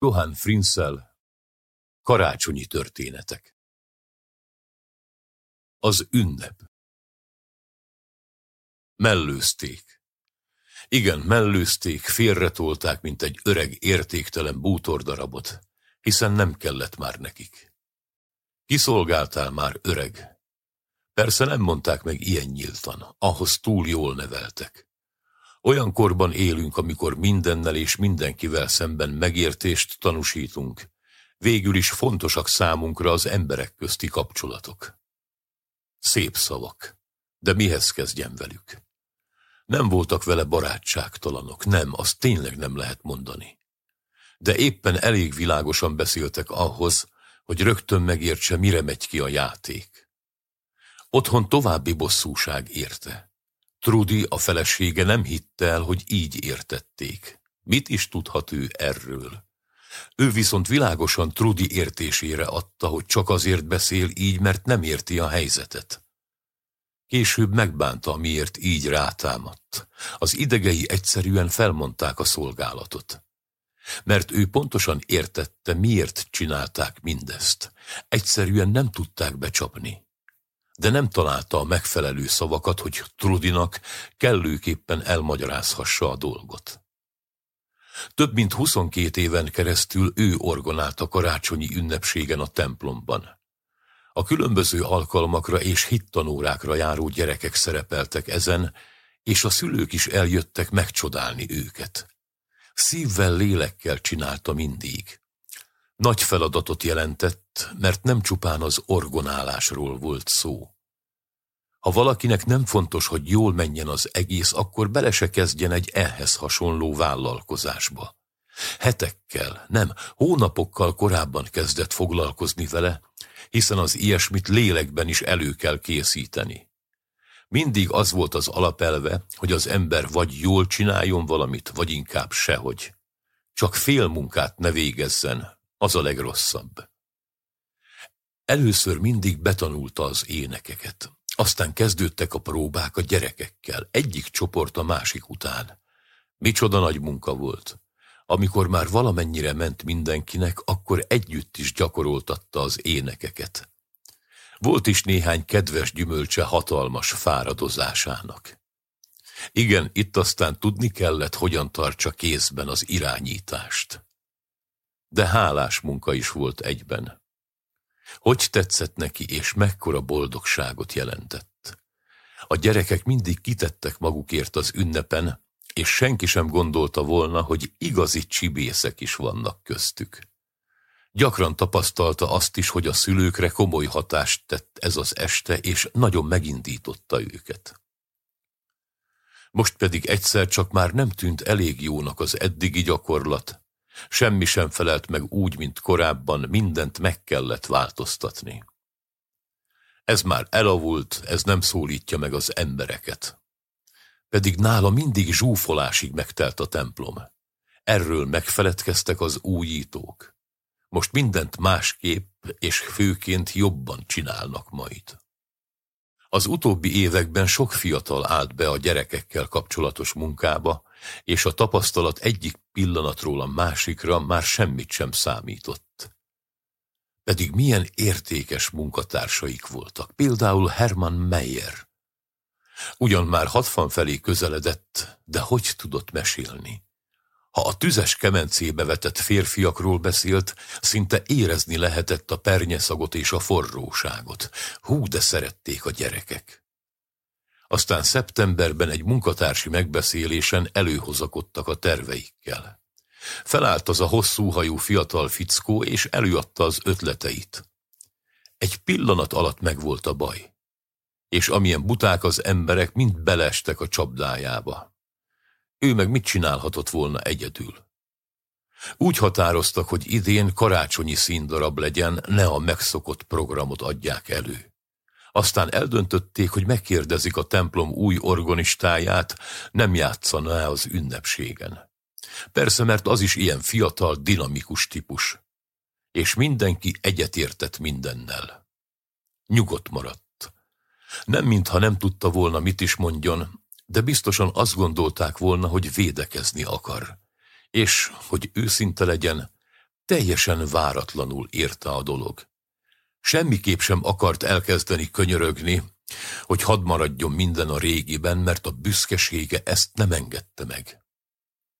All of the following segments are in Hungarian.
Johann Frinzel Karácsonyi történetek Az ünnep Mellőzték. Igen, mellőzték, félretolták, mint egy öreg, értéktelen bútordarabot, hiszen nem kellett már nekik. Kiszolgáltál már, öreg? Persze nem mondták meg ilyen nyíltan, ahhoz túl jól neveltek. Olyan korban élünk, amikor mindennel és mindenkivel szemben megértést tanúsítunk. Végül is fontosak számunkra az emberek közti kapcsolatok. Szép szavak, de mihez kezdjem velük? Nem voltak vele barátságtalanok, nem, azt tényleg nem lehet mondani. De éppen elég világosan beszéltek ahhoz, hogy rögtön megértse, mire megy ki a játék. Otthon további bosszúság érte. Trudi, a felesége nem hitte el, hogy így értették. Mit is tudhat ő erről? Ő viszont világosan Trudi értésére adta, hogy csak azért beszél így, mert nem érti a helyzetet. Később megbánta, miért így rátámadt. Az idegei egyszerűen felmondták a szolgálatot. Mert ő pontosan értette, miért csinálták mindezt. Egyszerűen nem tudták becsapni de nem találta a megfelelő szavakat, hogy Trudinak kellőképpen elmagyarázhassa a dolgot. Több mint 22 éven keresztül ő orgonált a karácsonyi ünnepségen a templomban. A különböző alkalmakra és hittanórákra járó gyerekek szerepeltek ezen, és a szülők is eljöttek megcsodálni őket. Szívvel, lélekkel csinálta mindig. Nagy feladatot jelentett, mert nem csupán az orgonálásról volt szó. Ha valakinek nem fontos, hogy jól menjen az egész, akkor bele se kezdjen egy ehhez hasonló vállalkozásba. Hetekkel, nem, hónapokkal korábban kezdett foglalkozni vele, hiszen az ilyesmit lélekben is elő kell készíteni. Mindig az volt az alapelve, hogy az ember vagy jól csináljon valamit, vagy inkább sehogy. Csak fél munkát ne végezzen, az a legrosszabb. Először mindig betanulta az énekeket. Aztán kezdődtek a próbák a gyerekekkel, egyik csoport a másik után. Micsoda nagy munka volt. Amikor már valamennyire ment mindenkinek, akkor együtt is gyakoroltatta az énekeket. Volt is néhány kedves gyümölcse hatalmas fáradozásának. Igen, itt aztán tudni kellett, hogyan tartsa kézben az irányítást de hálás munka is volt egyben. Hogy tetszett neki, és mekkora boldogságot jelentett. A gyerekek mindig kitettek magukért az ünnepen, és senki sem gondolta volna, hogy igazi csibészek is vannak köztük. Gyakran tapasztalta azt is, hogy a szülőkre komoly hatást tett ez az este, és nagyon megindította őket. Most pedig egyszer csak már nem tűnt elég jónak az eddigi gyakorlat, Semmi sem felelt meg úgy, mint korábban, mindent meg kellett változtatni. Ez már elavult, ez nem szólítja meg az embereket. Pedig nála mindig zsúfolásig megtelt a templom. Erről megfeledkeztek az újítók. Most mindent másképp és főként jobban csinálnak majd. Az utóbbi években sok fiatal állt be a gyerekekkel kapcsolatos munkába, és a tapasztalat egyik pillanatról a másikra már semmit sem számított. Pedig milyen értékes munkatársaik voltak, például Hermann Meyer. Ugyan már hatvan felé közeledett, de hogy tudott mesélni? Ha a tüzes kemencébe vetett férfiakról beszélt, szinte érezni lehetett a pernyeszagot és a forróságot. Hú, de szerették a gyerekek. Aztán szeptemberben egy munkatársi megbeszélésen előhozakodtak a terveikkel. Felállt az a hosszú hajú fiatal fickó, és előadta az ötleteit. Egy pillanat alatt megvolt a baj. És amilyen buták az emberek, mind belestek a csapdájába. Ő meg mit csinálhatott volna egyedül? Úgy határoztak, hogy idén karácsonyi színdarab legyen, ne a megszokott programot adják elő. Aztán eldöntötték, hogy megkérdezik a templom új organistáját, nem játszana-e az ünnepségen. Persze, mert az is ilyen fiatal, dinamikus típus. És mindenki egyetértett mindennel. Nyugodt maradt. Nem mintha nem tudta volna, mit is mondjon, de biztosan azt gondolták volna, hogy védekezni akar. És, hogy őszinte legyen, Teljesen váratlanul érte a dolog. Semmiképp sem akart elkezdeni könyörögni, hogy hadd maradjon minden a régiben, mert a büszkesége ezt nem engedte meg.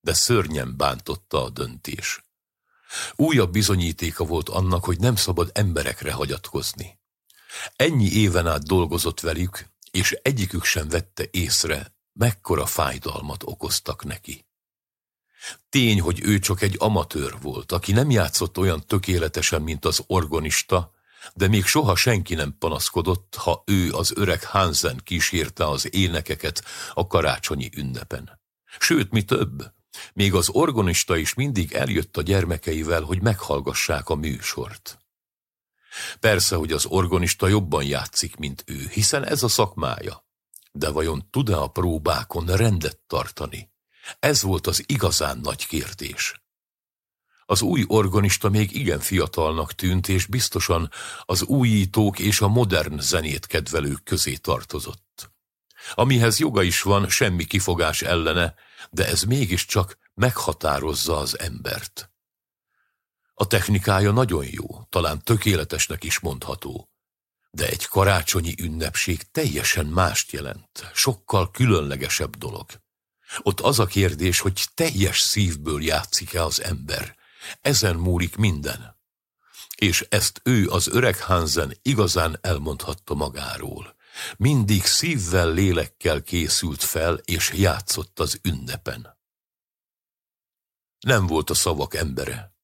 De szörnyen bántotta a döntés. Újabb bizonyítéka volt annak, hogy nem szabad emberekre hagyatkozni. Ennyi éven át dolgozott velük, és egyikük sem vette észre, mekkora fájdalmat okoztak neki. Tény, hogy ő csak egy amatőr volt, aki nem játszott olyan tökéletesen, mint az organista, de még soha senki nem panaszkodott, ha ő az öreg Hansen kísérte az énekeket a karácsonyi ünnepen. Sőt, mi több, még az organista is mindig eljött a gyermekeivel, hogy meghallgassák a műsort. Persze, hogy az organista jobban játszik, mint ő, hiszen ez a szakmája. De vajon tud-e a próbákon rendet tartani? Ez volt az igazán nagy kérdés. Az új organista még igen fiatalnak tűnt, és biztosan az újítók és a modern zenét kedvelők közé tartozott. Amihez joga is van, semmi kifogás ellene, de ez mégiscsak meghatározza az embert. A technikája nagyon jó, talán tökéletesnek is mondható, de egy karácsonyi ünnepség teljesen mást jelent, sokkal különlegesebb dolog. Ott az a kérdés, hogy teljes szívből játszik-e az ember. Ezen múlik minden. És ezt ő, az öreg Hansen igazán elmondhatta magáról. Mindig szívvel, lélekkel készült fel, és játszott az ünnepen. Nem volt a szavak embere.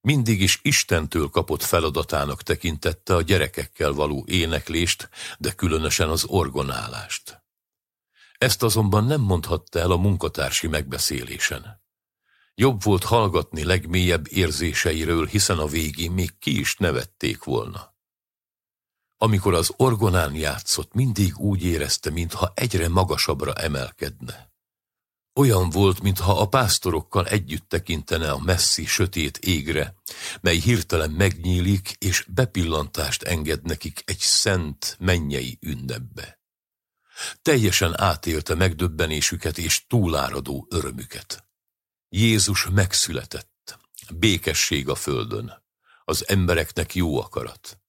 Mindig is Istentől kapott feladatának tekintette a gyerekekkel való éneklést, de különösen az orgonálást. Ezt azonban nem mondhatta el a munkatársi megbeszélésen. Jobb volt hallgatni legmélyebb érzéseiről, hiszen a végén még ki is nevették volna. Amikor az orgonán játszott, mindig úgy érezte, mintha egyre magasabbra emelkedne. Olyan volt, mintha a pásztorokkal együtt tekintene a messzi, sötét égre, mely hirtelen megnyílik, és bepillantást enged nekik egy szent, mennyei ünnepbe. Teljesen átélte megdöbbenésüket és túláradó örömüket. Jézus megszületett, békesség a földön, az embereknek jó akarat.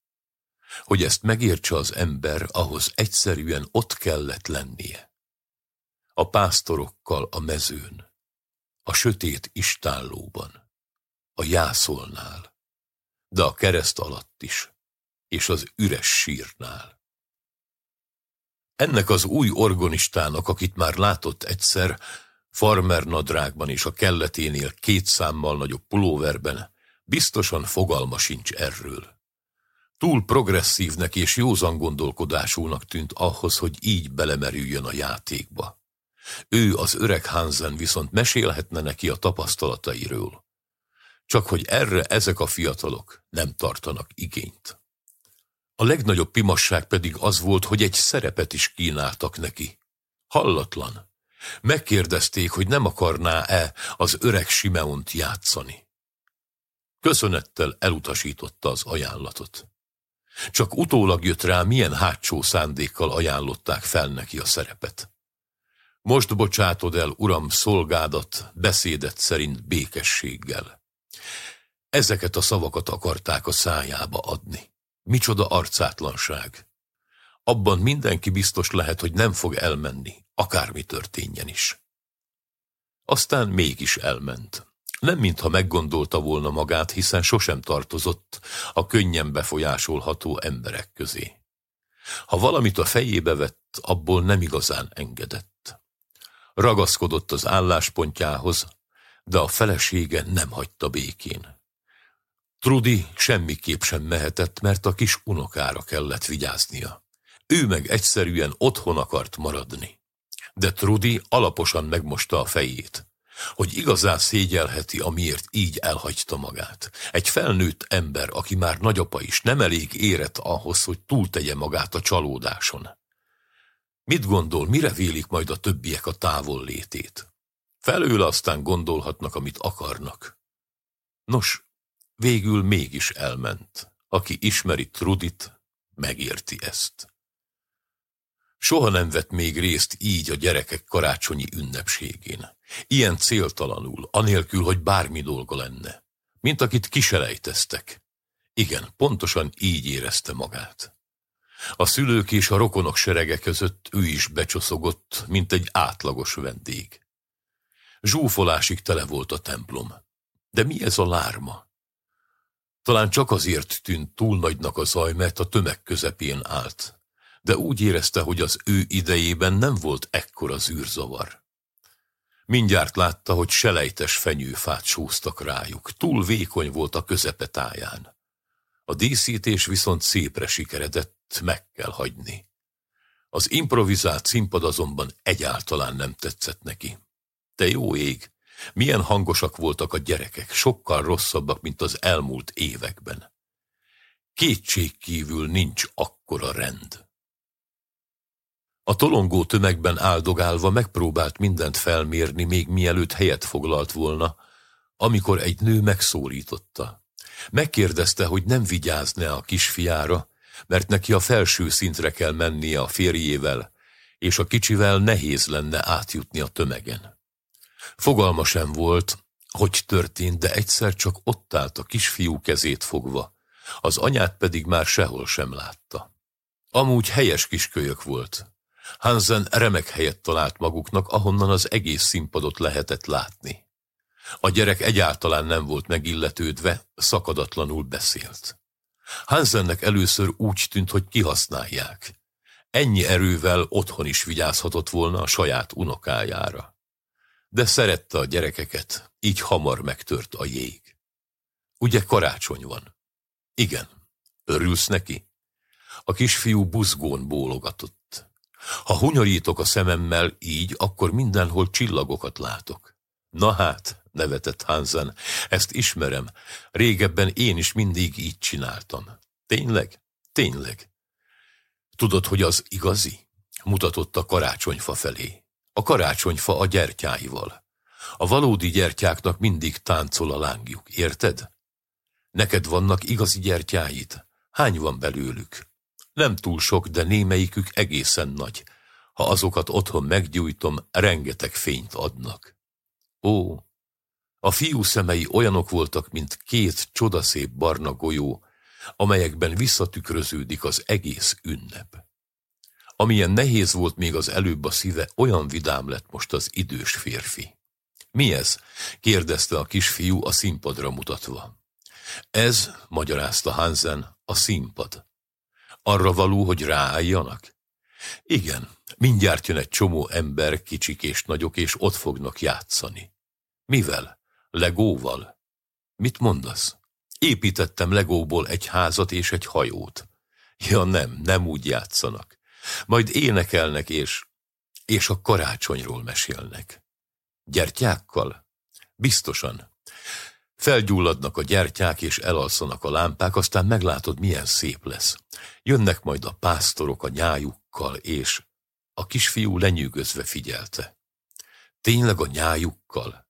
Hogy ezt megértse az ember, ahhoz egyszerűen ott kellett lennie. A pásztorokkal a mezőn, a sötét istállóban, a jászolnál, de a kereszt alatt is, és az üres sírnál. Ennek az új organistának, akit már látott egyszer, farmer nadrágban és a kelleténél két számmal nagyobb pulóverben, biztosan fogalma sincs erről. Túl progresszívnek és józan gondolkodásúnak tűnt ahhoz, hogy így belemerüljön a játékba. Ő, az öreg Hansen viszont mesélhetne neki a tapasztalatairól. Csak hogy erre ezek a fiatalok nem tartanak igényt. A legnagyobb pimasság pedig az volt, hogy egy szerepet is kínáltak neki. Hallatlan. Megkérdezték, hogy nem akarná-e az öreg Simeont játszani. Köszönettel elutasította az ajánlatot. Csak utólag jött rá, milyen hátsó szándékkal ajánlották fel neki a szerepet. Most bocsátod el, uram, szolgádat, beszédet szerint békességgel. Ezeket a szavakat akarták a szájába adni. Micsoda arcátlanság. Abban mindenki biztos lehet, hogy nem fog elmenni, akármi történjen is. Aztán mégis elment. Nem mintha meggondolta volna magát, hiszen sosem tartozott a könnyen befolyásolható emberek közé. Ha valamit a fejébe vett, abból nem igazán engedett. Ragaszkodott az álláspontjához, de a felesége nem hagyta békén. Trudi semmiképp sem mehetett, mert a kis unokára kellett vigyáznia. Ő meg egyszerűen otthon akart maradni. De Trudi alaposan megmosta a fejét, hogy igazán szégyelheti, amiért így elhagyta magát. Egy felnőtt ember, aki már nagyapa is, nem elég érett ahhoz, hogy túltegye magát a csalódáson. Mit gondol, mire vélik majd a többiek a távol létét? Felől aztán gondolhatnak, amit akarnak. Nos, végül mégis elment. Aki ismeri Trudit, megérti ezt. Soha nem vett még részt így a gyerekek karácsonyi ünnepségén. Ilyen céltalanul, anélkül, hogy bármi dolga lenne. mint akit kiselejteztek. Igen, pontosan így érezte magát. A szülők és a rokonok serege között ő is becsoszogott, mint egy átlagos vendég. Zsúfolásig tele volt a templom. De mi ez a lárma? Talán csak azért tűnt túl nagynak a zaj, mert a tömeg közepén állt, de úgy érezte, hogy az ő idejében nem volt ekkora zűrzavar. Mindjárt látta, hogy selejtes fenyőfát sóztak rájuk, túl vékony volt a közepetáján. A díszítés viszont szépre sikeredett, meg kell hagyni. Az improvizált színpad azonban egyáltalán nem tetszett neki. Te jó ég, milyen hangosak voltak a gyerekek, sokkal rosszabbak, mint az elmúlt években. Kétség kívül nincs akkora rend. A tolongó tömegben áldogálva megpróbált mindent felmérni, még mielőtt helyet foglalt volna, amikor egy nő megszólította. Megkérdezte, hogy nem vigyázne a kisfiára, mert neki a felső szintre kell mennie a férjével, és a kicsivel nehéz lenne átjutni a tömegen. Fogalma sem volt, hogy történt, de egyszer csak ott állt a kisfiú kezét fogva, az anyát pedig már sehol sem látta. Amúgy helyes kiskölyök volt. Hansen remek helyet talált maguknak, ahonnan az egész színpadot lehetett látni. A gyerek egyáltalán nem volt megilletődve, szakadatlanul beszélt. Hansennek először úgy tűnt, hogy kihasználják. Ennyi erővel otthon is vigyázhatott volna a saját unokájára de szerette a gyerekeket, így hamar megtört a jég. Ugye karácsony van? Igen. Örülsz neki? A kisfiú buzgón bólogatott. Ha hunyorítok a szememmel így, akkor mindenhol csillagokat látok. Na hát, nevetett Hansen, ezt ismerem. Régebben én is mindig így csináltam. Tényleg? Tényleg. Tudod, hogy az igazi? Mutatott a karácsonyfa felé. A karácsonyfa a gyertyáival. A valódi gyertyáknak mindig táncol a lángjuk, érted? Neked vannak igazi gyertyáid? Hány van belőlük? Nem túl sok, de némelyikük egészen nagy. Ha azokat otthon meggyújtom, rengeteg fényt adnak. Ó, a fiú szemei olyanok voltak, mint két csodaszép barna golyó, amelyekben visszatükröződik az egész ünnep. Amilyen nehéz volt még az előbb a szíve, olyan vidám lett most az idős férfi. Mi ez? kérdezte a kisfiú a színpadra mutatva. Ez, magyarázta Hansen, a színpad. Arra való, hogy ráálljanak? Igen, mindjárt jön egy csomó ember, kicsik és nagyok, és ott fognak játszani. Mivel? Legóval? Mit mondasz? Építettem legóból egy házat és egy hajót. Ja nem, nem úgy játszanak. Majd énekelnek és, és a karácsonyról mesélnek. Gyertyákkal? Biztosan. Felgyulladnak a gyertyák, és elalszanak a lámpák, aztán meglátod, milyen szép lesz. Jönnek majd a pásztorok a nyájukkal, és a kisfiú lenyűgözve figyelte. Tényleg a nyájukkal?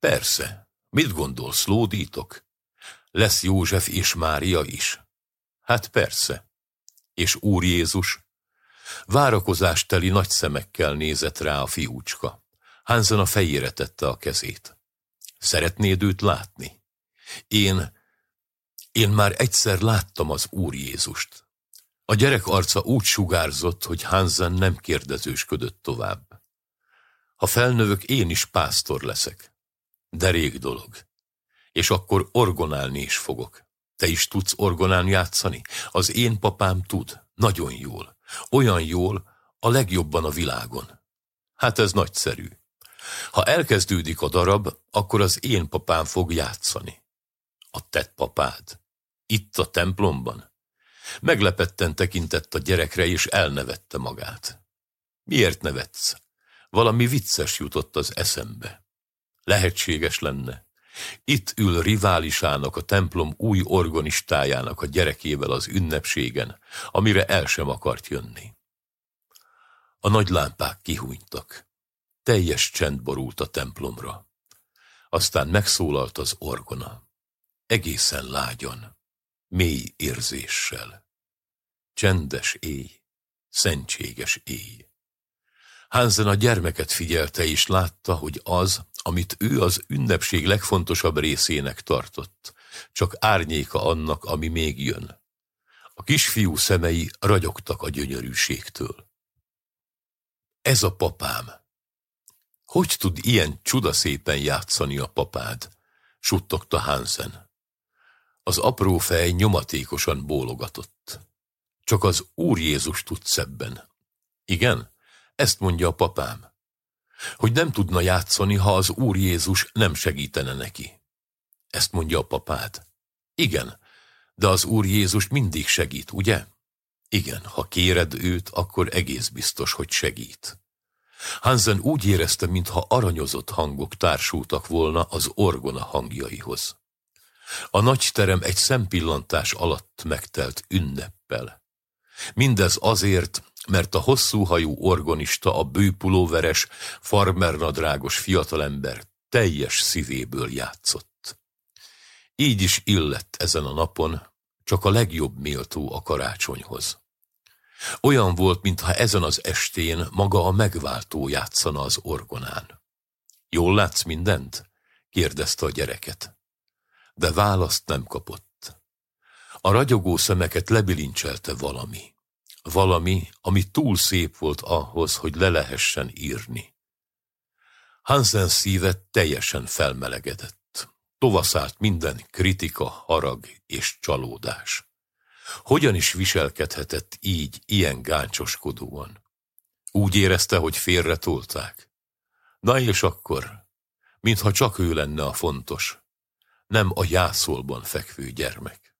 Persze. Mit gondolsz, lódítok? Lesz József és Mária is. Hát persze. És Úr Jézus? Várakozásteli nagy szemekkel nézett rá a fiúcska. Hansen a fejére tette a kezét. Szeretnéd őt látni? Én, én már egyszer láttam az Úr Jézust. A gyerek arca úgy sugárzott, hogy Hansen nem kérdezősködött tovább. Ha felnövök, én is pásztor leszek. De rég dolog. És akkor orgonálni is fogok. Te is tudsz orgonán játszani? Az én papám tud, nagyon jól. Olyan jól, a legjobban a világon. Hát ez nagyszerű. Ha elkezdődik a darab, akkor az én papám fog játszani. A tett papád? Itt a templomban? Meglepetten tekintett a gyerekre, és elnevette magát. Miért nevetsz? Valami vicces jutott az eszembe. Lehetséges lenne. Itt ül riválisának a templom új organistájának a gyerekével az ünnepségen, amire el sem akart jönni. A nagy lámpák kihúnytak. Teljes csend borult a templomra. Aztán megszólalt az orgona. Egészen lágyan, mély érzéssel. Csendes éj, szentséges éj. Hansen a gyermeket figyelte és látta, hogy az, amit ő az ünnepség legfontosabb részének tartott, csak árnyéka annak, ami még jön. A kisfiú szemei ragyogtak a gyönyörűségtől. Ez a papám. Hogy tud ilyen csudaszépen játszani a papád? suttogta Hansen. Az apró fej nyomatékosan bólogatott. Csak az Úr Jézus tud szebben. Igen, ezt mondja a papám. Hogy nem tudna játszani, ha az Úr Jézus nem segítene neki. Ezt mondja a papád. Igen, de az Úr Jézus mindig segít, ugye? Igen, ha kéred őt, akkor egész biztos, hogy segít. Hansen úgy érezte, mintha aranyozott hangok társultak volna az orgona hangjaihoz. A nagy terem egy szempillantás alatt megtelt ünneppel. Mindez azért, mert a hosszú hajú orgonista, a bőpulóveres, farmernadrágos fiatalember teljes szívéből játszott. Így is illett ezen a napon, csak a legjobb méltó a karácsonyhoz. Olyan volt, mintha ezen az estén maga a megváltó játszana az orgonán. Jól látsz mindent? kérdezte a gyereket. De választ nem kapott. A ragyogó szemeket lebilincselte valami. Valami, ami túl szép volt ahhoz, hogy le lehessen írni. Hansen szíve teljesen felmelegedett. Tovaszált minden kritika, harag és csalódás. Hogyan is viselkedhetett így, ilyen gáncsoskodóan? Úgy érezte, hogy félre tolták. Na és akkor, mintha csak ő lenne a fontos, nem a jászolban fekvő gyermek.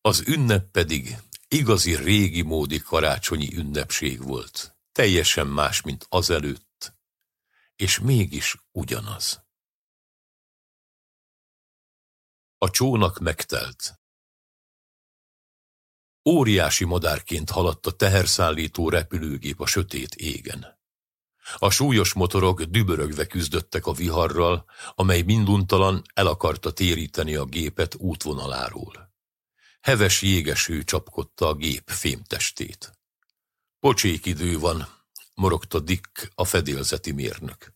Az ünnep pedig igazi régi módi karácsonyi ünnepség volt, teljesen más, mint azelőtt, és mégis ugyanaz. A csónak megtelt. Óriási madárként haladt a teherszállító repülőgép a sötét égen. A súlyos motorok dübörögve küzdöttek a viharral, amely minduntalan el akarta téríteni a gépet útvonaláról. Heves jégeső csapkodta a gép fémtestét. Pocsék idő van, morogta Dick, a fedélzeti mérnök.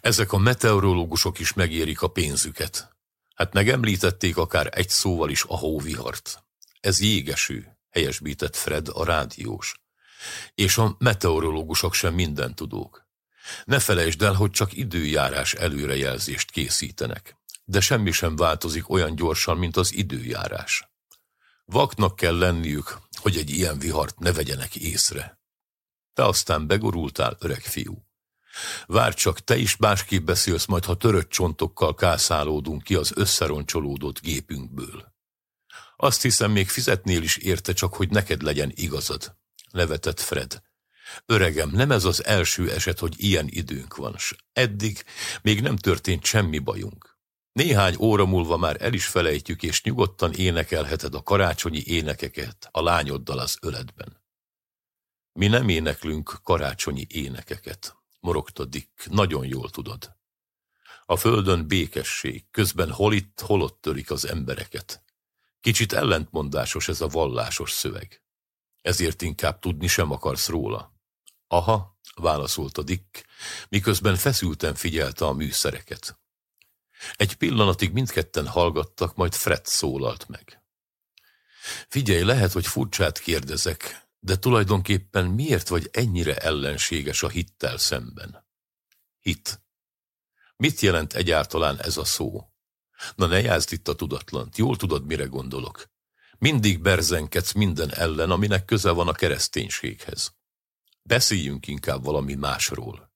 Ezek a meteorológusok is megérik a pénzüket. Hát megemlítették akár egy szóval is a hóvihart. Ez jégeső helyesbített Fred a rádiós. És a meteorológusok sem minden tudók. Ne felejtsd el, hogy csak időjárás előrejelzést készítenek, de semmi sem változik olyan gyorsan, mint az időjárás. Vaknak kell lenniük, hogy egy ilyen vihart ne vegyenek észre. Te aztán begorultál, öreg fiú. Várj csak, te is másképp beszélsz, majd ha törött csontokkal kászálódunk ki az összeroncsolódott gépünkből. Azt hiszem, még fizetnél is érte, csak hogy neked legyen igazad, nevetett Fred. Öregem, nem ez az első eset, hogy ilyen időnk van, s eddig még nem történt semmi bajunk. Néhány óra múlva már el is felejtjük, és nyugodtan énekelheted a karácsonyi énekeket a lányoddal az öledben. Mi nem éneklünk karácsonyi énekeket, morogta Dick, nagyon jól tudod. A földön békesség, közben hol itt, hol ott törik az embereket. Kicsit ellentmondásos ez a vallásos szöveg. Ezért inkább tudni sem akarsz róla. Aha, válaszolta Dick, miközben feszülten figyelte a műszereket. Egy pillanatig mindketten hallgattak, majd Fred szólalt meg. Figyelj, lehet, hogy furcsát kérdezek, de tulajdonképpen miért vagy ennyire ellenséges a hittel szemben? Hit. Mit jelent egyáltalán ez a szó? Na ne jázd itt a tudatlant, jól tudod, mire gondolok. Mindig berzenkedsz minden ellen, aminek köze van a kereszténységhez. Beszéljünk inkább valami másról.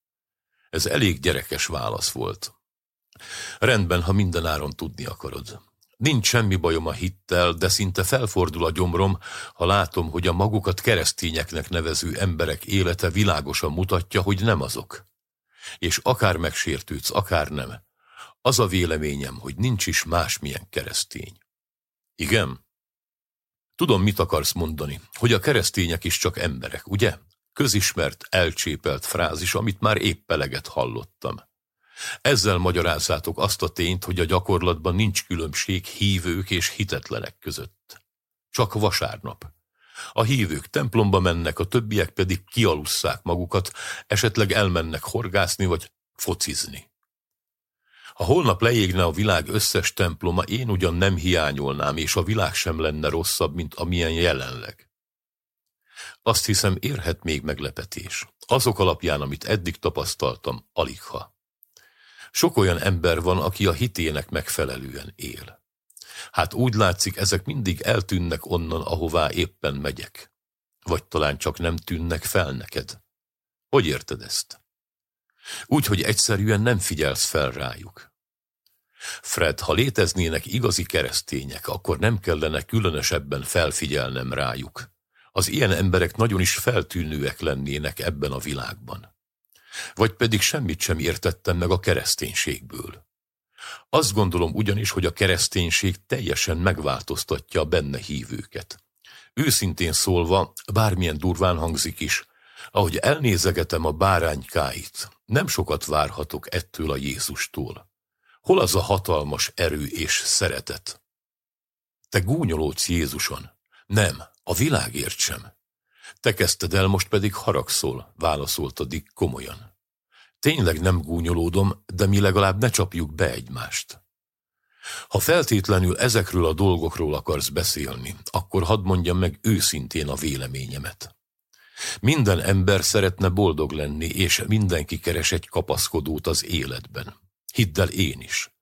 Ez elég gyerekes válasz volt. Rendben, ha mindenáron tudni akarod. Nincs semmi bajom a hittel, de szinte felfordul a gyomrom, ha látom, hogy a magukat keresztényeknek nevező emberek élete világosan mutatja, hogy nem azok. És akár megsértődsz, akár nem, az a véleményem, hogy nincs is másmilyen keresztény. Igen? Tudom, mit akarsz mondani, hogy a keresztények is csak emberek, ugye? Közismert, elcsépelt frázis, amit már épp eleget hallottam. Ezzel magyarázzátok azt a tényt, hogy a gyakorlatban nincs különbség hívők és hitetlenek között. Csak vasárnap. A hívők templomba mennek, a többiek pedig kialusszák magukat, esetleg elmennek horgászni vagy focizni. Ha holnap leégne a világ összes temploma, én ugyan nem hiányolnám, és a világ sem lenne rosszabb, mint amilyen jelenleg. Azt hiszem, érhet még meglepetés. Azok alapján, amit eddig tapasztaltam, aligha. Sok olyan ember van, aki a hitének megfelelően él. Hát úgy látszik, ezek mindig eltűnnek onnan, ahová éppen megyek. Vagy talán csak nem tűnnek fel neked. Hogy érted ezt? Úgy, hogy egyszerűen nem figyelsz fel rájuk. Fred, ha léteznének igazi keresztények, akkor nem kellene különösebben felfigyelnem rájuk. Az ilyen emberek nagyon is feltűnőek lennének ebben a világban. Vagy pedig semmit sem értettem meg a kereszténységből. Azt gondolom ugyanis, hogy a kereszténység teljesen megváltoztatja a benne hívőket. Őszintén szólva, bármilyen durván hangzik is, ahogy elnézegetem a báránykáit, nem sokat várhatok ettől a Jézustól. Hol az a hatalmas erő és szeretet? Te gúnyolódsz Jézuson. Nem, a világért sem. Te kezdted el, most pedig haragszol, válaszolta Dick komolyan. Tényleg nem gúnyolódom, de mi legalább ne csapjuk be egymást. Ha feltétlenül ezekről a dolgokról akarsz beszélni, akkor hadd mondjam meg őszintén a véleményemet. Minden ember szeretne boldog lenni, és mindenki keres egy kapaszkodót az életben. Hidd el én is.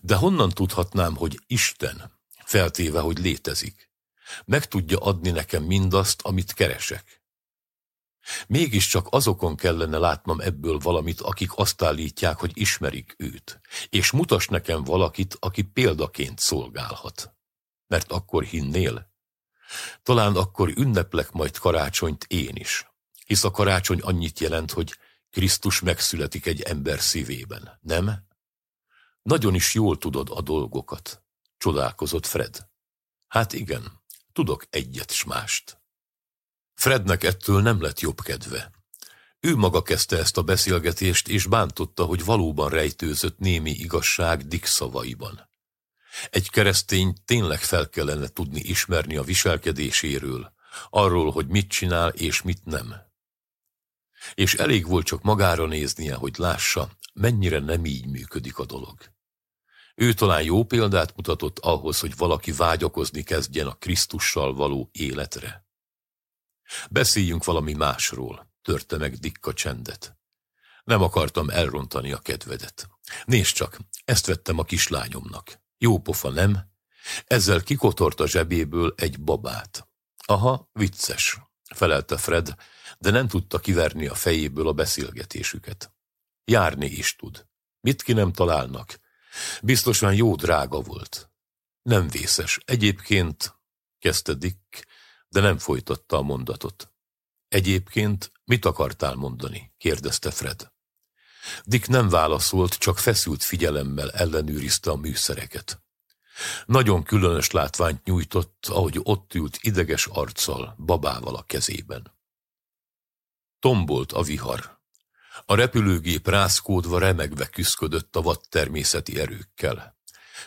De honnan tudhatnám, hogy Isten, feltéve, hogy létezik, meg tudja adni nekem mindazt, amit keresek? Mégiscsak azokon kellene látnom ebből valamit, akik azt állítják, hogy ismerik őt, és mutas nekem valakit, aki példaként szolgálhat. Mert akkor hinnél? Talán akkor ünneplek majd karácsonyt én is, hisz a karácsony annyit jelent, hogy Krisztus megszületik egy ember szívében, nem? Nagyon is jól tudod a dolgokat, csodálkozott Fred. Hát igen, tudok egyet s mást. Frednek ettől nem lett jobb kedve. Ő maga kezdte ezt a beszélgetést, és bántotta, hogy valóban rejtőzött némi igazság Dick szavaiban. Egy keresztény tényleg fel kellene tudni ismerni a viselkedéséről, arról, hogy mit csinál és mit nem. És elég volt csak magára néznie, hogy lássa, mennyire nem így működik a dolog. Ő talán jó példát mutatott ahhoz, hogy valaki vágyakozni kezdjen a Krisztussal való életre. Beszéljünk valami másról, törte meg Dikka csendet. Nem akartam elrontani a kedvedet. Nézd csak, ezt vettem a kislányomnak. Jó pofa, nem? Ezzel kikotort a zsebéből egy babát. Aha, vicces, felelte Fred, de nem tudta kiverni a fejéből a beszélgetésüket. Járni is tud. Mit ki nem találnak? Biztosan jó drága volt. Nem vészes. Egyébként, kezdte Dick, de nem folytatta a mondatot. Egyébként mit akartál mondani? kérdezte Fred. Dick nem válaszolt, csak feszült figyelemmel ellenőrizte a műszereket. Nagyon különös látványt nyújtott, ahogy ott ült ideges arccal, babával a kezében. Tombolt a vihar. A repülőgép rászkódva remegve küszködött a vad természeti erőkkel.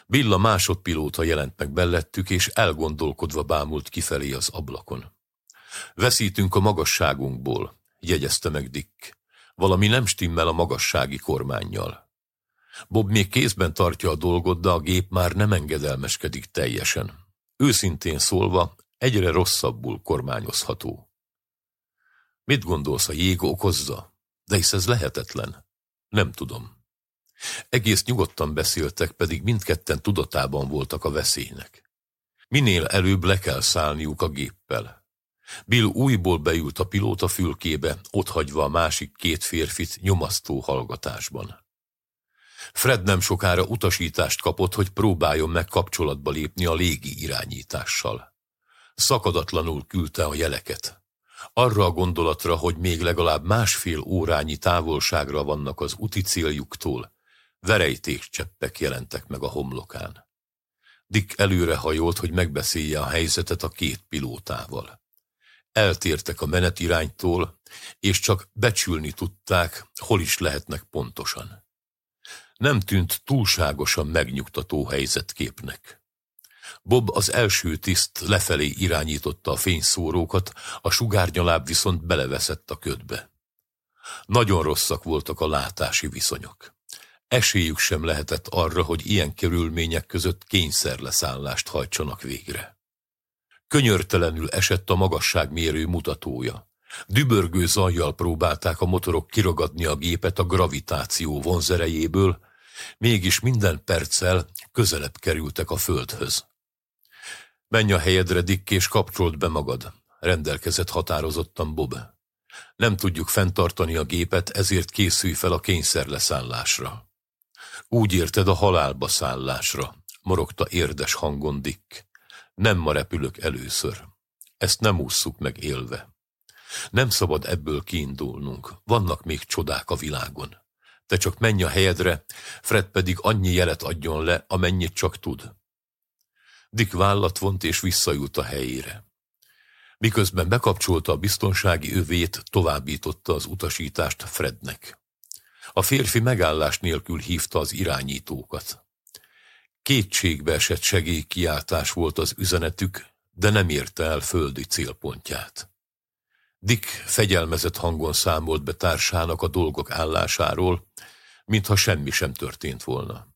Billa másodpilóta jelent meg bellettük, és elgondolkodva bámult kifelé az ablakon. Veszítünk a magasságunkból, jegyezte meg Dick. Valami nem stimmel a magassági kormányjal. Bob még kézben tartja a dolgot, de a gép már nem engedelmeskedik teljesen. Őszintén szólva, egyre rosszabbul kormányozható. Mit gondolsz, a jég okozza? De hisz ez lehetetlen. Nem tudom. Egész nyugodtan beszéltek, pedig mindketten tudatában voltak a veszélynek. Minél előbb le kell szállniuk a géppel. Bill újból beült a pilóta fülkébe, otthagyva a másik két férfit nyomasztó hallgatásban. Fred nem sokára utasítást kapott, hogy próbáljon meg kapcsolatba lépni a légi irányítással. Szakadatlanul küldte a jeleket. Arra a gondolatra, hogy még legalább másfél órányi távolságra vannak az úti céljuktól, Verejtékcseppek jelentek meg a homlokán. Dick előre hajolt, hogy megbeszélje a helyzetet a két pilótával. Eltértek a menetiránytól, és csak becsülni tudták, hol is lehetnek pontosan. Nem tűnt túlságosan megnyugtató helyzetképnek. Bob az első tiszt lefelé irányította a fényszórókat, a sugárnyaláb viszont beleveszett a ködbe. Nagyon rosszak voltak a látási viszonyok. Esélyük sem lehetett arra, hogy ilyen körülmények között kényszerleszállást hajtsanak végre. Könyörtelenül esett a magasságmérő mutatója. Dübörgő zajjal próbálták a motorok kiragadni a gépet a gravitáció vonzerejéből, mégis minden perccel közelebb kerültek a földhöz. Menj a helyedre, Dick, és kapcsold be magad, rendelkezett határozottan Bob. Nem tudjuk fenntartani a gépet, ezért készülj fel a kényszerleszállásra. Úgy érted a halálba szállásra, morogta érdes hangon Dick. Nem ma repülök először. Ezt nem ússzuk meg élve. Nem szabad ebből kiindulnunk. Vannak még csodák a világon. Te csak menj a helyedre, Fred pedig annyi jelet adjon le, amennyit csak tud. Dick vállat vont és visszajut a helyére. Miközben bekapcsolta a biztonsági övét, továbbította az utasítást Frednek. A férfi megállás nélkül hívta az irányítókat. Kétségbe esett segélykiáltás volt az üzenetük, de nem érte el földi célpontját. Dick fegyelmezett hangon számolt be társának a dolgok állásáról, mintha semmi sem történt volna.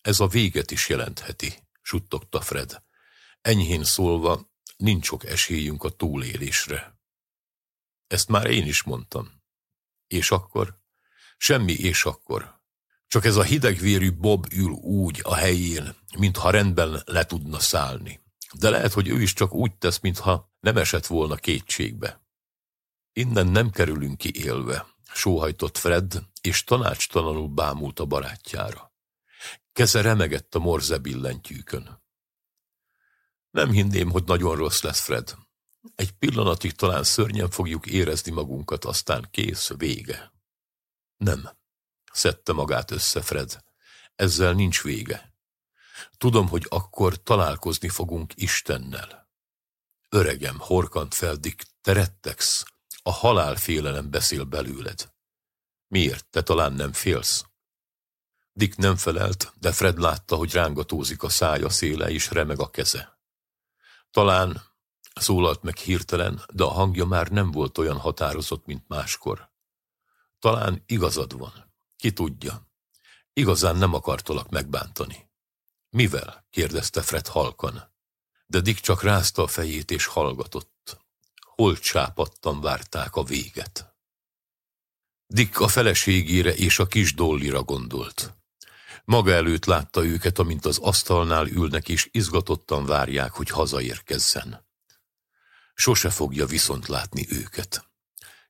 Ez a véget is jelentheti, suttogta Fred. Enyhén szólva, nincs sok esélyünk a túlélésre. Ezt már én is mondtam. És akkor? Semmi és akkor. Csak ez a hidegvérű Bob ül úgy a helyén, mintha rendben le tudna szállni. De lehet, hogy ő is csak úgy tesz, mintha nem esett volna kétségbe. Innen nem kerülünk ki élve, sóhajtott Fred, és tanácstalanul bámult a barátjára. Keze remegett a morze billentyűkön. Nem hinném, hogy nagyon rossz lesz, Fred. Egy pillanatig talán szörnyen fogjuk érezni magunkat, aztán kész, vége. Nem, szedte magát össze Fred. Ezzel nincs vége. Tudom, hogy akkor találkozni fogunk Istennel. Öregem, horkant fel Dick, te rettegsz. A halálfélelem beszél belőled. Miért? Te talán nem félsz? Dick nem felelt, de Fred látta, hogy rángatózik a szája széle és remeg a keze. Talán szólalt meg hirtelen, de a hangja már nem volt olyan határozott, mint máskor. Talán igazad van. Ki tudja. Igazán nem akartolak megbántani. Mivel? kérdezte Fred halkan. De Dick csak rázta a fejét és hallgatott. Hol csápadtan várták a véget. Dick a feleségére és a kis Dollira gondolt. Maga előtt látta őket, amint az asztalnál ülnek és izgatottan várják, hogy hazaérkezzen. Sose fogja viszont látni őket.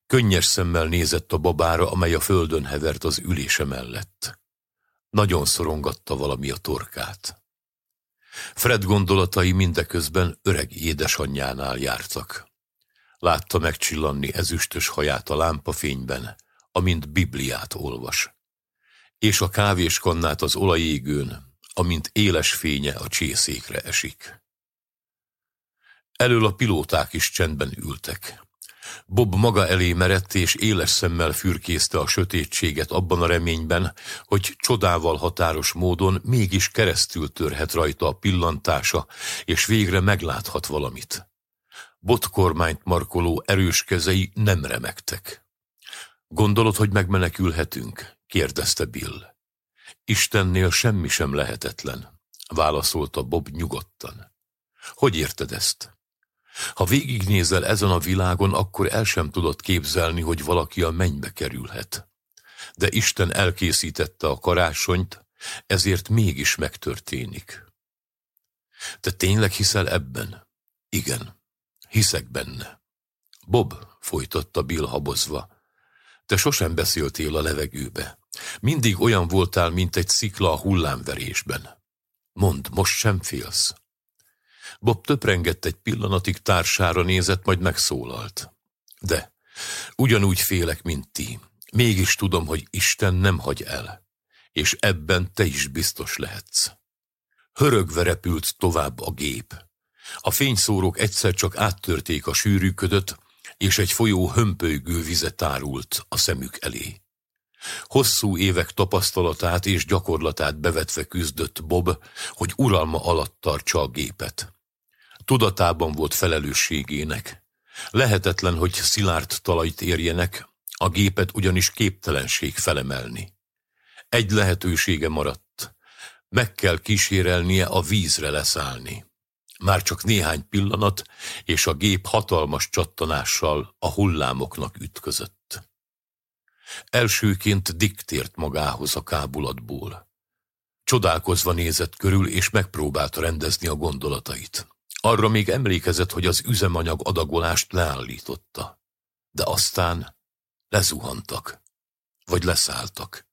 Könnyes szemmel nézett a babára, amely a földön hevert az ülése mellett. Nagyon szorongatta valami a torkát. Fred gondolatai mindeközben öreg édesanyjánál jártak. Látta megcsillanni ezüstös haját a lámpafényben, amint Bibliát olvas. És a kávéskannát az olajégőn, amint éles fénye a csészékre esik. Elől a pilóták is csendben ültek. Bob maga elé merett és éles szemmel fürkészte a sötétséget abban a reményben, hogy csodával határos módon mégis keresztül törhet rajta a pillantása, és végre megláthat valamit. Botkormányt markoló erős kezei nem remektek. Gondolod, hogy megmenekülhetünk? kérdezte Bill. Istennél semmi sem lehetetlen, válaszolta Bob nyugodtan. Hogy érted ezt? Ha végignézel ezen a világon, akkor el sem tudod képzelni, hogy valaki a mennybe kerülhet. De Isten elkészítette a karásonyt, ezért mégis megtörténik. Te tényleg hiszel ebben? Igen, hiszek benne. Bob, folytatta Bill habozva, te sosem beszéltél a levegőbe. Mindig olyan voltál, mint egy szikla a hullámverésben. Mondd, most sem félsz. Bob töprengett egy pillanatig társára nézett, majd megszólalt. De, ugyanúgy félek, mint ti. Mégis tudom, hogy Isten nem hagy el, és ebben te is biztos lehetsz. Hörögve repült tovább a gép. A fényszórók egyszer csak áttörték a sűrű ködöt, és egy folyó hömpölygő vize tárult a szemük elé. Hosszú évek tapasztalatát és gyakorlatát bevetve küzdött Bob, hogy uralma alatt tartsa a gépet. Tudatában volt felelősségének. Lehetetlen, hogy szilárd talajt érjenek, a gépet ugyanis képtelenség felemelni. Egy lehetősége maradt. Meg kell kísérelnie a vízre leszállni. Már csak néhány pillanat, és a gép hatalmas csattanással a hullámoknak ütközött. Elsőként Dick tért magához a kábulatból. Csodálkozva nézett körül, és megpróbálta rendezni a gondolatait. Arra még emlékezett, hogy az üzemanyag adagolást leállította. De aztán lezuhantak, vagy leszálltak,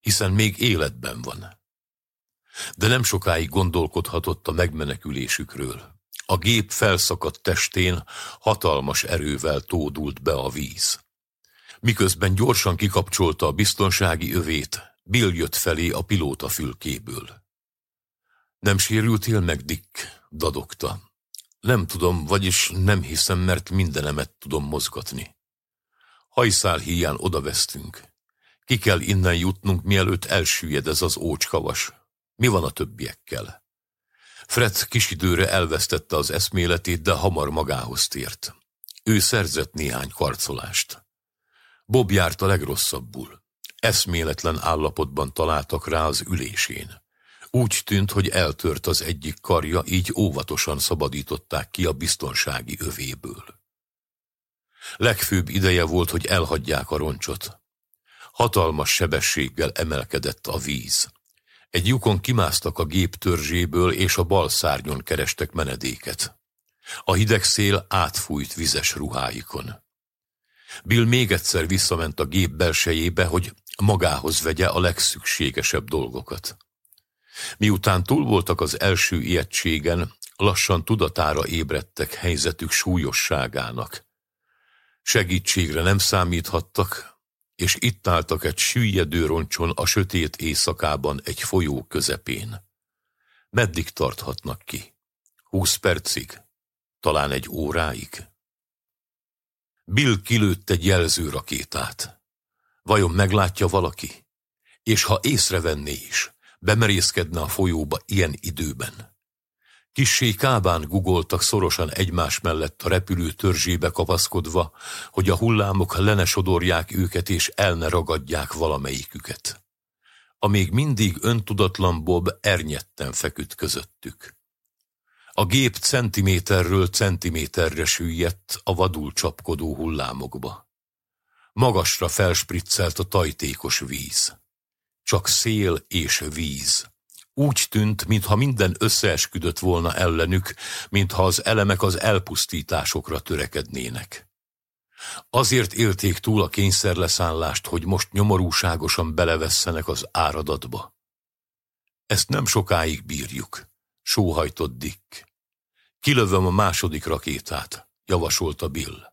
hiszen még életben van. De nem sokáig gondolkodhatott a megmenekülésükről. A gép felszakadt testén hatalmas erővel tódult be a víz. Miközben gyorsan kikapcsolta a biztonsági övét, Bill jött felé a pilóta fülkéből. Nem sérültél meg, Dick? Dadogta. Nem tudom, vagyis nem hiszem, mert mindenemet tudom mozgatni. Hajszál híján odavesztünk. Ki kell innen jutnunk, mielőtt elsüllyed ez az ócskavas. Mi van a többiekkel? Fred kis időre elvesztette az eszméletét, de hamar magához tért. Ő szerzett néhány karcolást. Bob járt a legrosszabbul. Eszméletlen állapotban találtak rá az ülésén. Úgy tűnt, hogy eltört az egyik karja, így óvatosan szabadították ki a biztonsági övéből. Legfőbb ideje volt, hogy elhagyják a roncsot. Hatalmas sebességgel emelkedett a víz. Egy lyukon kimásztak a gép törzséből, és a bal szárnyon kerestek menedéket. A hideg szél átfújt vizes ruháikon. Bill még egyszer visszament a gép belsejébe, hogy magához vegye a legszükségesebb dolgokat. Miután túl voltak az első ijegységen, lassan tudatára ébredtek helyzetük súlyosságának. Segítségre nem számíthattak, és itt álltak egy süllyedő roncson a sötét éjszakában egy folyó közepén. Meddig tarthatnak ki? Húsz percig? Talán egy óráig? Bill kilőtt egy jelzőrakétát. Vajon meglátja valaki? És ha észrevenné is, bemerészkedne a folyóba ilyen időben? Kissé kábán gugoltak szorosan egymás mellett a repülő törzsébe kapaszkodva, hogy a hullámok le sodorják őket és el ne ragadják valamelyiküket. A még mindig öntudatlan Bob ernyetten feküdt közöttük. A gép centiméterről centiméterre süllyedt a vadul csapkodó hullámokba. Magasra felspriccelt a tajtékos víz. Csak szél és víz. Úgy tűnt, mintha minden összeesküdött volna ellenük, mintha az elemek az elpusztításokra törekednének. Azért élték túl a kényszerleszállást, hogy most nyomorúságosan belevesszenek az áradatba. Ezt nem sokáig bírjuk, sóhajtott Dick. Kilövöm a második rakétát, javasolta Bill.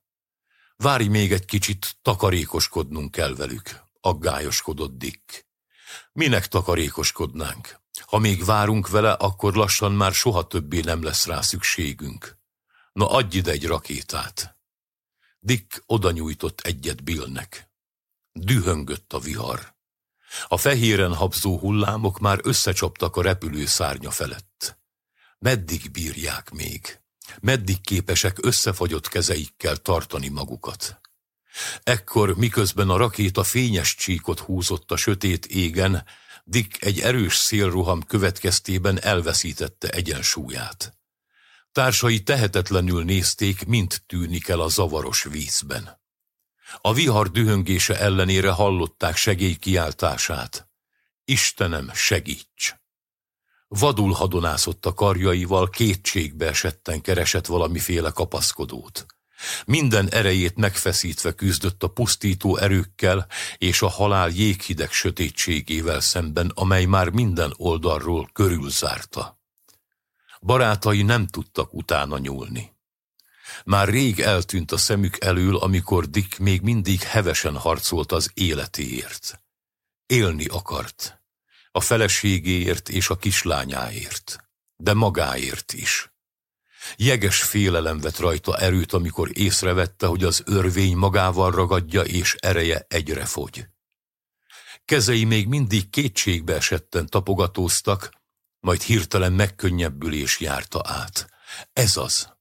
Várj még egy kicsit, takarékoskodnunk kell velük, aggályoskodott Dick. Minek takarékoskodnánk? Ha még várunk vele, akkor lassan már soha többé nem lesz rá szükségünk. Na adj ide egy rakétát. Dick oda nyújtott egyet Billnek. Dühöngött a vihar. A fehéren habzó hullámok már összecsaptak a repülő szárnya felett. Meddig bírják még? Meddig képesek összefagyott kezeikkel tartani magukat? Ekkor, miközben a rakéta fényes csíkot húzott a sötét égen, Dick egy erős szélroham következtében elveszítette egyensúlyát. Társai tehetetlenül nézték, mint tűnik el a zavaros vízben. A vihar dühöngése ellenére hallották segélykiáltását. Istenem, segíts! Vadul hadonászott a karjaival, kétségbe esetten keresett valamiféle kapaszkodót. Minden erejét megfeszítve küzdött a pusztító erőkkel és a halál jéghideg sötétségével szemben, amely már minden oldalról körülzárta. Barátai nem tudtak utána nyúlni. Már rég eltűnt a szemük elől, amikor Dick még mindig hevesen harcolt az életéért. Élni akart. A feleségéért és a kislányáért. De magáért is. Jeges félelem vett rajta erőt, amikor észrevette, hogy az örvény magával ragadja, és ereje egyre fogy. Kezei még mindig kétségbe esetten tapogatóztak, majd hirtelen megkönnyebbülés járta át. Ez az.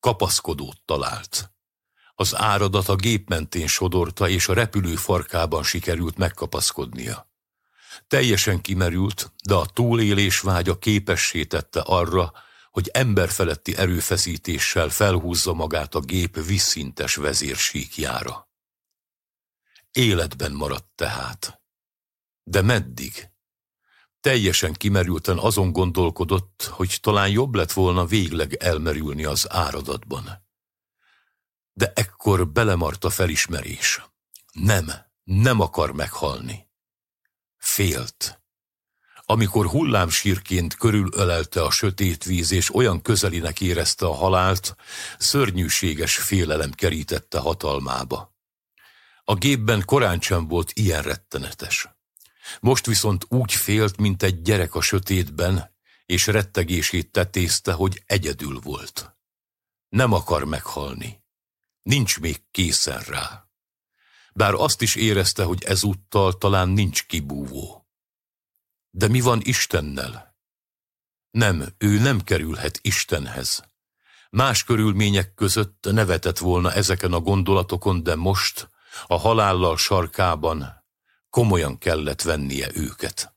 Kapaszkodót talált. Az áradat a gép mentén sodorta, és a repülő farkában sikerült megkapaszkodnia. Teljesen kimerült, de a túlélés vágya képessé tette arra, hogy emberfeletti erőfeszítéssel felhúzza magát a gép visszintes vezérsíkjára. Életben maradt tehát. De meddig? Teljesen kimerülten azon gondolkodott, hogy talán jobb lett volna végleg elmerülni az áradatban. De ekkor belemart a felismerés. Nem, nem akar meghalni. Félt. Amikor hullámsírként körülölelte a sötét víz, és olyan közelinek érezte a halált, szörnyűséges félelem kerítette hatalmába. A gépben korán sem volt ilyen rettenetes. Most viszont úgy félt, mint egy gyerek a sötétben, és rettegését tetézte, hogy egyedül volt. Nem akar meghalni. Nincs még készen rá. Bár azt is érezte, hogy ezúttal talán nincs kibúvó. De mi van Istennel? Nem, ő nem kerülhet Istenhez. Más körülmények között nevetett volna ezeken a gondolatokon, de most, a halállal sarkában Komolyan kellett vennie őket.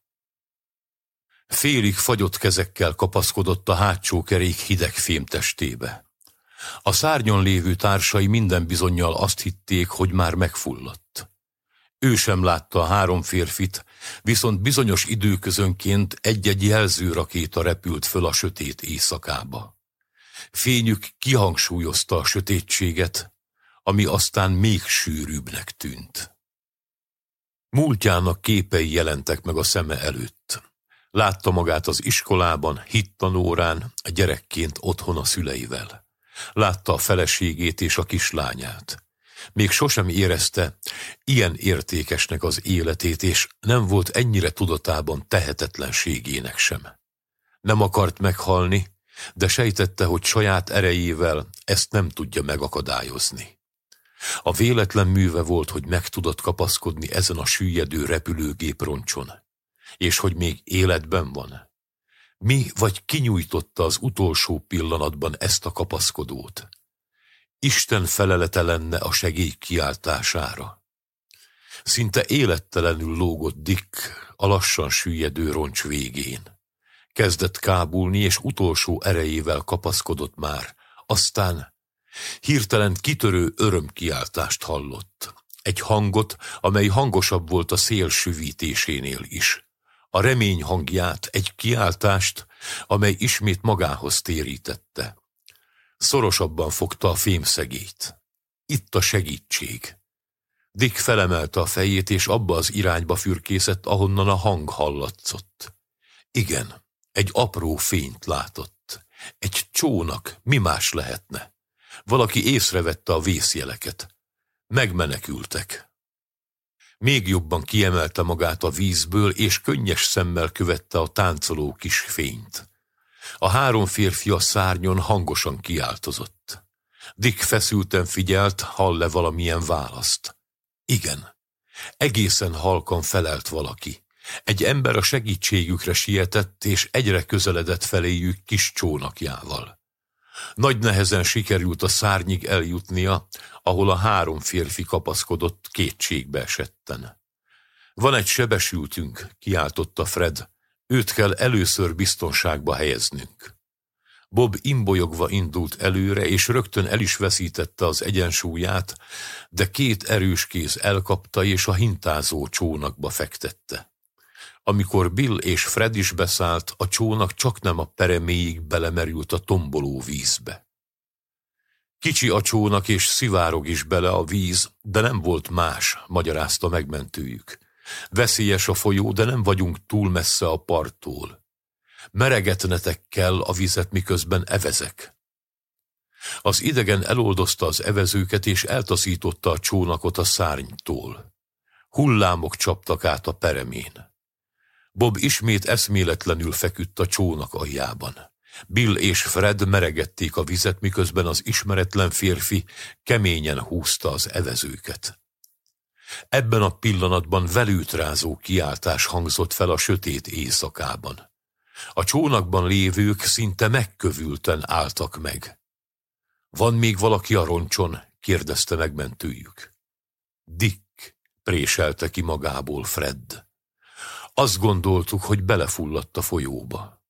Félig fagyott kezekkel kapaszkodott a hátsó kerék hideg fémtestébe. A szárnyon lévő társai minden bizonyal azt hitték, hogy már megfulladt. Ő sem látta a három férfit, viszont bizonyos időközönként egy-egy jelző rakéta repült föl a sötét éjszakába. Fényük kihangsúlyozta a sötétséget, ami aztán még sűrűbbnek tűnt. Múltjának képei jelentek meg a szeme előtt. Látta magát az iskolában, hittanórán, gyerekként otthon a szüleivel. Látta a feleségét és a kislányát. Még sosem érezte ilyen értékesnek az életét, és nem volt ennyire tudatában tehetetlenségének sem. Nem akart meghalni, de sejtette, hogy saját erejével ezt nem tudja megakadályozni. A véletlen műve volt, hogy meg tudott kapaszkodni ezen a süllyedő repülőgép roncson, és hogy még életben van. Mi vagy kinyújtotta az utolsó pillanatban ezt a kapaszkodót? Isten felelete lenne a segély kiáltására. Szinte élettelenül lógott Dick a lassan süllyedő roncs végén. Kezdett kábulni, és utolsó erejével kapaszkodott már, aztán Hirtelen kitörő örömkiáltást hallott. Egy hangot, amely hangosabb volt a szél süvítésénél is. A remény hangját, egy kiáltást, amely ismét magához térítette. Szorosabban fogta a fémszegét. Itt a segítség. Dick felemelte a fejét, és abba az irányba fürkészett, ahonnan a hang hallatszott. Igen, egy apró fényt látott. Egy csónak, mi más lehetne? Valaki észrevette a vészjeleket. Megmenekültek. Még jobban kiemelte magát a vízből, és könnyes szemmel követte a táncoló kis fényt. A három férfi a szárnyon hangosan kiáltozott. Dick feszülten figyelt, hall-e valamilyen választ. Igen. Egészen halkan felelt valaki. Egy ember a segítségükre sietett, és egyre közeledett feléjük kis csónakjával. Nagy nehezen sikerült a szárnyig eljutnia, ahol a három férfi kapaszkodott kétségbe esetten. Van egy sebesültünk, kiáltotta Fred. Őt kell először biztonságba helyeznünk. Bob imbolyogva indult előre, és rögtön el is veszítette az egyensúlyát, de két erős kéz elkapta, és a hintázó csónakba fektette. Amikor Bill és Fred is beszállt, a csónak csak nem a pereméig belemerült a tomboló vízbe. Kicsi a csónak és szivárog is bele a víz, de nem volt más, magyarázta megmentőjük. Veszélyes a folyó, de nem vagyunk túl messze a parttól. Meregetnetek kell a vizet, miközben evezek. Az idegen eloldozta az evezőket, és eltaszította a csónakot a szárnytól. Hullámok csaptak át a peremén. Bob ismét eszméletlenül feküdt a csónak aljában. Bill és Fred meregették a vizet, miközben az ismeretlen férfi keményen húzta az evezőket. Ebben a pillanatban velőtrázó kiáltás hangzott fel a sötét éjszakában. A csónakban lévők szinte megkövülten álltak meg. Van még valaki a roncson? kérdezte megmentőjük. Dick, préselte ki magából Fred. Azt gondoltuk, hogy belefulladt a folyóba.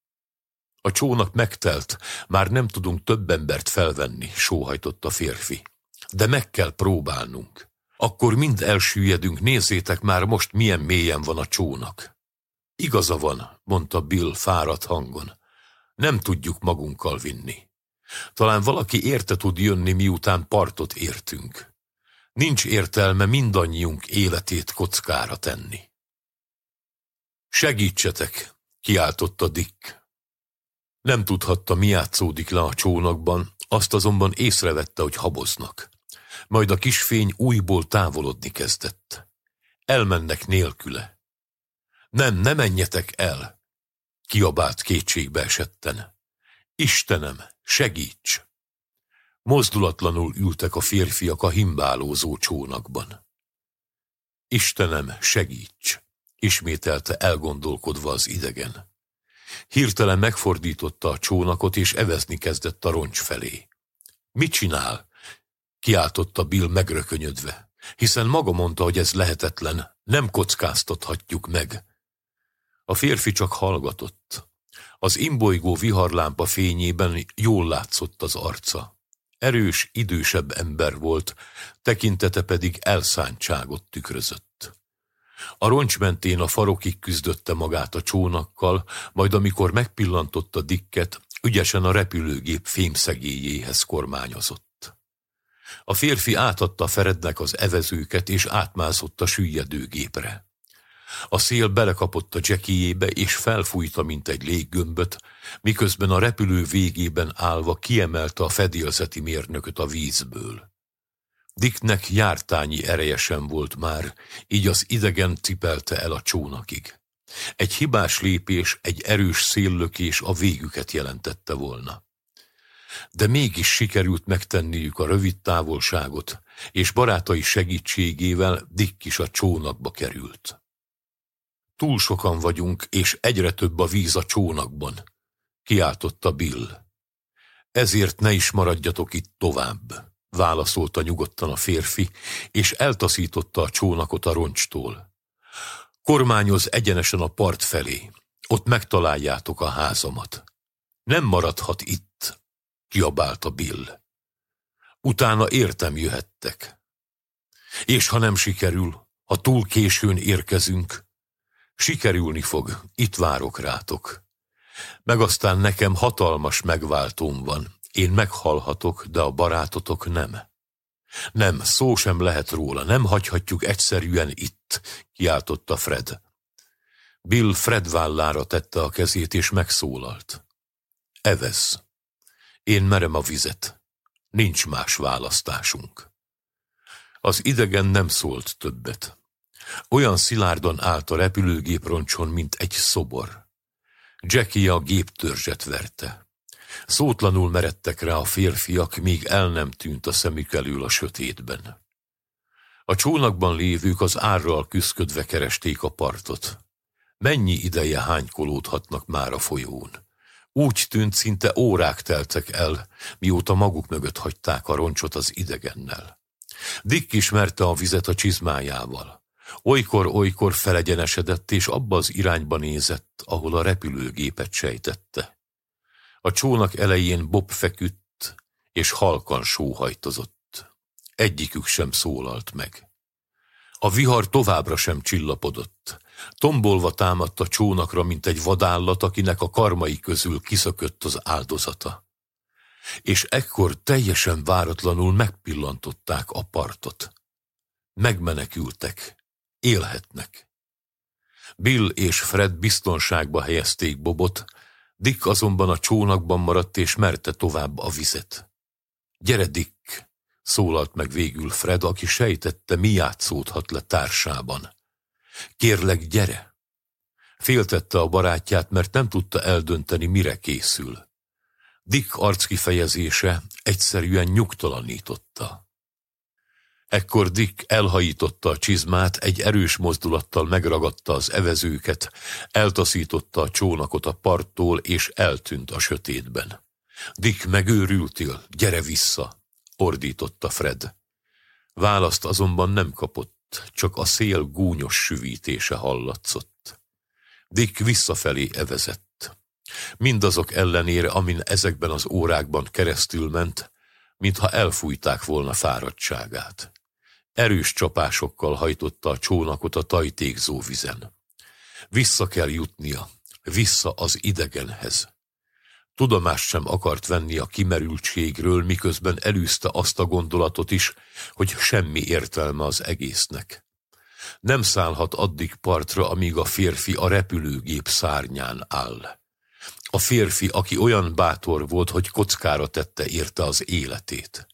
A csónak megtelt, már nem tudunk több embert felvenni, sóhajtott a férfi. De meg kell próbálnunk. Akkor mind elsüllyedünk, nézzétek már most milyen mélyen van a csónak. Igaza van, mondta Bill fáradt hangon. Nem tudjuk magunkkal vinni. Talán valaki érte tud jönni, miután partot értünk. Nincs értelme mindannyiunk életét kockára tenni. Segítsetek, kiáltotta Dick. Nem tudhatta, mi játszódik le a csónakban, azt azonban észrevette, hogy haboznak. Majd a kisfény újból távolodni kezdett. Elmennek nélküle. Nem, ne menjetek el! Kiabált kétségbe esetten. Istenem, segíts! Mozdulatlanul ültek a férfiak a himbálózó csónakban. Istenem, segíts! ismételte elgondolkodva az idegen. Hirtelen megfordította a csónakot, és evezni kezdett a roncs felé. Mit csinál? Kiáltotta Bill megrökönyödve, hiszen maga mondta, hogy ez lehetetlen, nem kockáztathatjuk meg. A férfi csak hallgatott. Az imbolygó viharlámpa fényében jól látszott az arca. Erős, idősebb ember volt, tekintete pedig elszántságot tükrözött. A roncs mentén a farokig küzdötte magát a csónakkal, majd amikor megpillantotta Dikket, ügyesen a repülőgép fémszegélyéhez kormányozott. A férfi átadta Ferednek az evezőket, és átmászott a süllyedőgépre. A szél belekapott a jackiébe, és felfújta, mint egy léggömböt, miközben a repülő végében állva kiemelte a fedélzeti mérnököt a vízből. Dicknek jártányi ereje sem volt már, így az idegen cipelte el a csónakig. Egy hibás lépés, egy erős széllökés a végüket jelentette volna. De mégis sikerült megtenniük a rövid távolságot, és barátai segítségével Dick is a csónakba került. Túl sokan vagyunk, és egyre több a víz a csónakban, kiáltotta Bill. Ezért ne is maradjatok itt tovább válaszolta nyugodtan a férfi, és eltaszította a csónakot a roncstól. Kormányoz egyenesen a part felé, ott megtaláljátok a házamat. Nem maradhat itt, kiabálta Bill. Utána értem jöhettek. És ha nem sikerül, ha túl későn érkezünk, sikerülni fog, itt várok rátok. Meg aztán nekem hatalmas megváltóm van, én meghalhatok, de a barátotok nem. Nem, szó sem lehet róla, nem hagyhatjuk egyszerűen itt, kiáltotta Fred. Bill Fred vállára tette a kezét, és megszólalt. Evesz, én merem a vizet. Nincs más választásunk. Az idegen nem szólt többet. Olyan szilárdan állt a repülőgéproncson, mint egy szobor. Jackie a géptörzset verte. Szótlanul meredtek rá a férfiak, míg el nem tűnt a szemük elől a sötétben. A csónakban lévők az árral küszködve keresték a partot. Mennyi ideje hánykolódhatnak már a folyón? Úgy tűnt, szinte órák teltek el, mióta maguk mögött hagyták a roncsot az idegennel. Dick ismerte a vizet a csizmájával. Olykor-olykor felegyenesedett, és abba az irányba nézett, ahol a repülőgépet sejtette. A csónak elején Bob feküdt, és halkan sóhajtozott. Egyikük sem szólalt meg. A vihar továbbra sem csillapodott. Tombolva támadt a csónakra, mint egy vadállat, akinek a karmai közül kiszökött az áldozata. És ekkor teljesen váratlanul megpillantották a partot. Megmenekültek. Élhetnek. Bill és Fred biztonságba helyezték Bobot, Dick azonban a csónakban maradt és merte tovább a vizet. Gyere, Dick! szólalt meg végül Fred, aki sejtette, mi játszódhat le társában. Kérlek, gyere! Féltette a barátját, mert nem tudta eldönteni, mire készül. Dick arckifejezése egyszerűen nyugtalanította. Ekkor Dick elhajította a csizmát, egy erős mozdulattal megragadta az evezőket, eltaszította a csónakot a parttól, és eltűnt a sötétben. Dick, megőrültél, gyere vissza, ordította Fred. Választ azonban nem kapott, csak a szél gúnyos süvítése hallatszott. Dick visszafelé evezett. Mindazok ellenére, amin ezekben az órákban keresztül ment, mintha elfújták volna fáradtságát. Erős csapásokkal hajtotta a csónakot a tajtékzó vizen. Vissza kell jutnia, vissza az idegenhez. Tudomást sem akart venni a kimerültségről, miközben elűzte azt a gondolatot is, hogy semmi értelme az egésznek. Nem szállhat addig partra, amíg a férfi a repülőgép szárnyán áll. A férfi, aki olyan bátor volt, hogy kockára tette érte az életét.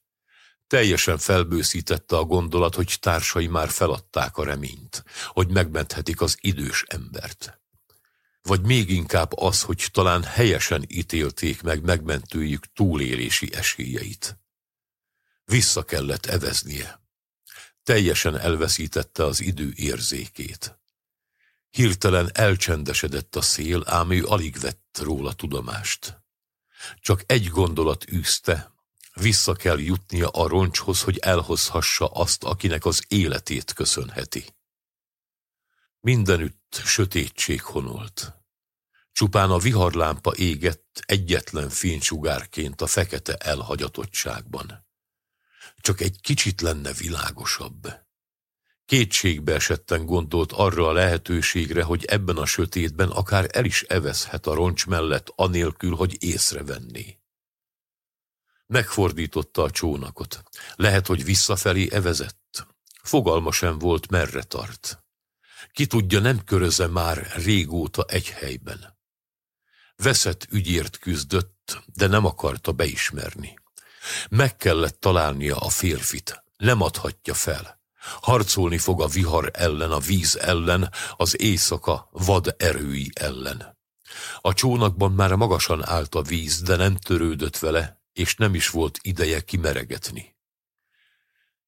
Teljesen felbőszítette a gondolat, hogy társai már feladták a reményt, hogy megmenthetik az idős embert. Vagy még inkább az, hogy talán helyesen ítélték meg megmentőjük túlélési esélyeit. Vissza kellett eveznie. Teljesen elveszítette az idő érzékét. Hirtelen elcsendesedett a szél, ám ő alig vett róla tudomást. Csak egy gondolat űzte, vissza kell jutnia a roncshoz, hogy elhozhassa azt, akinek az életét köszönheti. Mindenütt sötétség honolt. Csupán a viharlámpa égett egyetlen fénysugárként a fekete elhagyatottságban. Csak egy kicsit lenne világosabb. Kétségbe esetten gondolt arra a lehetőségre, hogy ebben a sötétben akár el is evezhet a roncs mellett, anélkül, hogy észrevenné. Megfordította a csónakot. Lehet, hogy visszafelé evezett. Fogalma sem volt, merre tart. Ki tudja, nem köröze már régóta egy helyben. Veszett ügyért küzdött, de nem akarta beismerni. Meg kellett találnia a férfit, nem adhatja fel. Harcolni fog a vihar ellen, a víz ellen, az éjszaka vad erői ellen. A csónakban már magasan állt a víz, de nem törődött vele, és nem is volt ideje kimeregetni.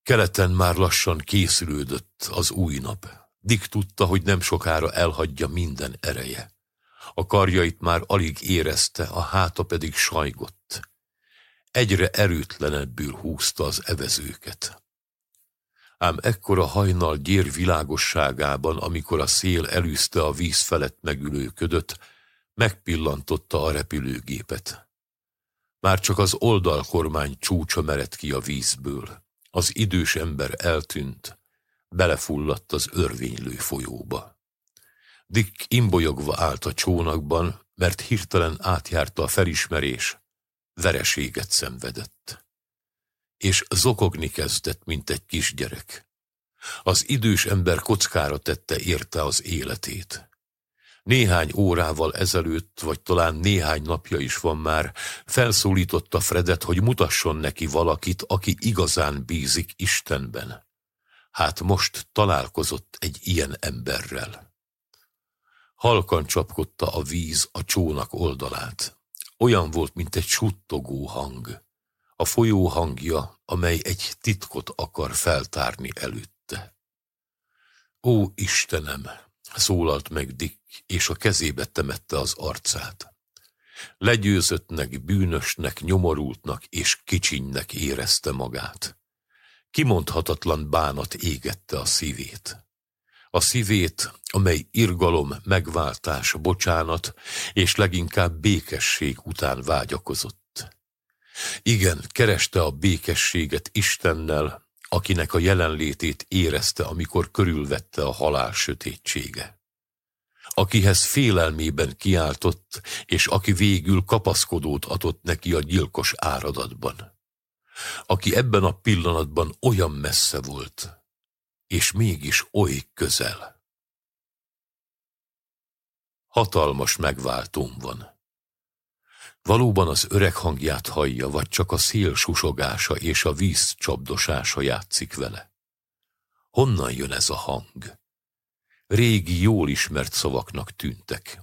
Keleten már lassan készülődött az új nap. Dick tudta, hogy nem sokára elhagyja minden ereje. A karjait már alig érezte, a háta pedig sajgott. Egyre erőtlenebbül húzta az evezőket ám ekkora hajnal gyér világosságában, amikor a szél elűzte a víz felett megülő ködöt, megpillantotta a repülőgépet. Már csak az oldalkormány csúcsa merett ki a vízből. Az idős ember eltűnt, belefulladt az örvénylő folyóba. Dick imbolyogva állt a csónakban, mert hirtelen átjárta a felismerés, vereséget szenvedett és zokogni kezdett, mint egy kisgyerek. Az idős ember kockára tette érte az életét. Néhány órával ezelőtt, vagy talán néhány napja is van már, felszólította Fredet, hogy mutasson neki valakit, aki igazán bízik Istenben. Hát most találkozott egy ilyen emberrel. Halkan csapkodta a víz a csónak oldalát. Olyan volt, mint egy suttogó hang a folyó hangja, amely egy titkot akar feltárni előtte. Ó, Istenem! szólalt meg Dick, és a kezébe temette az arcát. Legyőzöttnek, bűnösnek, nyomorultnak és kicsinynek érezte magát. Kimondhatatlan bánat égette a szívét. A szívét, amely irgalom, megváltás, bocsánat és leginkább békesség után vágyakozott. Igen, kereste a békességet Istennel, akinek a jelenlétét érezte, amikor körülvette a halál sötétsége. Akihez félelmében kiáltott, és aki végül kapaszkodót adott neki a gyilkos áradatban. Aki ebben a pillanatban olyan messze volt, és mégis oly közel. Hatalmas megváltóm van. Valóban az öreg hangját hallja, vagy csak a szél susogása és a víz csapdosása játszik vele? Honnan jön ez a hang? Régi, jól ismert szavaknak tűntek.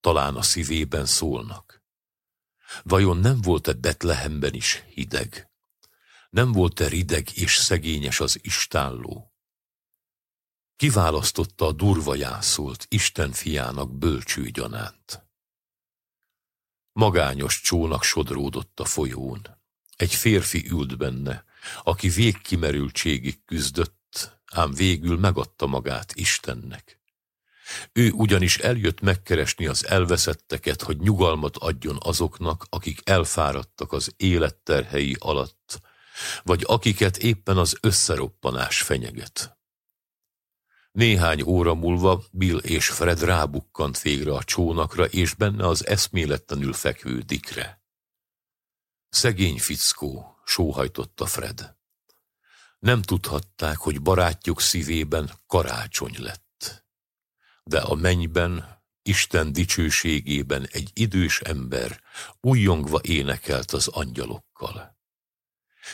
Talán a szívében szólnak. Vajon nem volt-e Betlehemben is hideg? Nem volt-e rideg és szegényes az istálló? Kiválasztotta a durva jászult Isten fiának bölcső gyanánt. Magányos csónak sodródott a folyón. Egy férfi ült benne, aki végkimerültségig küzdött, ám végül megadta magát Istennek. Ő ugyanis eljött megkeresni az elveszetteket, hogy nyugalmat adjon azoknak, akik elfáradtak az életterhei alatt, vagy akiket éppen az összeroppanás fenyeget. Néhány óra múlva Bill és Fred rábukkant végre a csónakra, és benne az eszméletlenül fekvő Dikre. Szegény fickó, sóhajtotta Fred. Nem tudhatták, hogy barátjuk szívében karácsony lett. De a mennyben, Isten dicsőségében egy idős ember újjongva énekelt az angyalokkal.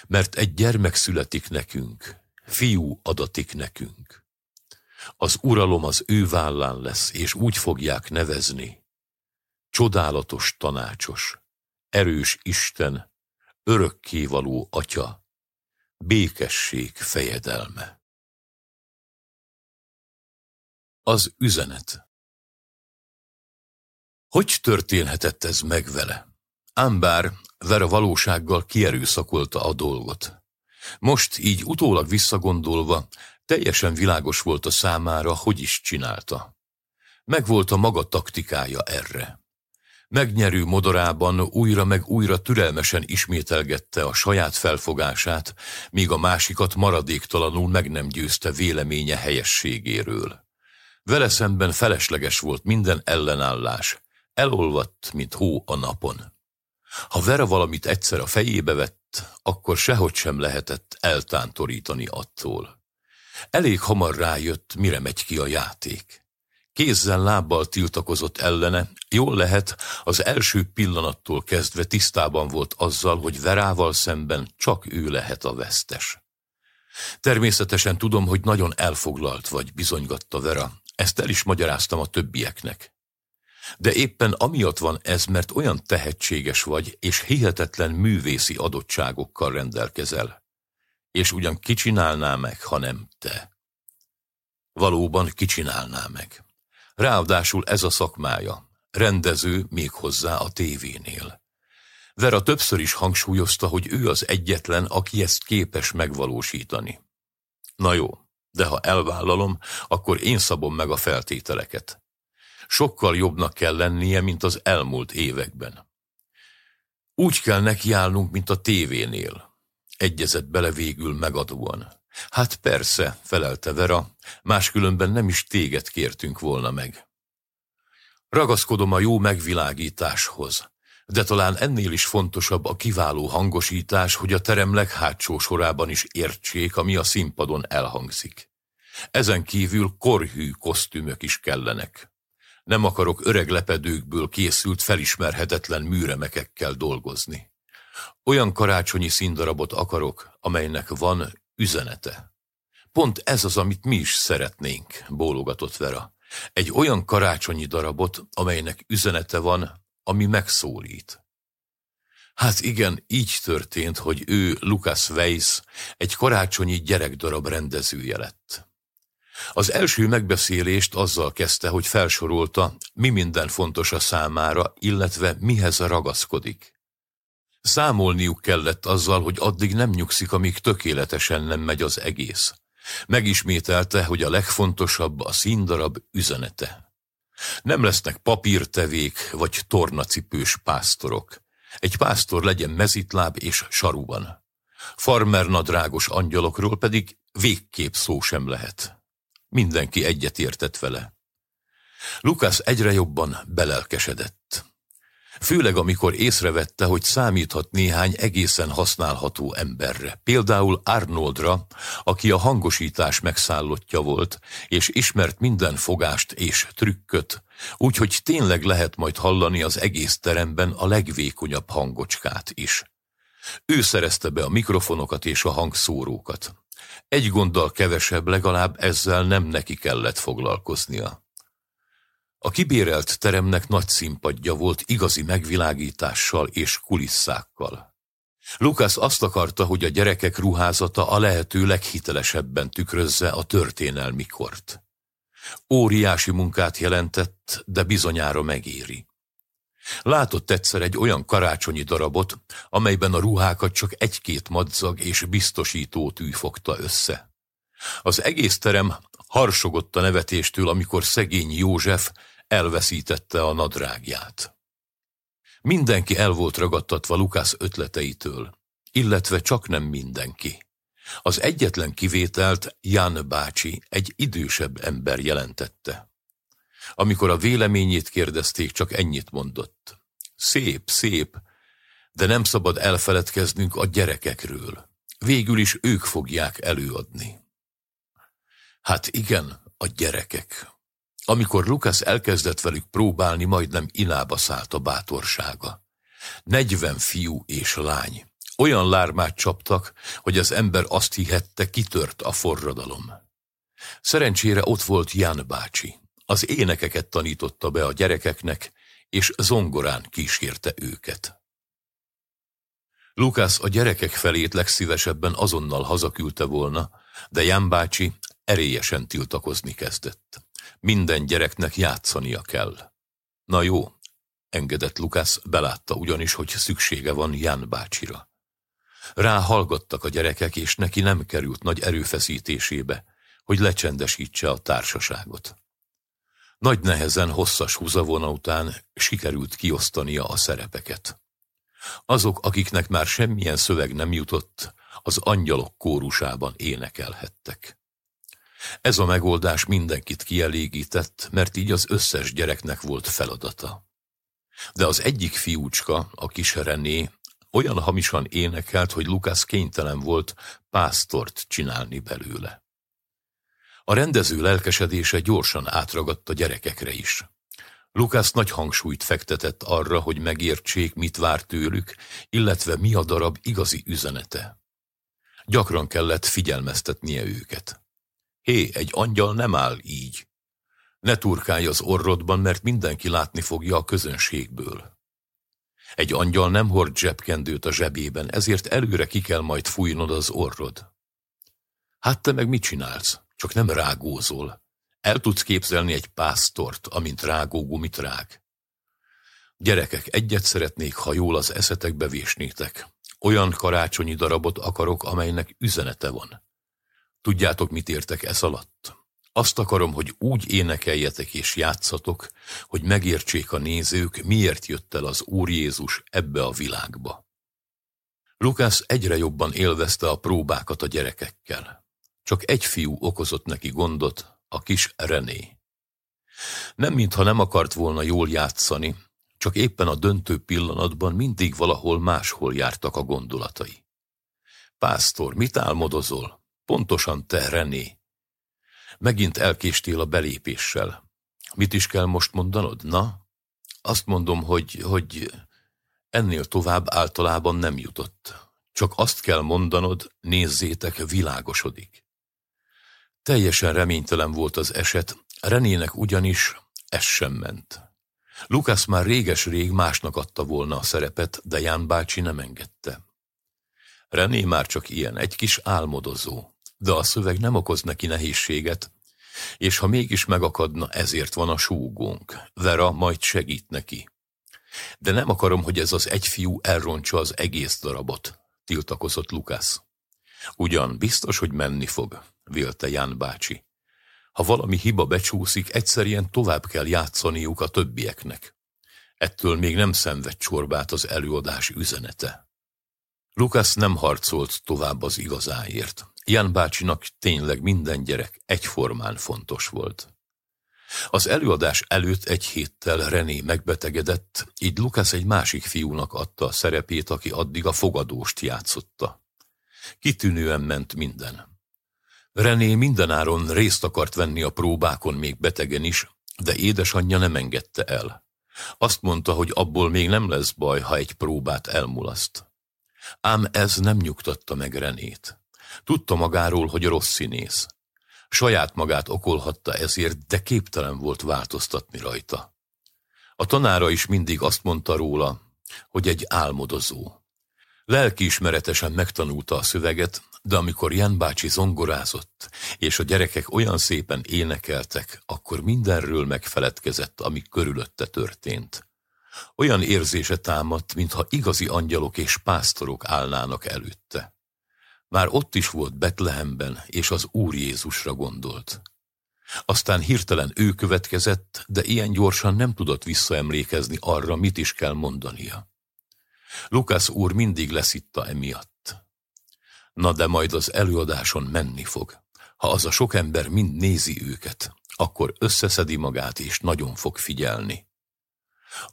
Mert egy gyermek születik nekünk, fiú adatik nekünk. Az uralom az ő vállán lesz, és úgy fogják nevezni. Csodálatos tanácsos, erős Isten, örökkévaló Atya, békesség fejedelme. Az üzenet Hogy történhetett ez meg vele? Ám bár Vera valósággal kierőszakolta a dolgot. Most, így utólag visszagondolva, teljesen világos volt a számára, hogy is csinálta. Megvolt a maga taktikája erre. Megnyerő modorában újra meg újra türelmesen ismételgette a saját felfogását, míg a másikat maradéktalanul meg nem győzte véleménye helyességéről. Vele szemben felesleges volt minden ellenállás, elolvadt, mint hó a napon. Ha Vera valamit egyszer a fejébe vett, akkor sehogy sem lehetett eltántorítani attól. Elég hamar rájött, mire megy ki a játék. Kézzel, lábbal tiltakozott ellene, jól lehet, az első pillanattól kezdve tisztában volt azzal, hogy Verával szemben csak ő lehet a vesztes. Természetesen tudom, hogy nagyon elfoglalt vagy, bizonygatta Vera. Ezt el is magyaráztam a többieknek. De éppen amiatt van ez, mert olyan tehetséges vagy, és hihetetlen művészi adottságokkal rendelkezel. És ugyan kicsinálná meg, ha nem te. Valóban kicsinálná meg. Ráadásul ez a szakmája. Rendező még hozzá a tévénél. Vera többször is hangsúlyozta, hogy ő az egyetlen, aki ezt képes megvalósítani. Na jó, de ha elvállalom, akkor én szabom meg a feltételeket. Sokkal jobbnak kell lennie, mint az elmúlt években. Úgy kell nekiállnunk, mint a tévénél. Egyezett bele végül megadóan. Hát persze, felelte Vera, máskülönben nem is téged kértünk volna meg. Ragaszkodom a jó megvilágításhoz, de talán ennél is fontosabb a kiváló hangosítás, hogy a terem leghátsó sorában is értsék, ami a színpadon elhangzik. Ezen kívül korhű kosztümök is kellenek. Nem akarok öreg lepedőkből készült felismerhetetlen műremekekkel dolgozni. Olyan karácsonyi színdarabot akarok, amelynek van üzenete. Pont ez az, amit mi is szeretnénk, bólogatott Vera. Egy olyan karácsonyi darabot, amelynek üzenete van, ami megszólít. Hát igen, így történt, hogy ő, Lucas Weiss, egy karácsonyi gyerekdarab rendezője lett. Az első megbeszélést azzal kezdte, hogy felsorolta, mi minden fontos a számára, illetve mihez ragaszkodik. Számolniuk kellett azzal, hogy addig nem nyugszik, amíg tökéletesen nem megy az egész. Megismételte, hogy a legfontosabb a színdarab üzenete. Nem lesznek papírtevék vagy tornacipős pásztorok. Egy pásztor legyen mezitláb és saruban. Farmer nadrágos angyalokról pedig végképp szó sem lehet. Mindenki egyetértett vele. Lukász egyre jobban belelkesedett. Főleg amikor észrevette, hogy számíthat néhány egészen használható emberre. Például Arnoldra, aki a hangosítás megszállottja volt, és ismert minden fogást és trükköt, úgyhogy tényleg lehet majd hallani az egész teremben a legvékonyabb hangocskát is. Ő szerezte be a mikrofonokat és a hangszórókat. Egy gonddal kevesebb legalább ezzel nem neki kellett foglalkoznia. A kibérelt teremnek nagy színpadja volt igazi megvilágítással és kulisszákkal. Lukasz azt akarta, hogy a gyerekek ruházata a lehető leghitelesebben tükrözze a történelmi kort. Óriási munkát jelentett, de bizonyára megéri. Látott egyszer egy olyan karácsonyi darabot, amelyben a ruhákat csak egy-két madzag és biztosító tű fogta össze. Az egész terem harsogott a nevetéstől, amikor szegény József elveszítette a nadrágját. Mindenki el volt ragadtatva Lukász ötleteitől, illetve csak nem mindenki. Az egyetlen kivételt Ján bácsi, egy idősebb ember jelentette. Amikor a véleményét kérdezték, csak ennyit mondott. Szép, szép, de nem szabad elfeledkeznünk a gyerekekről. Végül is ők fogják előadni. Hát igen, a gyerekek. Amikor Lukasz elkezdett velük próbálni, majdnem inába szállt a bátorsága. Negyven fiú és lány. Olyan lármát csaptak, hogy az ember azt hihette, kitört a forradalom. Szerencsére ott volt Ján bácsi. Az énekeket tanította be a gyerekeknek, és zongorán kísérte őket. Lukász a gyerekek felét legszívesebben azonnal hazaküldte volna, de Ján bácsi erélyesen tiltakozni kezdett. Minden gyereknek játszania kell. Na jó, engedett Lukász, belátta ugyanis, hogy szüksége van Ján bácsira. Rá hallgattak a gyerekek, és neki nem került nagy erőfeszítésébe, hogy lecsendesítse a társaságot. Nagy nehezen hosszas húzavona után sikerült kiosztania a szerepeket. Azok, akiknek már semmilyen szöveg nem jutott, az angyalok kórusában énekelhettek. Ez a megoldás mindenkit kielégített, mert így az összes gyereknek volt feladata. De az egyik fiúcska, a kis René, olyan hamisan énekelt, hogy Lukász kénytelen volt pásztort csinálni belőle. A rendező lelkesedése gyorsan átragadt a gyerekekre is. Lukász nagy hangsúlyt fektetett arra, hogy megértsék, mit vár tőlük, illetve mi a darab igazi üzenete. Gyakran kellett figyelmeztetnie őket. Hé, egy angyal nem áll így. Ne turkálj az orrodban, mert mindenki látni fogja a közönségből. Egy angyal nem hord zsebkendőt a zsebében, ezért előre ki kell majd fújnod az orrod. Hát te meg mit csinálsz? Csak nem rágózol. El tudsz képzelni egy pásztort, amint rágó gumit rág. Gyerekek, egyet szeretnék, ha jól az eszetekbe vésnétek. Olyan karácsonyi darabot akarok, amelynek üzenete van. Tudjátok, mit értek ez alatt? Azt akarom, hogy úgy énekeljetek és játszatok, hogy megértsék a nézők, miért jött el az Úr Jézus ebbe a világba. Lukász egyre jobban élvezte a próbákat a gyerekekkel. Csak egy fiú okozott neki gondot, a kis René. Nem mintha nem akart volna jól játszani, csak éppen a döntő pillanatban mindig valahol máshol jártak a gondolatai. Pásztor, mit álmodozol? Pontosan te, René. Megint elkéstél a belépéssel. Mit is kell most mondanod? Na? Azt mondom, hogy, hogy ennél tovább általában nem jutott. Csak azt kell mondanod, nézzétek, világosodik. Teljesen reménytelen volt az eset, Renének ugyanis ez sem ment. Lukasz már réges-rég másnak adta volna a szerepet, de Ján bácsi nem engedte. René már csak ilyen, egy kis álmodozó de a szöveg nem okoz neki nehézséget, és ha mégis megakadna, ezért van a súgónk. Vera majd segít neki. De nem akarom, hogy ez az egy fiú elrontsa az egész darabot, tiltakozott Lukász. Ugyan biztos, hogy menni fog, vélte Ján bácsi. Ha valami hiba becsúszik, egyszerűen tovább kell játszaniuk a többieknek. Ettől még nem szenved csorbát az előadás üzenete. Lukasz nem harcolt tovább az igazáért. Jan bácsinak tényleg minden gyerek egyformán fontos volt. Az előadás előtt egy héttel René megbetegedett, így Lukasz egy másik fiúnak adta a szerepét, aki addig a fogadóst játszotta. Kitűnően ment minden. René mindenáron részt akart venni a próbákon még betegen is, de édesanyja nem engedte el. Azt mondta, hogy abból még nem lesz baj, ha egy próbát elmulaszt. Ám ez nem nyugtatta meg Renét. Tudta magáról, hogy rossz színész. Saját magát okolhatta ezért, de képtelen volt változtatni rajta. A tanára is mindig azt mondta róla, hogy egy álmodozó. Lelkiismeretesen megtanulta a szöveget, de amikor Jan bácsi zongorázott, és a gyerekek olyan szépen énekeltek, akkor mindenről megfeledkezett, ami körülötte történt. Olyan érzése támadt, mintha igazi angyalok és pásztorok állnának előtte. Már ott is volt Betlehemben, és az Úr Jézusra gondolt. Aztán hirtelen ő következett, de ilyen gyorsan nem tudott visszaemlékezni arra, mit is kell mondania. Lukasz úr mindig leszitta emiatt. Na de majd az előadáson menni fog. Ha az a sok ember mind nézi őket, akkor összeszedi magát és nagyon fog figyelni.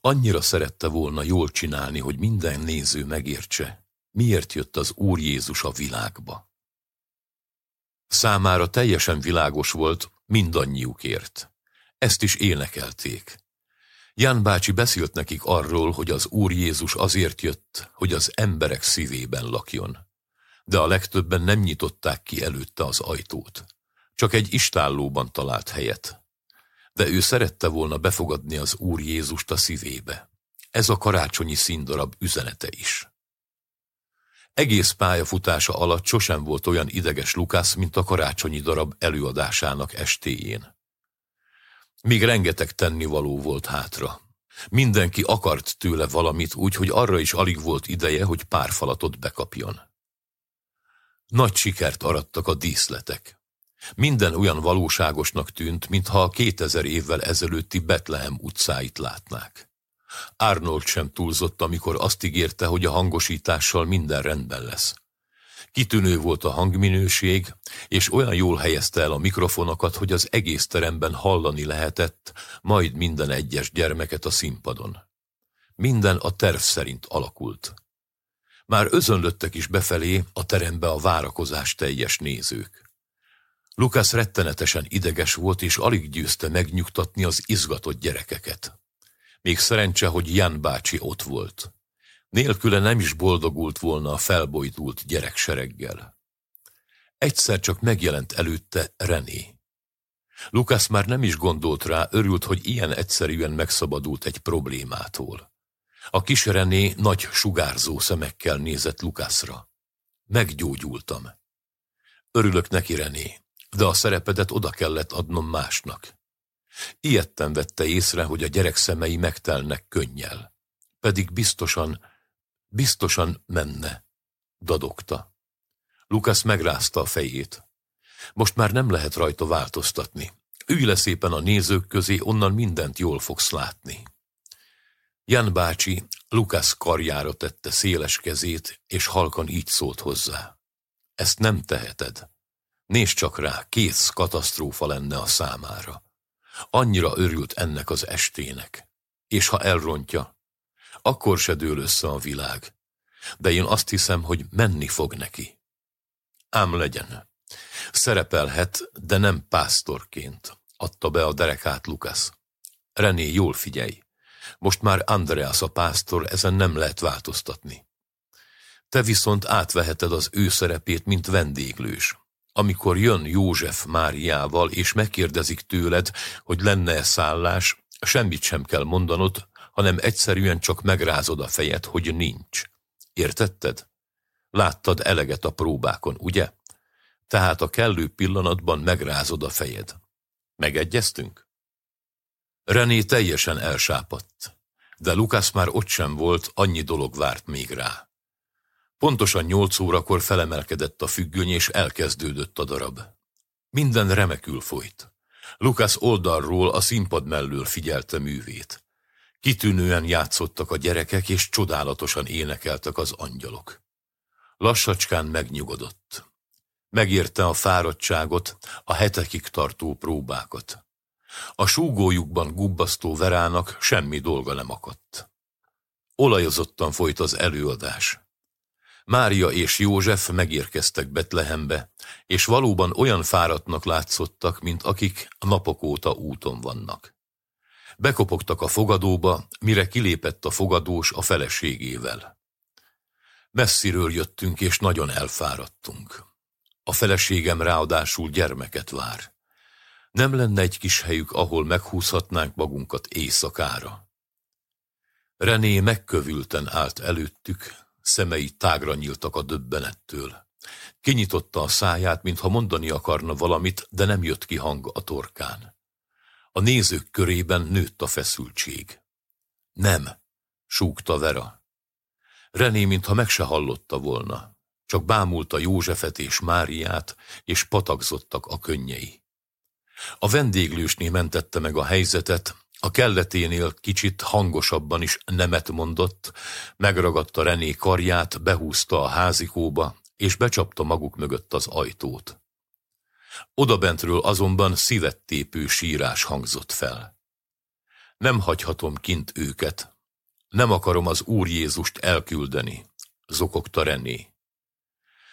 Annyira szerette volna jól csinálni, hogy minden néző megértse, miért jött az Úr Jézus a világba. Számára teljesen világos volt mindannyiukért. Ezt is énekelték. Ján bácsi beszélt nekik arról, hogy az Úr Jézus azért jött, hogy az emberek szívében lakjon. De a legtöbben nem nyitották ki előtte az ajtót. Csak egy istállóban talált helyet. De ő szerette volna befogadni az Úr Jézust a szívébe. Ez a karácsonyi színdarab üzenete is. Egész pályafutása alatt sosem volt olyan ideges Lukász, mint a karácsonyi darab előadásának estéjén. Még rengeteg tennivaló volt hátra. Mindenki akart tőle valamit, úgyhogy arra is alig volt ideje, hogy pár falatot bekapjon. Nagy sikert arattak a díszletek. Minden olyan valóságosnak tűnt, mintha a kétezer évvel ezelőtti Betlehem utcáit látnák. Arnold sem túlzott, amikor azt ígérte, hogy a hangosítással minden rendben lesz. Kitűnő volt a hangminőség, és olyan jól helyezte el a mikrofonokat, hogy az egész teremben hallani lehetett, majd minden egyes gyermeket a színpadon. Minden a terv szerint alakult. Már özönlöttek is befelé a terembe a várakozás teljes nézők. Lukasz rettenetesen ideges volt, és alig győzte megnyugtatni az izgatott gyerekeket. Még szerencse, hogy Jan bácsi ott volt. Nélküle nem is boldogult volna a felbojdult gyereksereggel. Egyszer csak megjelent előtte René. Lukasz már nem is gondolt rá, örült, hogy ilyen egyszerűen megszabadult egy problémától. A kis René nagy sugárzó szemekkel nézett Lukaszra. Meggyógyultam. Örülök neki, René, de a szerepedet oda kellett adnom másnak. Ilyetten vette észre, hogy a gyerek szemei megtelnek könnyel. Pedig biztosan Biztosan menne, dadogta. Lukasz megrázta a fejét. Most már nem lehet rajta változtatni. Ülj le szépen a nézők közé, onnan mindent jól fogsz látni. Jan bácsi Lukasz karjára tette széles kezét, és halkan így szólt hozzá. Ezt nem teheted. Nézd csak rá, kész katasztrófa lenne a számára. Annyira örült ennek az estének. És ha elrontja, akkor se dől össze a világ. De én azt hiszem, hogy menni fog neki. Ám legyen. Szerepelhet, de nem pásztorként, adta be a derekát Lukasz. René, jól figyelj. Most már Andreas a pásztor, ezen nem lehet változtatni. Te viszont átveheted az ő szerepét, mint vendéglős. Amikor jön József Máriával, és megkérdezik tőled, hogy lenne-e szállás, semmit sem kell mondanod, hanem egyszerűen csak megrázod a fejed, hogy nincs. Értetted? Láttad eleget a próbákon, ugye? Tehát a kellő pillanatban megrázod a fejed. Megegyeztünk? René teljesen elsápadt, de Lukasz már ott sem volt, annyi dolog várt még rá. Pontosan nyolc órakor felemelkedett a függöny, és elkezdődött a darab. Minden remekül folyt. Lukasz oldalról a színpad mellől figyelte művét. Kitűnően játszottak a gyerekek, és csodálatosan énekeltek az angyalok. Lassacskán megnyugodott. Megérte a fáradtságot, a hetekig tartó próbákat. A súgójukban gubbasztó verának semmi dolga nem akadt. Olajozottan folyt az előadás. Mária és József megérkeztek Betlehembe, és valóban olyan fáradtnak látszottak, mint akik napok óta úton vannak. Bekopogtak a fogadóba, mire kilépett a fogadós a feleségével. Messziről jöttünk, és nagyon elfáradtunk. A feleségem ráadásul gyermeket vár. Nem lenne egy kis helyük, ahol meghúzhatnánk magunkat éjszakára. René megkövülten állt előttük, Szemei tágra nyíltak a döbbenettől. Kinyitotta a száját, mintha mondani akarna valamit, de nem jött ki hang a torkán. A nézők körében nőtt a feszültség. Nem, súgta Vera. René, mintha meg se hallotta volna. Csak bámulta Józsefet és Máriát, és patakzottak a könnyei. A vendéglősné mentette meg a helyzetet, a kelleténél kicsit hangosabban is nemet mondott, megragadta René karját, behúzta a házikóba, és becsapta maguk mögött az ajtót. Odabentről azonban szívettépő sírás hangzott fel. Nem hagyhatom kint őket, nem akarom az Úr Jézust elküldeni, zokogta René.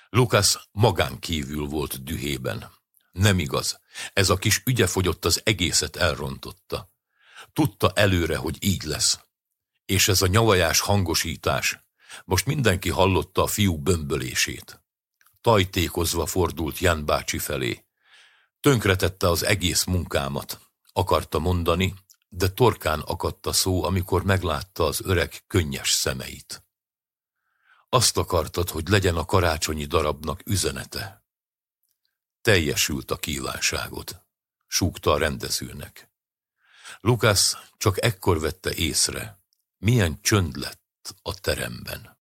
Lukasz magán kívül volt dühében. Nem igaz, ez a kis ügyefogyott az egészet elrontotta. Tudta előre, hogy így lesz. És ez a nyavajás hangosítás, most mindenki hallotta a fiú bömbölését. Tajtékozva fordult Jan bácsi felé. Tönkretette az egész munkámat, akarta mondani, de torkán akadt a szó, amikor meglátta az öreg könnyes szemeit. Azt akartad, hogy legyen a karácsonyi darabnak üzenete. Teljesült a kívánságod, súgta a rendezőnek. Lukasz csak ekkor vette észre, milyen csönd lett a teremben.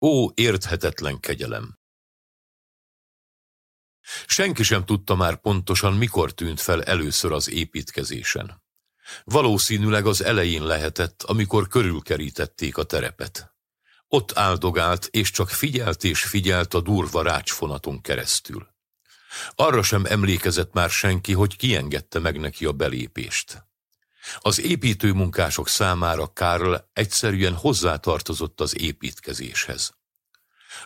Ó, érthetetlen kegyelem! Senki sem tudta már pontosan, mikor tűnt fel először az építkezésen. Valószínűleg az elején lehetett, amikor körülkerítették a terepet. Ott áldogált, és csak figyelt és figyelt a durva rácsfonaton keresztül. Arra sem emlékezett már senki, hogy kiengedte meg neki a belépést. Az építőmunkások számára Karl egyszerűen hozzátartozott az építkezéshez.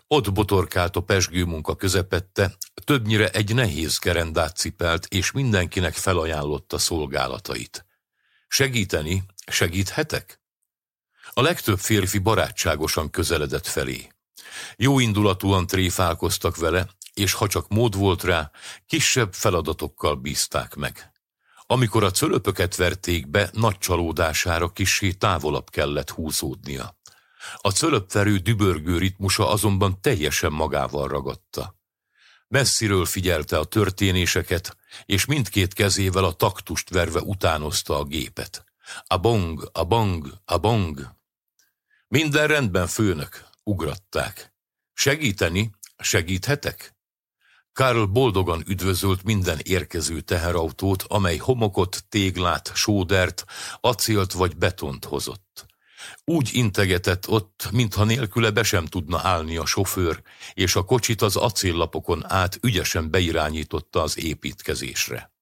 Ott botorkált a pesgő munka közepette, többnyire egy nehéz gerendát cipelt, és mindenkinek felajánlotta szolgálatait. Segíteni? Segíthetek? A legtöbb férfi barátságosan közeledett felé. Jó indulatúan tréfálkoztak vele, és ha csak mód volt rá, kisebb feladatokkal bízták meg. Amikor a cölöpöket verték be, nagy csalódására kissé távolabb kellett húzódnia. A cölöpverő dübörgő ritmusa azonban teljesen magával ragadta. Messziről figyelte a történéseket, és mindkét kezével a taktust verve utánozta a gépet. A bong, a bong, a bong. Minden rendben, főnök, ugratták. Segíteni? Segíthetek? Karl boldogan üdvözölt minden érkező teherautót, amely homokot, téglát, sódert, acélt vagy betont hozott. Úgy integetett ott, mintha nélküle be sem tudna állni a sofőr, és a kocsit az acéllapokon át ügyesen beirányította az építkezésre.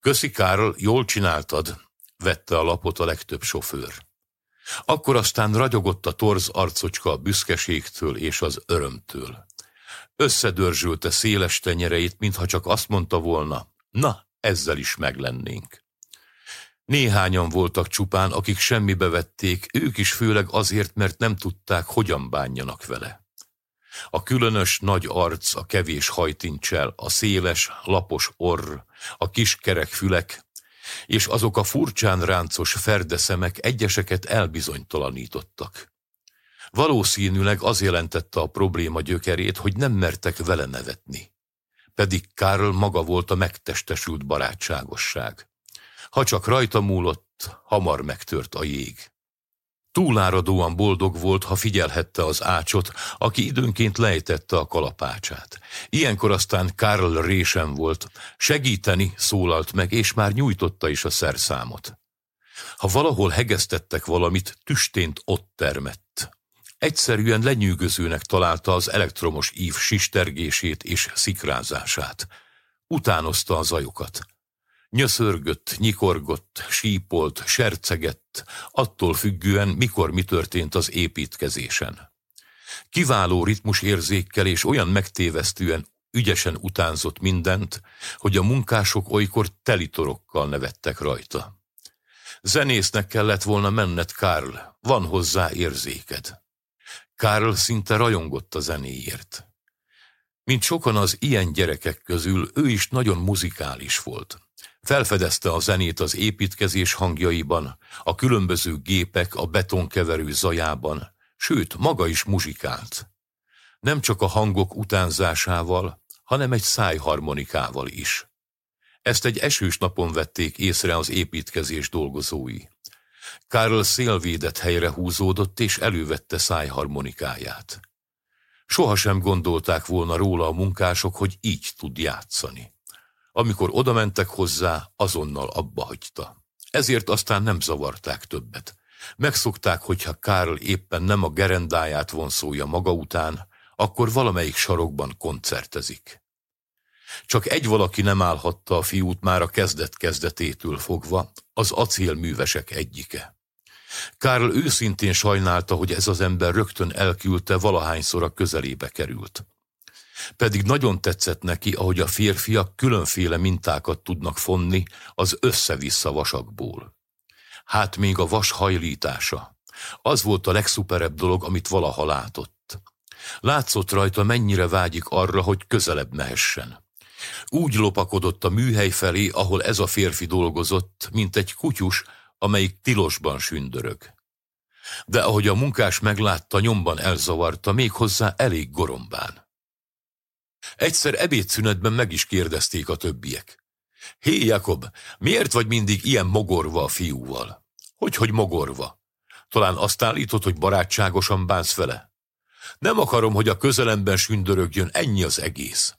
Köszi, Karl, jól csináltad, vette a lapot a legtöbb sofőr. Akkor aztán ragyogott a torz arcocska a büszkeségtől és az örömtől. Összedörzsülte széles tenyereit, mintha csak azt mondta volna, na, ezzel is meglennénk. Néhányan voltak csupán, akik semmibe vették, ők is főleg azért, mert nem tudták, hogyan bánjanak vele. A különös nagy arc, a kevés hajtincsel, a széles, lapos orr, a kis kerek fülek, és azok a furcsán ráncos ferdeszemek egyeseket elbizonytalanítottak. Valószínűleg az jelentette a probléma gyökerét, hogy nem mertek vele nevetni. Pedig Karl maga volt a megtestesült barátságosság. Ha csak rajta múlott, hamar megtört a jég. Túláradóan boldog volt, ha figyelhette az ácsot, aki időnként lejtette a kalapácsát. Ilyenkor aztán Karl résen volt, segíteni szólalt meg, és már nyújtotta is a szerszámot. Ha valahol hegesztettek valamit, tüstént ott termett. Egyszerűen lenyűgözőnek találta az elektromos ív sistergését és szikrázását. Utánozta a zajokat. Nyöszörgött, nyikorgott, sípolt, sercegett, attól függően, mikor mi történt az építkezésen. Kiváló ritmusérzékkel és olyan megtévesztően ügyesen utánzott mindent, hogy a munkások olykor telitorokkal nevettek rajta. Zenésznek kellett volna menned, Karl, van hozzá érzéked. Karl szinte rajongott a zenéért. Mint sokan az ilyen gyerekek közül, ő is nagyon muzikális volt. Felfedezte a zenét az építkezés hangjaiban, a különböző gépek a betonkeverő zajában, sőt, maga is muzsikált. Nem csak a hangok utánzásával, hanem egy szájharmonikával is. Ezt egy esős napon vették észre az építkezés dolgozói. Karl szélvédett helyre húzódott, és elővette szájharmonikáját. Sohasem gondolták volna róla a munkások, hogy így tud játszani. Amikor odamentek hozzá, azonnal abba hagyta. Ezért aztán nem zavarták többet. Megszokták, hogyha Karl éppen nem a gerendáját vonszolja maga után, akkor valamelyik sarokban koncertezik. Csak egy valaki nem állhatta a fiút már a kezdet-kezdetétől fogva, az acélművesek egyike. Karl őszintén sajnálta, hogy ez az ember rögtön elküldte valahányszor a közelébe került. Pedig nagyon tetszett neki, ahogy a férfiak különféle mintákat tudnak fonni az össze-vissza vasakból. Hát még a vas hajlítása. Az volt a legszuperebb dolog, amit valaha látott. Látszott rajta, mennyire vágyik arra, hogy közelebb mehessen. Úgy lopakodott a műhely felé, ahol ez a férfi dolgozott, mint egy kutyus, amelyik tilosban sündörög. De ahogy a munkás meglátta, nyomban elzavarta, méghozzá elég gorombán. Egyszer ebédszünetben meg is kérdezték a többiek. Hé, Jakob, miért vagy mindig ilyen mogorva a fiúval? Hogy, hogy mogorva? Talán azt állítod, hogy barátságosan bánsz vele? Nem akarom, hogy a közelemben sündörögjön, ennyi az egész.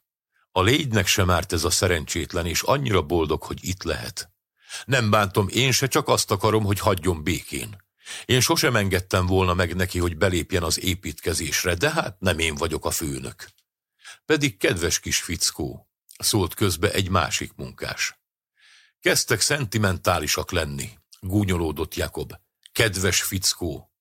A légynek sem árt ez a szerencsétlen, és annyira boldog, hogy itt lehet. Nem bántom én se, csak azt akarom, hogy hagyjon békén. Én sosem engedtem volna meg neki, hogy belépjen az építkezésre, de hát nem én vagyok a főnök. Pedig kedves kis fickó, szólt közbe egy másik munkás. Kezdtek szentimentálisak lenni, gúnyolódott Jakob. Kedves fickó.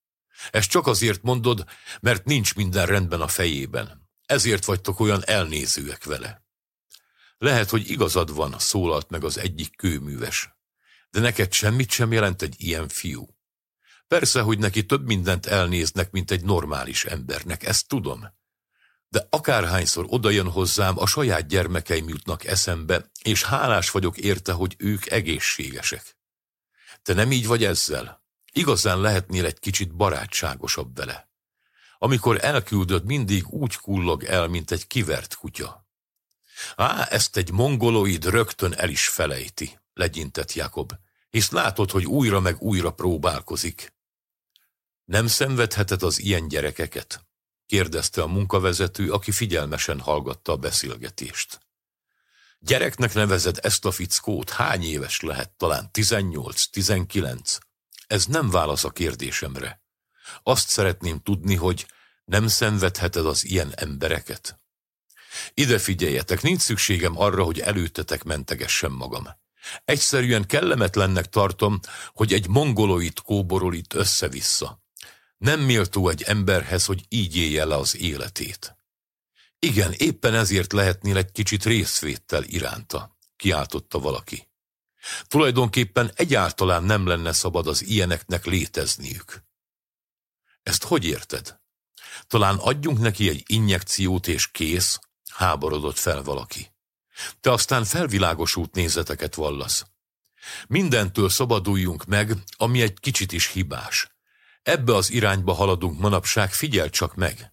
Ezt csak azért mondod, mert nincs minden rendben a fejében. Ezért vagytok olyan elnézőek vele. Lehet, hogy igazad van, szólalt meg az egyik kőműves. De neked semmit sem jelent egy ilyen fiú. Persze, hogy neki több mindent elnéznek, mint egy normális embernek, ezt tudom. De akárhányszor odajön hozzám, a saját gyermekeim jutnak eszembe, és hálás vagyok érte, hogy ők egészségesek. Te nem így vagy ezzel? Igazán lehetnél egy kicsit barátságosabb vele. Amikor elküldöd, mindig úgy kullog el, mint egy kivert kutya. Á, ezt egy mongoloid rögtön el is felejti, legyintett Jakob, hisz látod, hogy újra meg újra próbálkozik. Nem szenvedheted az ilyen gyerekeket? kérdezte a munkavezető, aki figyelmesen hallgatta a beszélgetést. Gyereknek nevezed ezt a fickót, hány éves lehet, talán 18-19? Ez nem válasz a kérdésemre. Azt szeretném tudni, hogy nem szenvedheted az ilyen embereket? Ide figyeljetek, nincs szükségem arra, hogy előttetek mentegessem magam. Egyszerűen kellemetlennek tartom, hogy egy mongoloid kóborol itt össze-vissza. Nem méltó egy emberhez, hogy így élje le az életét. Igen, éppen ezért lehetnél egy kicsit részvéttel iránta, kiáltotta valaki. Tulajdonképpen egyáltalán nem lenne szabad az ilyeneknek létezniük. Ezt hogy érted? Talán adjunk neki egy injekciót és kész, háborodott fel valaki. Te aztán felvilágosult nézeteket vallasz. Mindentől szabaduljunk meg, ami egy kicsit is hibás. Ebbe az irányba haladunk manapság, figyel csak meg.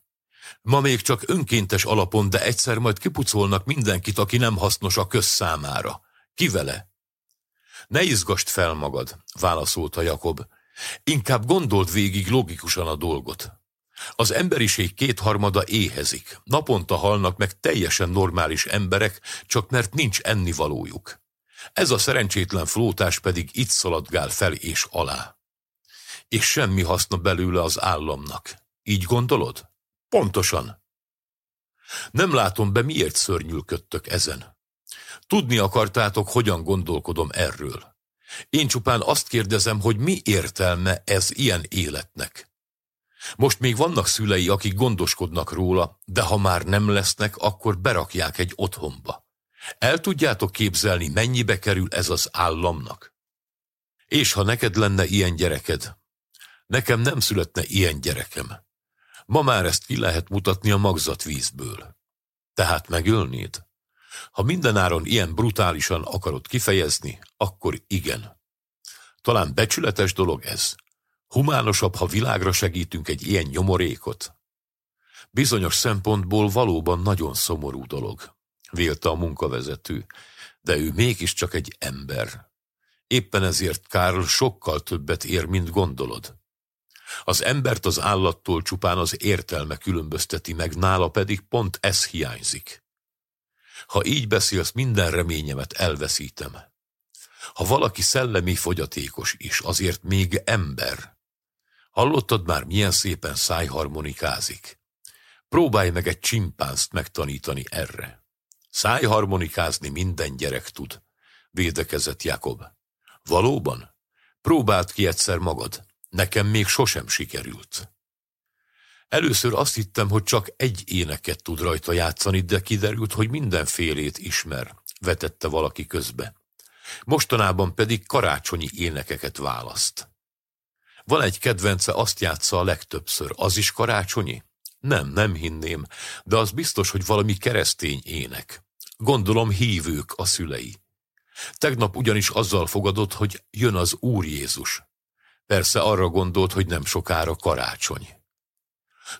Ma még csak önkéntes alapon, de egyszer majd kipucolnak mindenkit, aki nem hasznos a közszámára. Ki vele? Ne izgast fel magad, válaszolta Jakob. Inkább gondold végig logikusan a dolgot. Az emberiség kétharmada éhezik. Naponta halnak meg teljesen normális emberek, csak mert nincs ennivalójuk. Ez a szerencsétlen flótás pedig itt szaladgál fel és alá. És semmi haszna belőle az államnak. Így gondolod? Pontosan. Nem látom be, miért szörnyülködtök ezen. Tudni akartátok, hogyan gondolkodom erről. Én csupán azt kérdezem, hogy mi értelme ez ilyen életnek. Most még vannak szülei, akik gondoskodnak róla, de ha már nem lesznek, akkor berakják egy otthonba. El tudjátok képzelni, mennyibe kerül ez az államnak? És ha neked lenne ilyen gyereked, nekem nem születne ilyen gyerekem. Ma már ezt ki lehet mutatni a magzatvízből. Tehát megölnéd? Ha mindenáron ilyen brutálisan akarod kifejezni, akkor igen. Talán becsületes dolog ez. Humánosabb, ha világra segítünk egy ilyen nyomorékot. Bizonyos szempontból valóban nagyon szomorú dolog, vélte a munkavezető, de ő mégiscsak egy ember. Éppen ezért Karl sokkal többet ér, mint gondolod. Az embert az állattól csupán az értelme különbözteti meg, nála pedig pont ez hiányzik. Ha így beszélsz, minden reményemet elveszítem. Ha valaki szellemi fogyatékos is, azért még ember. Hallottad már, milyen szépen szájharmonikázik? Próbálj meg egy csimpánzt megtanítani erre. Szájharmonikázni minden gyerek tud, védekezett Jakob. Valóban? Próbáld ki egyszer magad. Nekem még sosem sikerült. Először azt hittem, hogy csak egy éneket tud rajta játszani, de kiderült, hogy mindenfélét ismer, vetette valaki közbe. Mostanában pedig karácsonyi énekeket választ. Van egy kedvence, azt játsza a legtöbbször. Az is karácsonyi? Nem, nem hinném, de az biztos, hogy valami keresztény ének. Gondolom hívők a szülei. Tegnap ugyanis azzal fogadott, hogy jön az Úr Jézus. Persze arra gondolt, hogy nem sokára karácsony.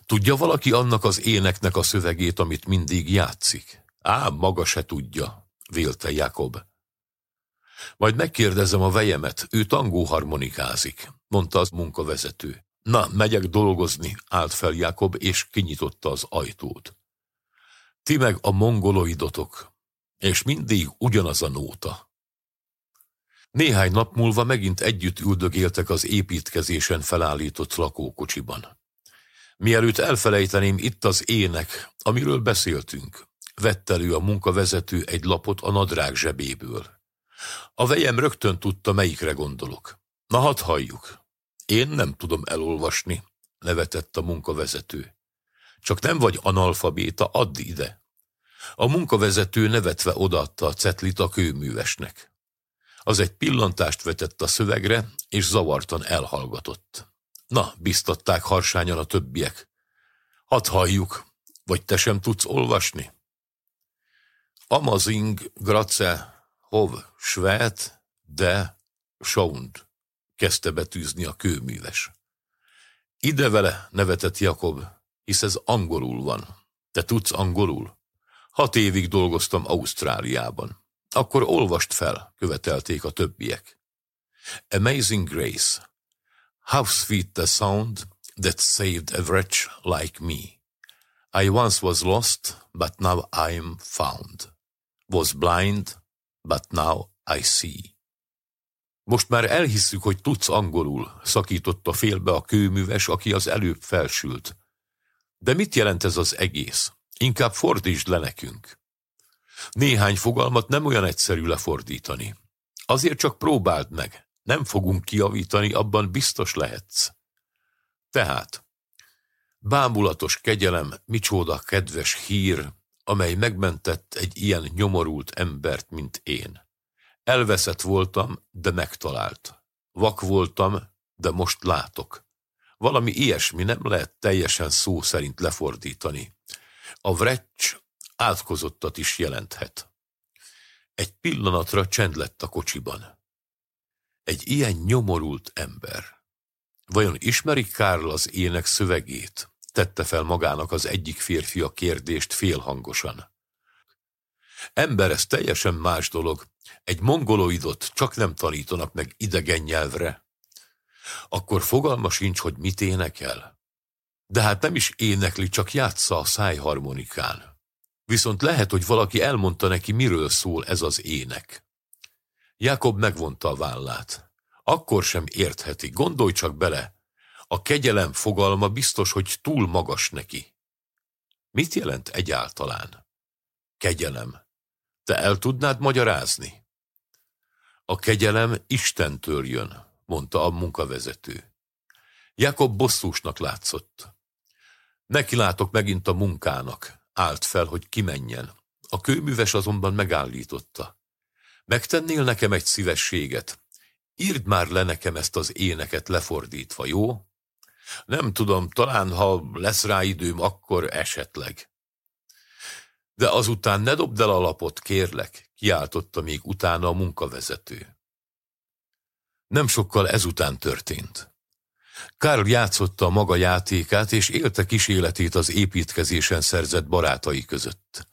Tudja valaki annak az éneknek a szövegét, amit mindig játszik? Á, maga se tudja, vélte Jakob. Majd megkérdezem a vejemet, ő tangó harmonikázik, mondta az munkavezető. Na, megyek dolgozni, állt fel Jakob, és kinyitotta az ajtót. Ti meg a mongoloidotok, és mindig ugyanaz a nóta. Néhány nap múlva megint együtt üldögéltek az építkezésen felállított lakókocsiban. Mielőtt elfelejteném, itt az ének, amiről beszéltünk. Vett elő a munkavezető egy lapot a nadrág zsebéből. A vejem rögtön tudta, melyikre gondolok. Na, hadd halljuk. Én nem tudom elolvasni, nevetett a munkavezető. Csak nem vagy analfabéta, add ide. A munkavezető nevetve odaadta a cetlit a kőművesnek. Az egy pillantást vetett a szövegre, és zavartan elhallgatott. Na, biztatták harsányan a többiek. Hadd halljuk, vagy te sem tudsz olvasni? Amazing, Grace, Hov, Svet, de, Sound, kezdte betűzni a kőműves. Ide vele, nevetett Jakob, hisz ez angolul van. Te tudsz angolul? Hat évig dolgoztam Ausztráliában. Akkor olvast fel, követelték a többiek. Amazing Grace. How sweet the sound that saved a wretch like me. I once was lost, but now I am found. Was blind, but now I see. Most már elhisszük, hogy tudsz angolul, szakította félbe a kőműves, aki az előbb felsült. De mit jelent ez az egész? Inkább fordítsd le nekünk. Néhány fogalmat nem olyan egyszerű lefordítani. Azért csak próbáld meg. Nem fogunk kiavítani, abban biztos lehetsz. Tehát, bámulatos kegyelem, micsoda kedves hír, amely megmentett egy ilyen nyomorult embert, mint én. Elveszett voltam, de megtalált. Vak voltam, de most látok. Valami ilyesmi nem lehet teljesen szó szerint lefordítani. A vrecs átkozottat is jelenthet. Egy pillanatra csend lett a kocsiban. Egy ilyen nyomorult ember. Vajon ismeri Kárl az ének szövegét? Tette fel magának az egyik férfi a kérdést félhangosan. Ember, ez teljesen más dolog. Egy mongoloidot csak nem tanítanak meg idegen nyelvre. Akkor fogalma sincs, hogy mit énekel. De hát nem is énekli, csak játsza a szájharmonikán. Viszont lehet, hogy valaki elmondta neki, miről szól ez az ének. Jakob megvonta a vállát. Akkor sem értheti, gondolj csak bele. A kegyelem fogalma biztos, hogy túl magas neki. Mit jelent egyáltalán? Kegyelem. Te el tudnád magyarázni? A kegyelem Istentől jön, mondta a munkavezető. Jakob bosszúsnak látszott. Neki látok megint a munkának, Állt fel, hogy kimenjen. A kőműves azonban megállította. Megtennél nekem egy szívességet? Írd már le nekem ezt az éneket lefordítva, jó? Nem tudom, talán ha lesz rá időm, akkor esetleg. De azután ne dobd el a lapot, kérlek, kiáltotta még utána a munkavezető. Nem sokkal ezután történt. Karl játszotta a maga játékát, és élte kíséletét az építkezésen szerzett barátai között.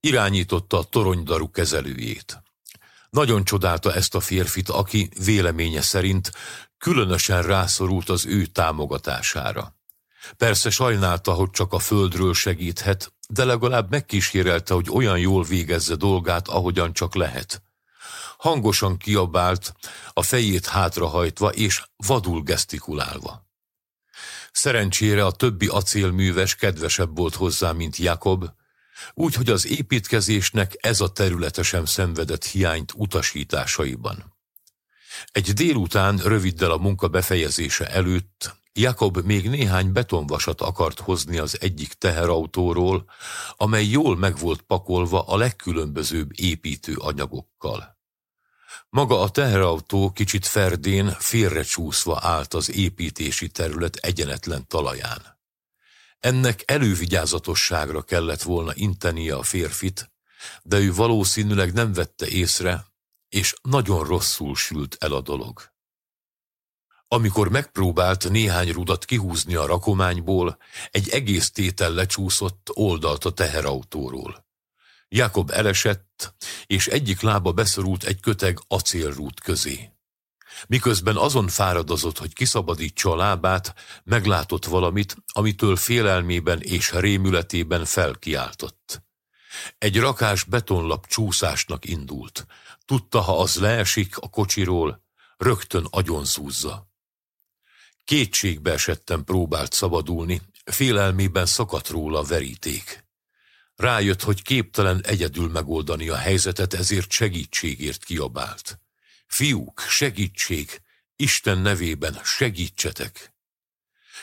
Irányította a toronydaru kezelőjét. Nagyon csodálta ezt a férfit, aki véleménye szerint különösen rászorult az ő támogatására. Persze sajnálta, hogy csak a földről segíthet, de legalább megkísérelte, hogy olyan jól végezze dolgát, ahogyan csak lehet. Hangosan kiabált, a fejét hátrahajtva és vadul gesztikulálva. Szerencsére a többi acélműves kedvesebb volt hozzá, mint Jakob, úgyhogy az építkezésnek ez a területe sem szenvedett hiányt utasításaiban. Egy délután, röviddel a munka befejezése előtt, Jakob még néhány betonvasat akart hozni az egyik teherautóról, amely jól meg volt pakolva a legkülönbözőbb építő anyagokkal. Maga a teherautó kicsit ferdén, félrecsúszva állt az építési terület egyenetlen talaján. Ennek elővigyázatosságra kellett volna intenie a férfit, de ő valószínűleg nem vette észre, és nagyon rosszul sült el a dolog. Amikor megpróbált néhány rudat kihúzni a rakományból, egy egész tétel lecsúszott oldalt a teherautóról. Jakob elesett, és egyik lába beszorult egy köteg acélrút közé. Miközben azon fáradozott, hogy kiszabadítsa a lábát, meglátott valamit, amitől félelmében és rémületében felkiáltott. Egy rakás betonlap csúszásnak indult. Tudta, ha az leesik a kocsiról, rögtön agyonzúzza. Kétségbe esettem próbált szabadulni, félelmében szakadt róla veríték. Rájött, hogy képtelen egyedül megoldani a helyzetet, ezért segítségért kiabált. Fiúk, segítség! Isten nevében segítsetek!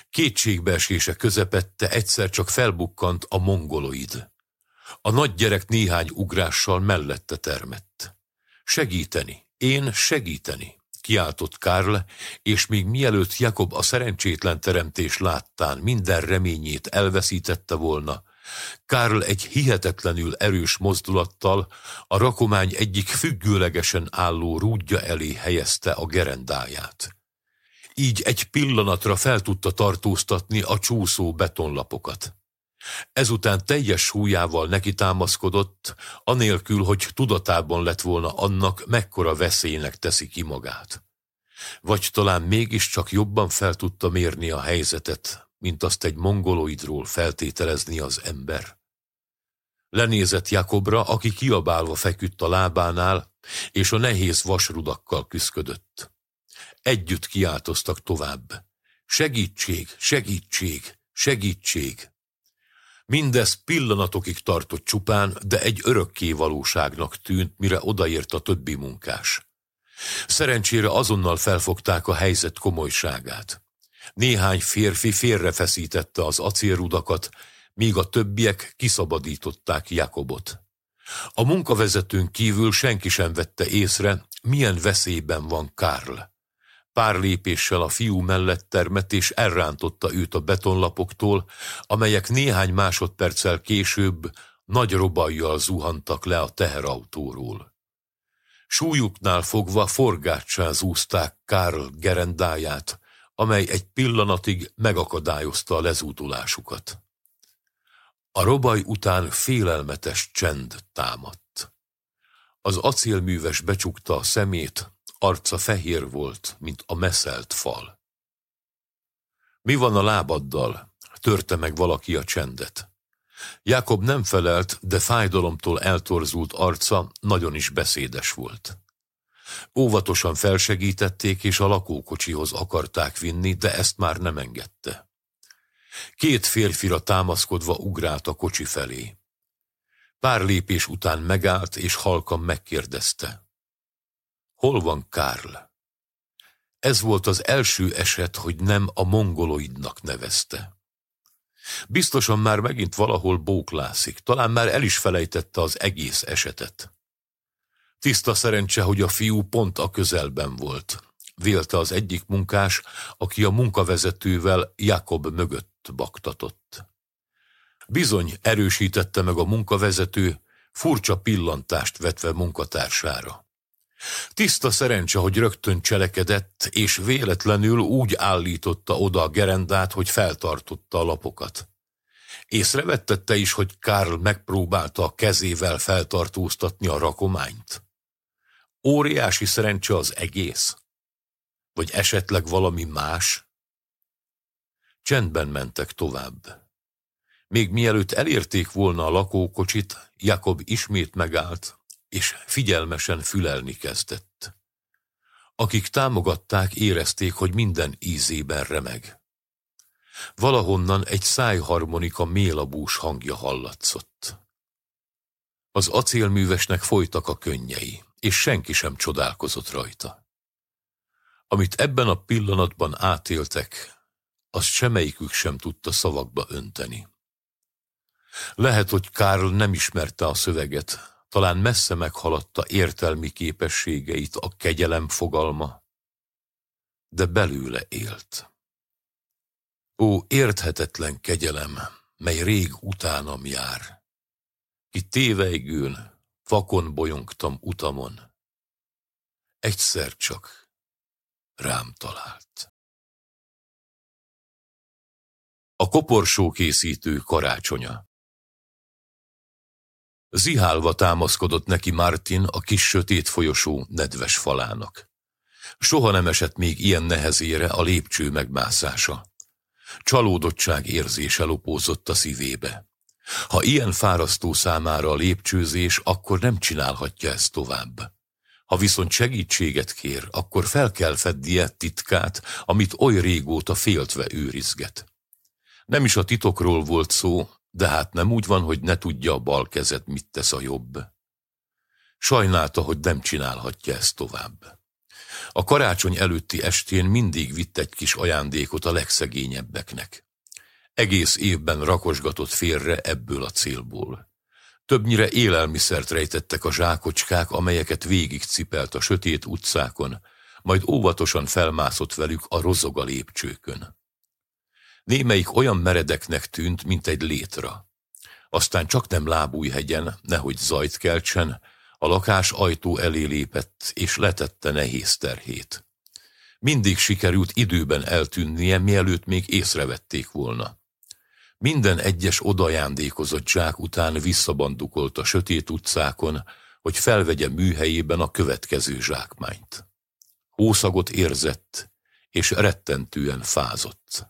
Kétségbeesése közepette egyszer csak felbukkant a mongoloid. A nagy gyerek néhány ugrással mellette termett. Segíteni, én segíteni, kiáltott Karl, és még mielőtt Jakob a szerencsétlen teremtés láttán minden reményét elveszítette volna, Karl egy hihetetlenül erős mozdulattal a rakomány egyik függőlegesen álló rúdja elé helyezte a gerendáját. Így egy pillanatra fel tudta tartóztatni a csúszó betonlapokat. Ezután teljes súlyával neki támaszkodott, anélkül, hogy tudatában lett volna annak, mekkora veszélynek teszi ki magát. Vagy talán mégiscsak jobban fel tudta mérni a helyzetet, mint azt egy mongoloidról feltételezni az ember. Lenézett Jakobra, aki kiabálva feküdt a lábánál, és a nehéz vasrudakkal küszködött. Együtt kiáltoztak tovább. Segítség, segítség, segítség! Mindez pillanatokig tartott csupán, de egy örökké valóságnak tűnt, mire odaért a többi munkás. Szerencsére azonnal felfogták a helyzet komolyságát. Néhány férfi félrefeszítette az acélrudakat, míg a többiek kiszabadították Jakobot. A munkavezetőn kívül senki sem vette észre, milyen veszélyben van Karl. Pár lépéssel a fiú mellett termett és elrántotta őt a betonlapoktól, amelyek néhány másodperccel később nagy robajjal zuhantak le a teherautóról. Súlyuknál fogva forgácsán zúzták Karl gerendáját, amely egy pillanatig megakadályozta a lezúdulásukat. A robaj után félelmetes csend támadt. Az acélműves becsukta a szemét, arca fehér volt, mint a meszelt fal. Mi van a lábaddal? Törte meg valaki a csendet. Jákob nem felelt, de fájdalomtól eltorzult arca nagyon is beszédes volt. Óvatosan felsegítették, és a lakókocsihoz akarták vinni, de ezt már nem engedte. Két férfira támaszkodva ugrált a kocsi felé. Pár lépés után megállt, és halkan megkérdezte. Hol van Karl? Ez volt az első eset, hogy nem a mongoloidnak nevezte. Biztosan már megint valahol bóklászik, talán már el is felejtette az egész esetet. Tiszta szerencse, hogy a fiú pont a közelben volt, vélte az egyik munkás, aki a munkavezetővel Jakob mögött baktatott. Bizony erősítette meg a munkavezető, furcsa pillantást vetve munkatársára. Tiszta szerencse, hogy rögtön cselekedett, és véletlenül úgy állította oda a gerendát, hogy feltartotta a lapokat. Észrevettette is, hogy Karl megpróbálta a kezével feltartóztatni a rakományt? Óriási szerencse az egész? Vagy esetleg valami más? Csendben mentek tovább. Még mielőtt elérték volna a lakókocsit, Jakob ismét megállt, és figyelmesen fülelni kezdett. Akik támogatták, érezték, hogy minden ízében remeg. Valahonnan egy szájharmonika mélabús hangja hallatszott. Az acélművesnek folytak a könnyei, és senki sem csodálkozott rajta. Amit ebben a pillanatban átéltek, azt semmelyikük sem tudta szavakba önteni. Lehet, hogy Karl nem ismerte a szöveget, talán messze meghaladta értelmi képességeit a kegyelem fogalma, de belőle élt. Ó, érthetetlen kegyelem, mely rég utánam jár, ki téveigőn, vakon bolyongtam utamon. Egyszer csak rám talált. A koporsó készítő karácsonya Zihálva támaszkodott neki Martin a kis sötét folyosó nedves falának. Soha nem esett még ilyen nehezére a lépcső megmászása. Csalódottság érzése lopózott a szívébe. Ha ilyen fárasztó számára a lépcsőzés, akkor nem csinálhatja ezt tovább. Ha viszont segítséget kér, akkor fel kell fednie titkát, amit oly régóta féltve őrizget. Nem is a titokról volt szó, de hát nem úgy van, hogy ne tudja a bal kezet, mit tesz a jobb. Sajnálta, hogy nem csinálhatja ezt tovább. A karácsony előtti estén mindig vitt egy kis ajándékot a legszegényebbeknek. Egész évben rakosgatott félre ebből a célból. Többnyire élelmiszert rejtettek a zsákocskák, amelyeket végig cipelt a sötét utcákon, majd óvatosan felmászott velük a rozoga lépcsőkön. Némelyik olyan meredeknek tűnt, mint egy létra. Aztán csak nem lábújhegyen, nehogy zajt keltsen, a lakás ajtó elé lépett, és letette nehéz terhét. Mindig sikerült időben eltűnnie, mielőtt még észrevették volna. Minden egyes odajándékozott zsák után visszabandukolt a sötét utcákon, hogy felvegye műhelyében a következő zsákmányt. Hószagot érzett, és rettentően fázott.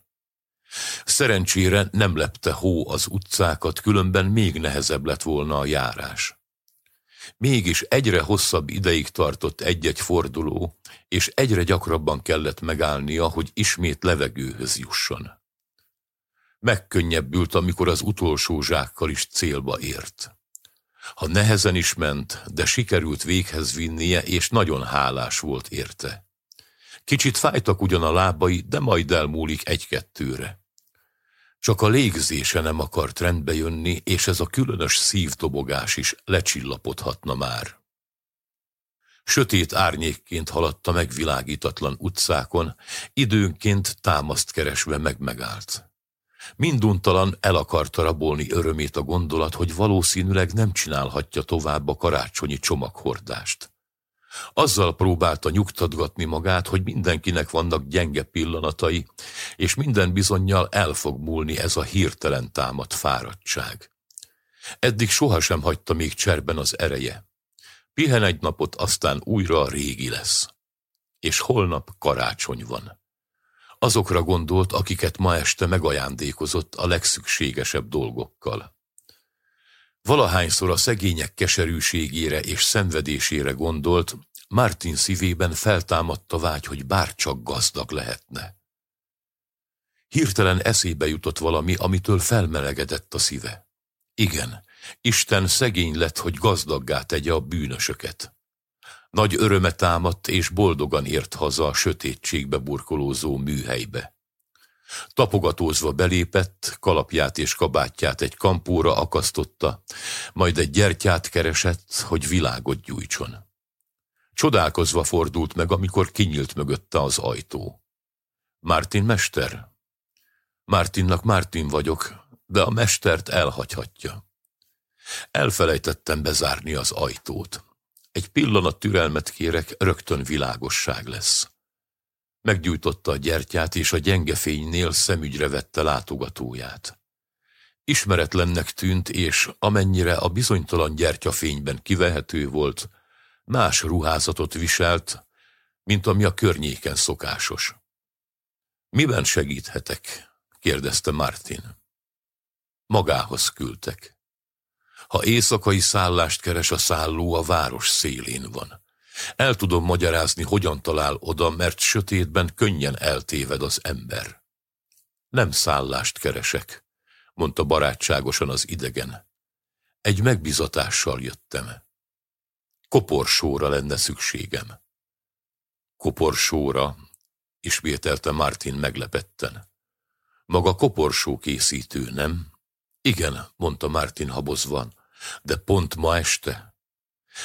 Szerencsére nem lepte hó az utcákat, különben még nehezebb lett volna a járás. Mégis egyre hosszabb ideig tartott egy-egy forduló, és egyre gyakrabban kellett megállnia, hogy ismét levegőhöz jusson. Megkönnyebbült, amikor az utolsó zsákkal is célba ért. Ha nehezen is ment, de sikerült véghez vinnie, és nagyon hálás volt érte. Kicsit fájtak ugyan a lábai, de majd elmúlik egy-kettőre. Csak a légzése nem akart rendbe jönni, és ez a különös szívdobogás is lecsillapodhatna már. Sötét árnyékként haladta megvilágítatlan utcákon, időnként támaszt keresve meg-megállt. Minduntalan el akarta rabolni örömét a gondolat, hogy valószínűleg nem csinálhatja tovább a karácsonyi csomaghordást. Azzal próbálta nyugtatgatni magát, hogy mindenkinek vannak gyenge pillanatai, és minden bizonyal el fog múlni ez a hirtelen támadt fáradtság. Eddig sohasem hagyta még cserben az ereje. Pihen egy napot, aztán újra a régi lesz. És holnap karácsony van. Azokra gondolt, akiket ma este megajándékozott a legszükségesebb dolgokkal. Valahányszor a szegények keserűségére és szenvedésére gondolt, Martin szívében feltámadta vágy, hogy bárcsak gazdag lehetne. Hirtelen eszébe jutott valami, amitől felmelegedett a szíve. Igen, Isten szegény lett, hogy gazdaggá tegye a bűnösöket. Nagy öröme támadt, és boldogan ért haza a sötétségbe burkolózó műhelybe. Tapogatózva belépett, kalapját és kabátját egy kampóra akasztotta, majd egy gyertyát keresett, hogy világot gyújtson. Csodálkozva fordult meg, amikor kinyílt mögötte az ajtó. Martin mester? Martinnak Martin vagyok, de a mestert elhagyhatja. Elfelejtettem bezárni az ajtót. Egy pillanat türelmet kérek, rögtön világosság lesz. Meggyújtotta a gyertyát, és a gyenge fénynél szemügyre vette látogatóját. Ismeretlennek tűnt, és amennyire a bizonytalan gyertyafényben kivehető volt, más ruházatot viselt, mint ami a környéken szokásos. Miben segíthetek? kérdezte Martin. Magához küldtek. Ha éjszakai szállást keres a szálló, a város szélén van. El tudom magyarázni, hogyan talál oda, mert sötétben könnyen eltéved az ember. Nem szállást keresek, mondta barátságosan az idegen. Egy megbizatással jöttem. Koporsóra lenne szükségem. Koporsóra, ismételte Martin meglepetten. Maga koporsó készítő, nem? Igen, mondta Martin habozvan, de pont ma este.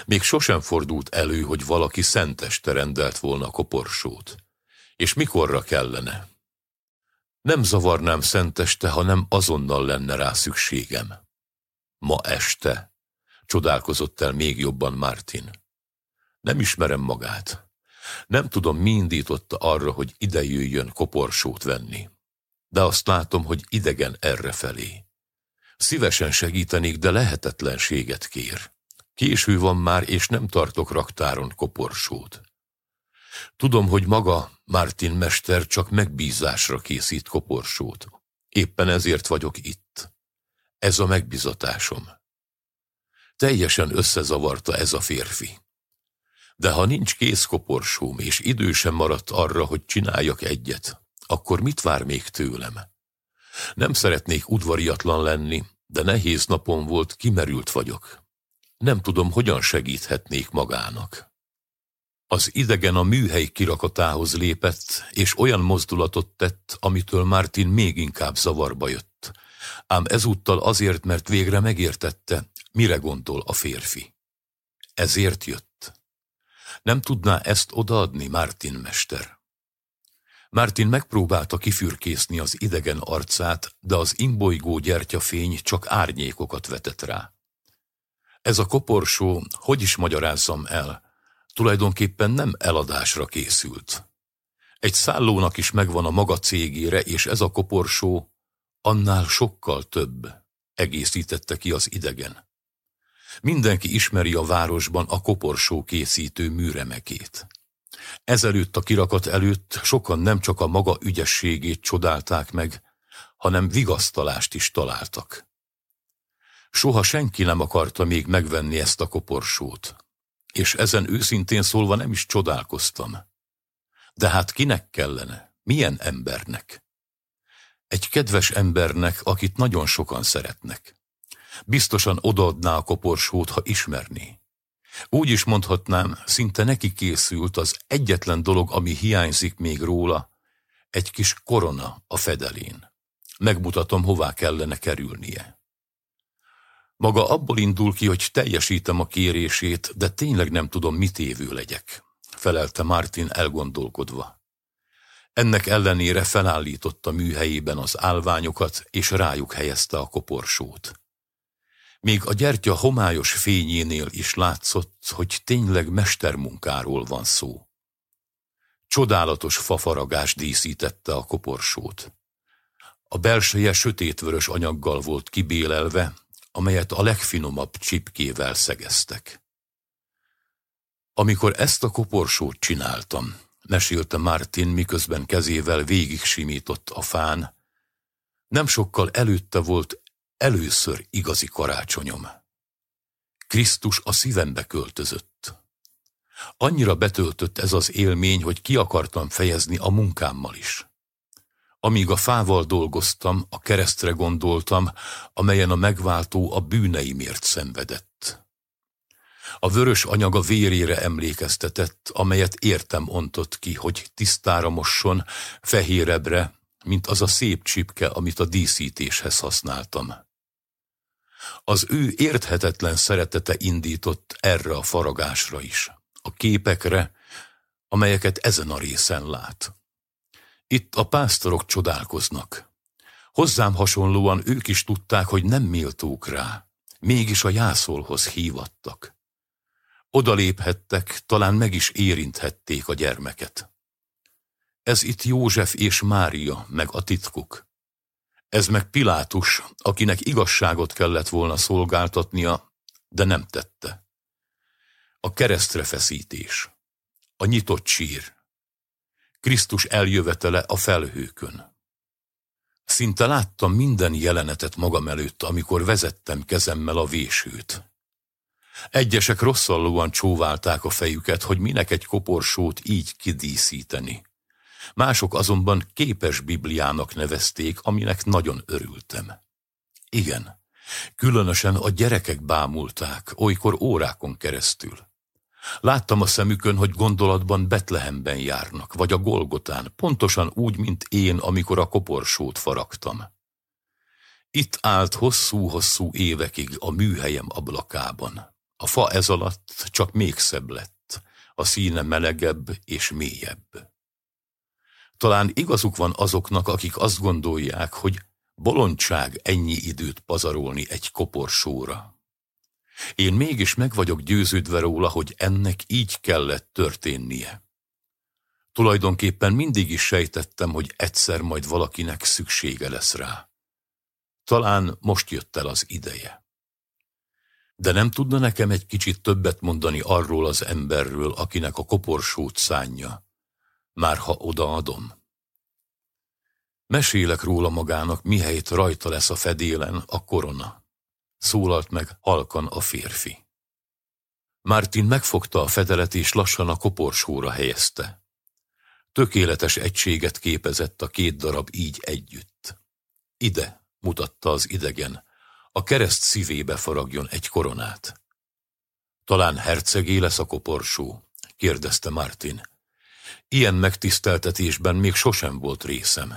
Még sosem fordult elő, hogy valaki szenteste rendelt volna koporsót. És mikorra kellene? Nem zavarnám szenteste, ha nem azonnal lenne rá szükségem. Ma este, csodálkozott el még jobban Martin. Nem ismerem magát. Nem tudom, mi indította arra, hogy ide jöjjön koporsót venni. De azt látom, hogy idegen erre felé. Szívesen segítenék, de lehetetlenséget kér. Késő van már, és nem tartok raktáron koporsót. Tudom, hogy maga, Martin mester csak megbízásra készít koporsót. Éppen ezért vagyok itt. Ez a megbizatásom. Teljesen összezavarta ez a férfi. De ha nincs kész koporsóm, és idő sem maradt arra, hogy csináljak egyet, akkor mit vár még tőlem? Nem szeretnék udvariatlan lenni, de nehéz napom volt, kimerült vagyok. Nem tudom, hogyan segíthetnék magának. Az idegen a műhely kirakatához lépett, és olyan mozdulatot tett, amitől Martin még inkább zavarba jött. Ám ezúttal azért, mert végre megértette, mire gondol a férfi. Ezért jött. Nem tudná ezt odaadni Martin mester. Martin megpróbálta kifürkészni az idegen arcát, de az imbolygó gyertyafény csak árnyékokat vetett rá. Ez a koporsó, hogy is magyarázzam el, tulajdonképpen nem eladásra készült. Egy szállónak is megvan a maga cégére, és ez a koporsó annál sokkal több, egészítette ki az idegen. Mindenki ismeri a városban a koporsó készítő műremekét. Ezelőtt a kirakat előtt sokan nem csak a maga ügyességét csodálták meg, hanem vigasztalást is találtak. Soha senki nem akarta még megvenni ezt a koporsót, és ezen őszintén szólva nem is csodálkoztam. De hát kinek kellene? Milyen embernek? Egy kedves embernek, akit nagyon sokan szeretnek. Biztosan odaadná a koporsót, ha ismerné. Úgy is mondhatnám, szinte neki készült az egyetlen dolog, ami hiányzik még róla, egy kis korona a fedelén. Megmutatom, hová kellene kerülnie. Maga abból indul ki, hogy teljesítem a kérését, de tényleg nem tudom, mit évő legyek, felelte Martin elgondolkodva. Ennek ellenére felállította műhelyében az állványokat, és rájuk helyezte a koporsót. Még a gyertya homályos fényénél is látszott, hogy tényleg mestermunkáról van szó. Csodálatos fafaragás díszítette a koporsót. A belseje sötétvörös anyaggal volt kibélelve, amelyet a legfinomabb csipkével szegeztek. Amikor ezt a koporsót csináltam, mesélte Martin, miközben kezével végig simított a fán, nem sokkal előtte volt először igazi karácsonyom. Krisztus a szívembe költözött. Annyira betöltött ez az élmény, hogy ki akartam fejezni a munkámmal is. Amíg a fával dolgoztam, a keresztre gondoltam, amelyen a megváltó a bűneimért szenvedett. A vörös anyaga vérére emlékeztetett, amelyet értem ontott ki, hogy tisztára mosson, fehérebbre, mint az a szép csipke, amit a díszítéshez használtam. Az ő érthetetlen szeretete indított erre a faragásra is, a képekre, amelyeket ezen a részen lát. Itt a pásztorok csodálkoznak. Hozzám hasonlóan ők is tudták, hogy nem méltók rá, mégis a jászolhoz hívattak. Oda léphettek, talán meg is érinthették a gyermeket. Ez itt József és Mária, meg a titkuk. Ez meg Pilátus, akinek igazságot kellett volna szolgáltatnia, de nem tette. A keresztre feszítés, a nyitott sír, Krisztus eljövetele a felhőkön. Szinte láttam minden jelenetet magam előtt, amikor vezettem kezemmel a vésőt. Egyesek rosszallóan csóválták a fejüket, hogy minek egy koporsót így kidíszíteni. Mások azonban képes Bibliának nevezték, aminek nagyon örültem. Igen, különösen a gyerekek bámulták, olykor órákon keresztül. Láttam a szemükön, hogy gondolatban Betlehemben járnak, vagy a Golgotán, pontosan úgy, mint én, amikor a koporsót faragtam. Itt állt hosszú-hosszú évekig a műhelyem ablakában. A fa ez alatt csak még szebb lett, a színe melegebb és mélyebb. Talán igazuk van azoknak, akik azt gondolják, hogy bolondság ennyi időt pazarolni egy koporsóra. Én mégis meg vagyok győződve róla, hogy ennek így kellett történnie. Tulajdonképpen mindig is sejtettem, hogy egyszer majd valakinek szüksége lesz rá. Talán most jött el az ideje. De nem tudna nekem egy kicsit többet mondani arról az emberről, akinek a koporsót szánja, már ha odaadom. Mesélek róla magának, mihelyt rajta lesz a fedélen a korona szólalt meg halkan a férfi. Martin megfogta a fedelet és lassan a koporsóra helyezte. Tökéletes egységet képezett a két darab így együtt. Ide, mutatta az idegen, a kereszt szívébe faragjon egy koronát. Talán hercegé lesz a koporsó? kérdezte Martin. Ilyen megtiszteltetésben még sosem volt részem.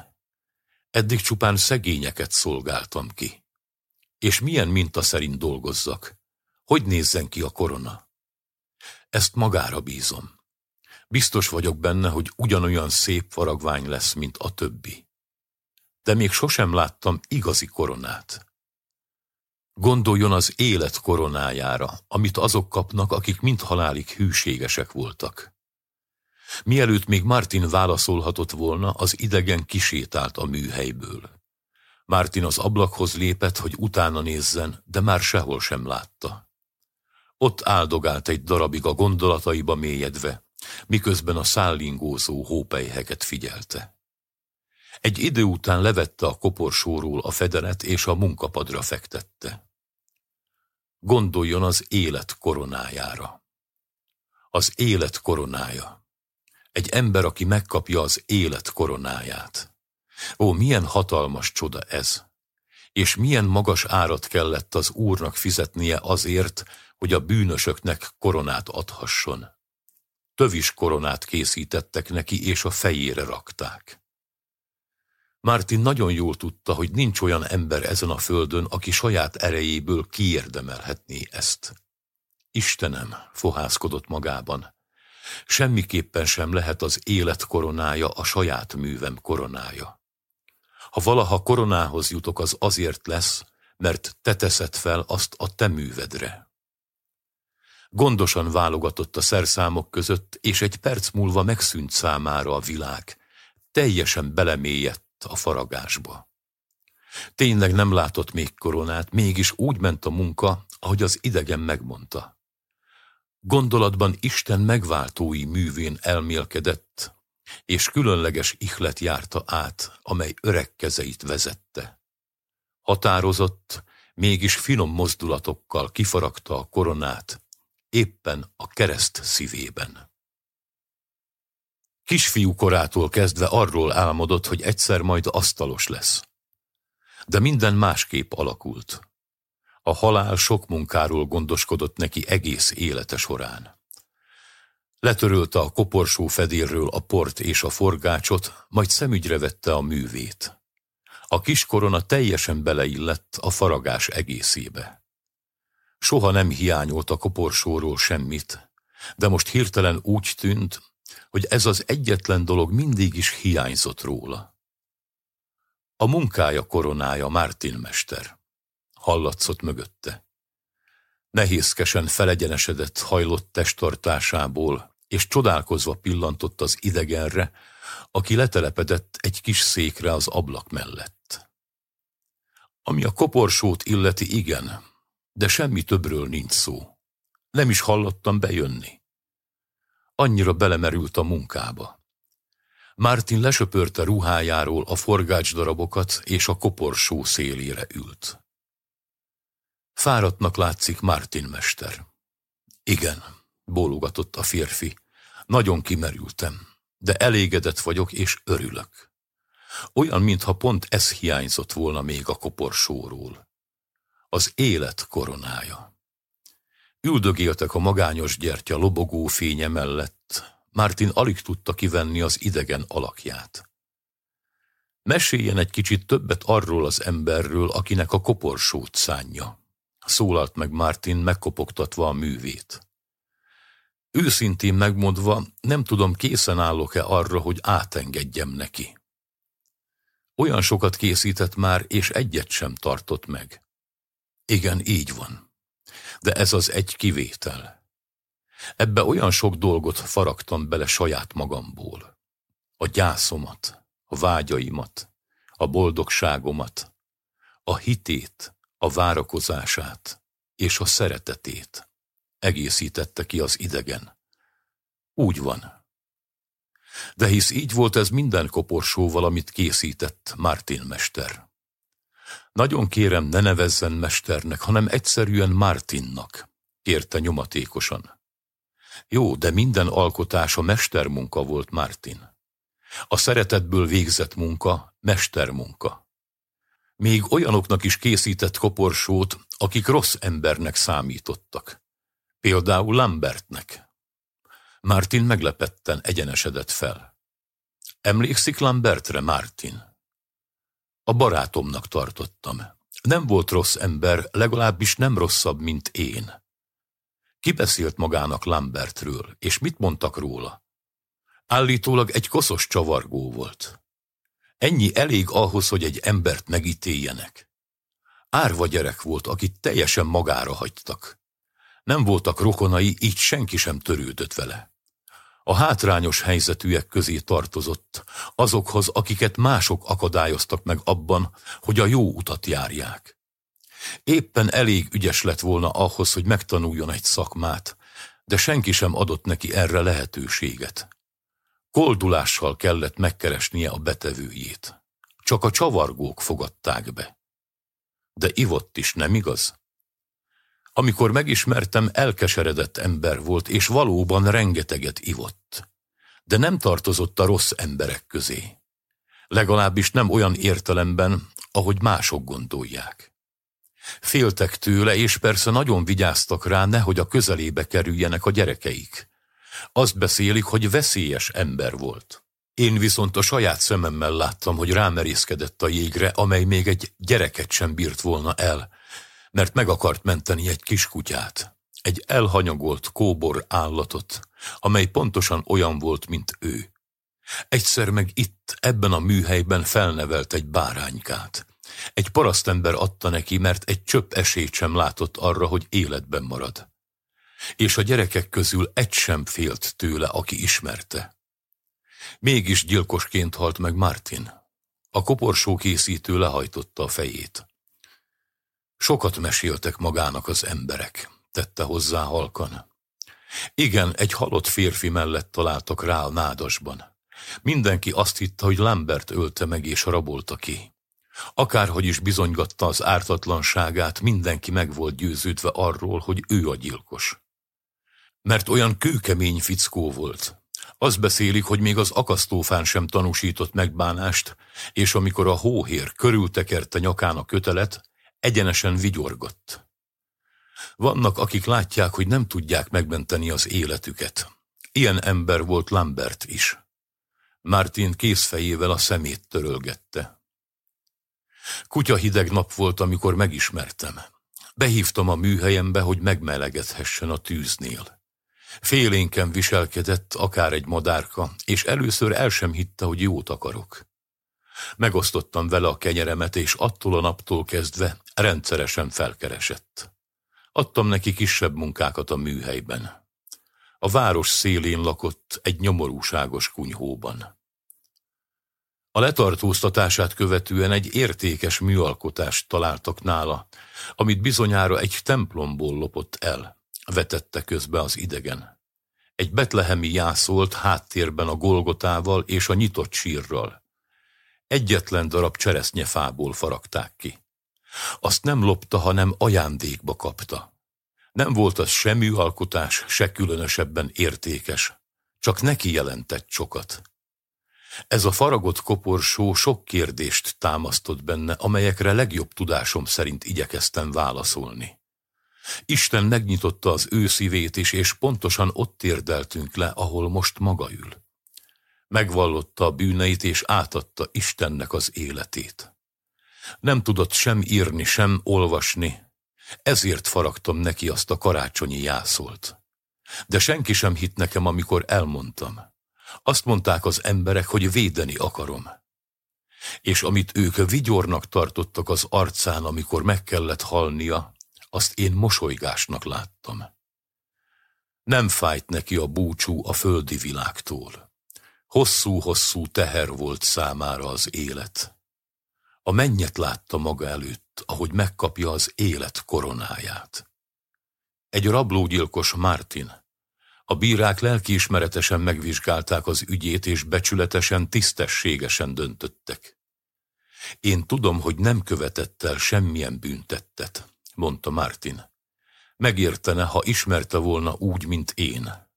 Eddig csupán szegényeket szolgáltam ki. És milyen minta szerint dolgozzak? Hogy nézzen ki a korona? Ezt magára bízom. Biztos vagyok benne, hogy ugyanolyan szép faragvány lesz, mint a többi. De még sosem láttam igazi koronát. Gondoljon az élet koronájára, amit azok kapnak, akik mind halálig hűségesek voltak. Mielőtt még Martin válaszolhatott volna, az idegen kisétált a műhelyből. Mártin az ablakhoz lépett, hogy utána nézzen, de már sehol sem látta. Ott áldogált egy darabig a gondolataiba mélyedve, miközben a szállingózó hópelyheket figyelte. Egy idő után levette a koporsóról a fedelet és a munkapadra fektette. Gondoljon az élet koronájára. Az élet koronája. Egy ember, aki megkapja az élet koronáját. Ó, milyen hatalmas csoda ez! És milyen magas árat kellett az úrnak fizetnie azért, hogy a bűnösöknek koronát adhasson. Tövis koronát készítettek neki, és a fejére rakták. Mártin nagyon jól tudta, hogy nincs olyan ember ezen a földön, aki saját erejéből kiérdemelhetné ezt. Istenem, fohászkodott magában, semmiképpen sem lehet az élet koronája a saját művem koronája. Ha valaha koronához jutok, az azért lesz, mert te teszed fel azt a te művedre. Gondosan válogatott a szerszámok között, és egy perc múlva megszűnt számára a világ. Teljesen belemélyedt a faragásba. Tényleg nem látott még koronát, mégis úgy ment a munka, ahogy az idegen megmondta. Gondolatban Isten megváltói művén elmélkedett, és különleges ihlet járta át, amely öreg kezeit vezette. Határozott, mégis finom mozdulatokkal kifaragta a koronát, éppen a kereszt szívében. Kisfiú korától kezdve arról álmodott, hogy egyszer majd asztalos lesz. De minden másképp alakult. A halál sok munkáról gondoskodott neki egész élete során. Letörölte a koporsó fedélről a port és a forgácsot, majd szemügyre vette a művét. A kis korona teljesen beleillett a faragás egészébe. Soha nem hiányolt a koporsóról semmit, de most hirtelen úgy tűnt, hogy ez az egyetlen dolog mindig is hiányzott róla. A munkája koronája Martin mester. Hallatszott mögötte. Nehézkesen felegyenesedett hajlott testtartásából, és csodálkozva pillantott az idegenre, aki letelepedett egy kis székre az ablak mellett. Ami a koporsót illeti, igen, de semmi többről nincs szó. Nem is hallottam bejönni. Annyira belemerült a munkába. Martin lesöpörte ruhájáról a forgácsdarabokat, és a koporsó szélére ült. Fáradtnak látszik Martin mester. Igen, bólogatott a férfi. Nagyon kimerültem, de elégedett vagyok és örülök. Olyan, mintha pont ez hiányzott volna még a koporsóról. Az élet koronája. Üldögéltek a magányos gyertya lobogó fénye mellett. Martin alig tudta kivenni az idegen alakját. Meséljen egy kicsit többet arról az emberről, akinek a koporsót szánja. Szólalt meg Martin megkopogtatva a művét. Őszintén megmondva, nem tudom, készen állok-e arra, hogy átengedjem neki. Olyan sokat készített már, és egyet sem tartott meg. Igen, így van. De ez az egy kivétel. Ebbe olyan sok dolgot faragtam bele saját magamból. A gyászomat, a vágyaimat, a boldogságomat, a hitét, a várakozását és a szeretetét. Egészítette ki az idegen. Úgy van. De hisz így volt ez minden koporsóval, amit készített Martin mester. Nagyon kérem, ne nevezzen mesternek, hanem egyszerűen Martinnak, kérte nyomatékosan. Jó, de minden alkotása mestermunka volt Martin. A szeretetből végzett munka mestermunka. Még olyanoknak is készített koporsót, akik rossz embernek számítottak. Például Lambertnek. Martin meglepetten egyenesedett fel. Emlékszik Lambertre, Martin? A barátomnak tartottam. Nem volt rossz ember, legalábbis nem rosszabb, mint én. Ki beszélt magának Lambertről, és mit mondtak róla? Állítólag egy koszos csavargó volt. Ennyi elég ahhoz, hogy egy embert megítéljenek. Árva gyerek volt, akit teljesen magára hagytak. Nem voltak rokonai, így senki sem törődött vele. A hátrányos helyzetűek közé tartozott, azokhoz, akiket mások akadályoztak meg abban, hogy a jó utat járják. Éppen elég ügyes lett volna ahhoz, hogy megtanuljon egy szakmát, de senki sem adott neki erre lehetőséget. Koldulással kellett megkeresnie a betevőjét. Csak a csavargók fogadták be. De ivott is, nem igaz? Amikor megismertem, elkeseredett ember volt, és valóban rengeteget ivott. De nem tartozott a rossz emberek közé. Legalábbis nem olyan értelemben, ahogy mások gondolják. Féltek tőle, és persze nagyon vigyáztak rá, nehogy a közelébe kerüljenek a gyerekeik. Azt beszélik, hogy veszélyes ember volt. Én viszont a saját szememmel láttam, hogy rámerészkedett a jégre, amely még egy gyereket sem bírt volna el, mert meg akart menteni egy kiskutyát, egy elhanyagolt kóbor állatot, amely pontosan olyan volt, mint ő. Egyszer meg itt, ebben a műhelyben felnevelt egy báránykát. Egy parasztember adta neki, mert egy csöpp esélyt sem látott arra, hogy életben marad. És a gyerekek közül egy sem félt tőle, aki ismerte. Mégis gyilkosként halt meg Martin. A koporsó készítő lehajtotta a fejét. Sokat meséltek magának az emberek, tette hozzá halkan. Igen, egy halott férfi mellett találtak rá a nádasban. Mindenki azt hitte, hogy Lambert ölte meg és rabolta ki. Akárhogy is bizonygatta az ártatlanságát, mindenki meg volt győződve arról, hogy ő a gyilkos. Mert olyan kőkemény fickó volt. Azt beszélik, hogy még az akasztófán sem tanúsított megbánást, és amikor a hóhér körültekerte nyakán a kötelet, egyenesen vigyorgott. Vannak, akik látják, hogy nem tudják megmenteni az életüket. Ilyen ember volt Lambert is. Martin készfejével a szemét törölgette. Kutya hideg nap volt, amikor megismertem. Behívtam a műhelyembe, hogy megmelegedhessen a tűznél. Félénken viselkedett, akár egy madárka, és először el sem hitte, hogy jót akarok. Megosztottam vele a kenyeremet, és attól a naptól kezdve rendszeresen felkeresett. Adtam neki kisebb munkákat a műhelyben. A város szélén lakott egy nyomorúságos kunyhóban. A letartóztatását követően egy értékes műalkotást találtak nála, amit bizonyára egy templomból lopott el, vetette közbe az idegen. Egy betlehemi jászolt háttérben a Golgotával és a nyitott sírral. Egyetlen darab cseresznyefából faragták ki. Azt nem lopta, hanem ajándékba kapta. Nem volt az se műalkotás, se különösebben értékes, csak neki jelentett sokat. Ez a faragott koporsó sok kérdést támasztott benne, amelyekre legjobb tudásom szerint igyekeztem válaszolni. Isten megnyitotta az ő szívét is, és pontosan ott térdeltünk le, ahol most maga ül. Megvallotta a bűneit, és átadta Istennek az életét. Nem tudott sem írni, sem olvasni, ezért faragtam neki azt a karácsonyi jászolt. De senki sem hitt nekem, amikor elmondtam. Azt mondták az emberek, hogy védeni akarom. És amit ők vigyornak tartottak az arcán, amikor meg kellett halnia, azt én mosolygásnak láttam. Nem fájt neki a búcsú a földi világtól. Hosszú-hosszú teher volt számára az élet. A mennyet látta maga előtt, ahogy megkapja az élet koronáját. Egy rablógyilkos Martin, a bírák lelkiismeretesen megvizsgálták az ügyét, és becsületesen, tisztességesen döntöttek. Én tudom, hogy nem követett el semmilyen büntettet, mondta Martin. Megértene, ha ismerte volna úgy, mint én.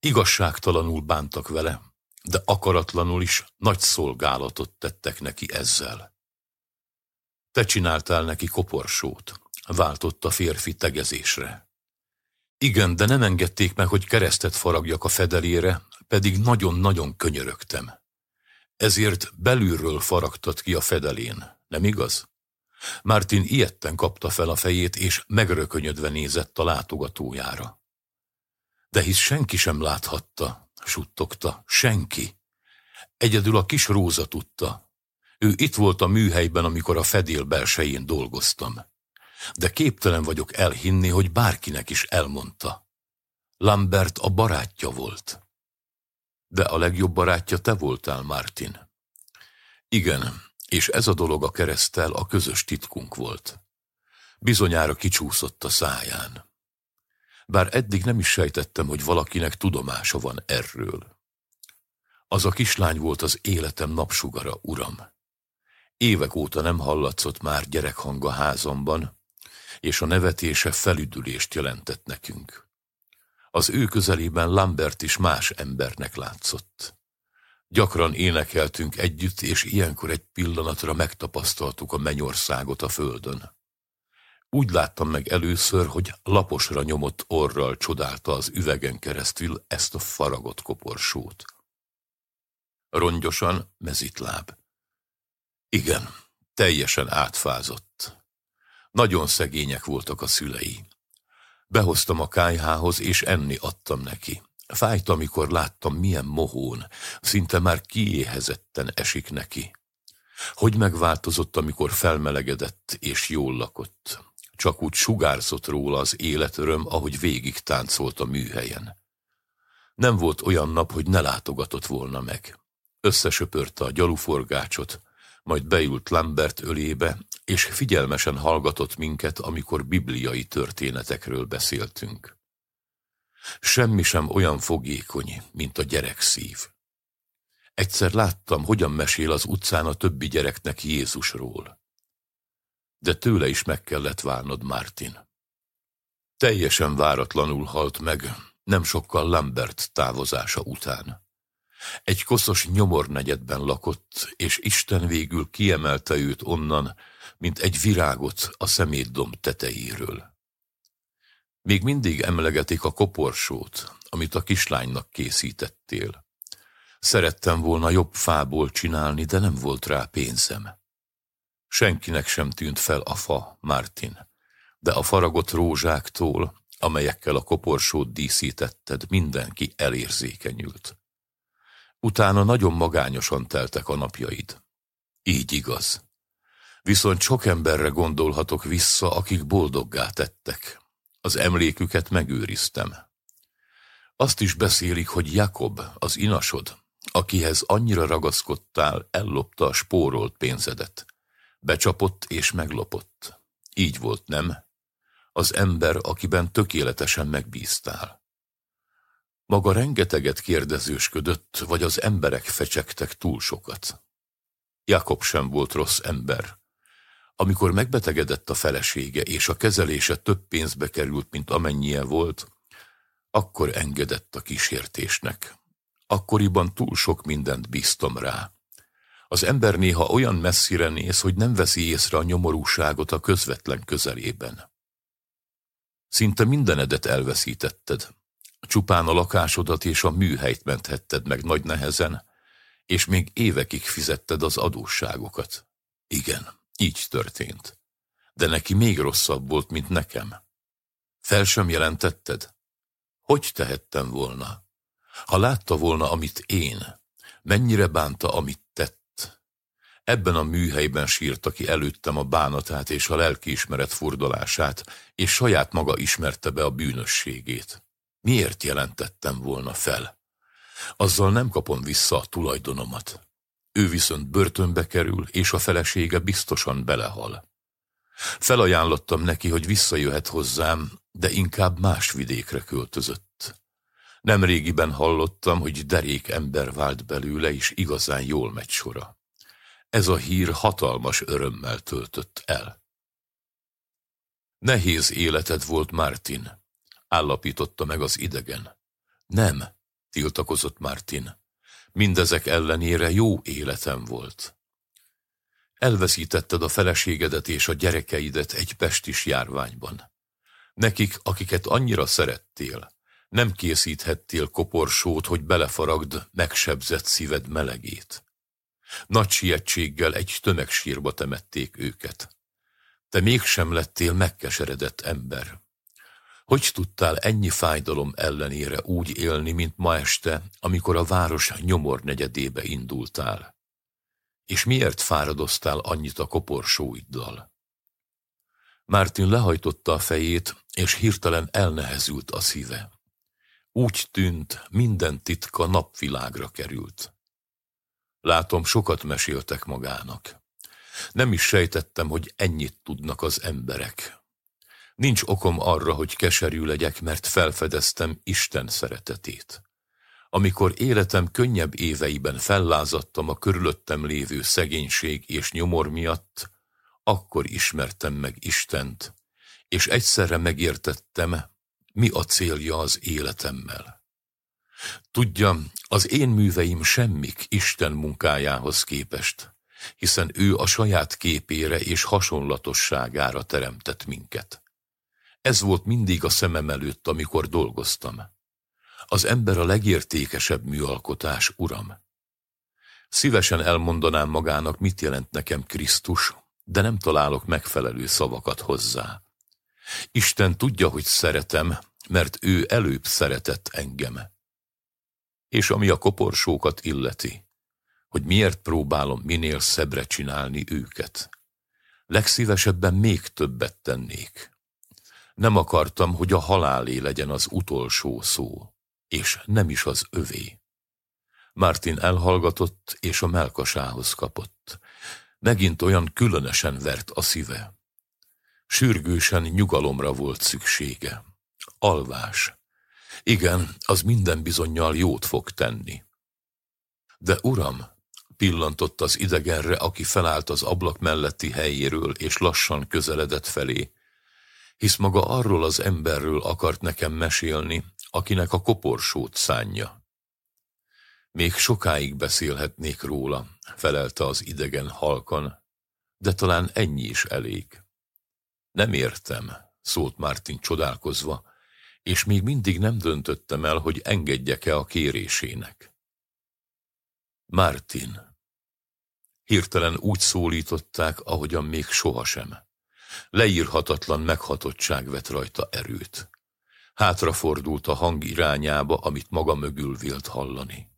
Igazságtalanul bántak vele, de akaratlanul is nagy szolgálatot tettek neki ezzel. Te csináltál neki koporsót, váltott a férfi tegezésre. Igen, de nem engedték meg, hogy keresztet faragjak a fedelére, pedig nagyon-nagyon könyörögtem. Ezért belülről faragtat ki a fedelén, nem igaz? Martin ilyetten kapta fel a fejét, és megrökönyödve nézett a látogatójára. De hisz senki sem láthatta, suttogta, senki. Egyedül a kis Róza tudta. Ő itt volt a műhelyben, amikor a fedél belsején dolgoztam de képtelen vagyok elhinni, hogy bárkinek is elmondta. Lambert a barátja volt. De a legjobb barátja te voltál, Martin. Igen, és ez a dolog a keresztel a közös titkunk volt. Bizonyára kicsúszott a száján. Bár eddig nem is sejtettem, hogy valakinek tudomása van erről. Az a kislány volt az életem napsugara, uram. Évek óta nem hallatszott már gyerekhang a házamban, és a nevetése felüdülést jelentett nekünk. Az ő közelében Lambert is más embernek látszott. Gyakran énekeltünk együtt, és ilyenkor egy pillanatra megtapasztaltuk a mennyországot a földön. Úgy láttam meg először, hogy laposra nyomott orral csodálta az üvegen keresztül ezt a faragott koporsót. Rongyosan, mezitláb. Igen, teljesen átfázott. Nagyon szegények voltak a szülei. Behoztam a kájhához, és enni adtam neki. Fájt, amikor láttam, milyen mohón, szinte már kiéhezetten esik neki. Hogy megváltozott, amikor felmelegedett és jól lakott. Csak úgy sugárzott róla az életöröm, ahogy végig táncolt a műhelyen. Nem volt olyan nap, hogy ne látogatott volna meg. Összesöpörte a gyaluforgácsot, majd beült Lambert ölébe, és figyelmesen hallgatott minket, amikor bibliai történetekről beszéltünk. Semmi sem olyan fogékony, mint a gyerek szív. Egyszer láttam, hogyan mesél az utcán a többi gyereknek Jézusról. De tőle is meg kellett válnod, Martin. Teljesen váratlanul halt meg, nem sokkal Lambert távozása után. Egy koszos nyomornegyedben lakott, és Isten végül kiemelte őt onnan, mint egy virágot a szemétdomb tetejéről. Még mindig emlegetik a koporsót, amit a kislánynak készítettél. Szerettem volna jobb fából csinálni, de nem volt rá pénzem. Senkinek sem tűnt fel a fa, Martin, de a faragott rózsáktól, amelyekkel a koporsót díszítetted, mindenki elérzékenyült. Utána nagyon magányosan teltek a napjaid. Így igaz. Viszont sok emberre gondolhatok vissza, akik boldoggá tettek. Az emléküket megőriztem. Azt is beszélik, hogy Jakob, az inasod, akihez annyira ragaszkodtál, ellopta a spórolt pénzedet. Becsapott és meglopott. Így volt, nem? Az ember, akiben tökéletesen megbíztál. Maga rengeteget kérdezősködött, vagy az emberek fecsegtek túl sokat. Jakob sem volt rossz ember. Amikor megbetegedett a felesége, és a kezelése több pénzbe került, mint amennyie volt, akkor engedett a kísértésnek. Akkoriban túl sok mindent bíztam rá. Az ember néha olyan messzire néz, hogy nem veszi észre a nyomorúságot a közvetlen közelében. Szinte mindenedet elveszítetted. Csupán a lakásodat és a műhelyt menthetted meg nagy nehezen, és még évekig fizetted az adósságokat. Igen, így történt. De neki még rosszabb volt, mint nekem. Fel sem jelentetted? Hogy tehettem volna? Ha látta volna, amit én, mennyire bánta, amit tett. Ebben a műhelyben sírta ki előttem a bánatát és a lelkiismeret furdalását, és saját maga ismerte be a bűnösségét. Miért jelentettem volna fel? Azzal nem kapom vissza a tulajdonomat. Ő viszont börtönbe kerül, és a felesége biztosan belehal. Felajánlottam neki, hogy visszajöhet hozzám, de inkább más vidékre költözött. Nemrégiben hallottam, hogy derék ember vált belőle, és igazán jól megy sora. Ez a hír hatalmas örömmel töltött el. Nehéz életed volt, Martin, állapította meg az idegen. Nem, tiltakozott Martin. Mindezek ellenére jó életem volt. Elveszítetted a feleségedet és a gyerekeidet egy pestis járványban. Nekik, akiket annyira szerettél, nem készíthettél koporsót, hogy belefaragd megsebzett szíved melegét. Nagy sietséggel egy tömegsírba temették őket. Te mégsem lettél megkeseredett ember. Hogy tudtál ennyi fájdalom ellenére úgy élni, mint ma este, amikor a város nyomor negyedébe indultál? És miért fáradoztál annyit a koporsóiddal? Mártin lehajtotta a fejét, és hirtelen elnehezült a szíve. Úgy tűnt, minden titka napvilágra került. Látom, sokat meséltek magának. Nem is sejtettem, hogy ennyit tudnak az emberek. Nincs okom arra, hogy keserű legyek, mert felfedeztem Isten szeretetét. Amikor életem könnyebb éveiben fellázadtam a körülöttem lévő szegénység és nyomor miatt, akkor ismertem meg Istent, és egyszerre megértettem, mi a célja az életemmel. Tudja, az én műveim semmik Isten munkájához képest, hiszen ő a saját képére és hasonlatosságára teremtett minket. Ez volt mindig a szemem előtt, amikor dolgoztam. Az ember a legértékesebb műalkotás, uram. Szívesen elmondanám magának, mit jelent nekem Krisztus, de nem találok megfelelő szavakat hozzá. Isten tudja, hogy szeretem, mert ő előbb szeretett engem. És ami a koporsókat illeti, hogy miért próbálom minél szebbre csinálni őket. Legszívesebben még többet tennék. Nem akartam, hogy a halálé legyen az utolsó szó, és nem is az övé. Martin elhallgatott, és a melkasához kapott. Megint olyan különösen vert a szíve. Sürgősen nyugalomra volt szüksége. Alvás. Igen, az minden bizonyal jót fog tenni. De uram, pillantott az idegenre, aki felállt az ablak melletti helyéről, és lassan közeledett felé, hisz maga arról az emberről akart nekem mesélni, akinek a koporsót szánja. Még sokáig beszélhetnék róla, felelte az idegen halkan, de talán ennyi is elég. Nem értem, szólt Martin csodálkozva, és még mindig nem döntöttem el, hogy engedjek-e a kérésének. Martin. Hirtelen úgy szólították, ahogyan még sohasem. Leírhatatlan meghatottság vett rajta erőt. Hátrafordult a hang irányába, amit maga mögül vélt hallani.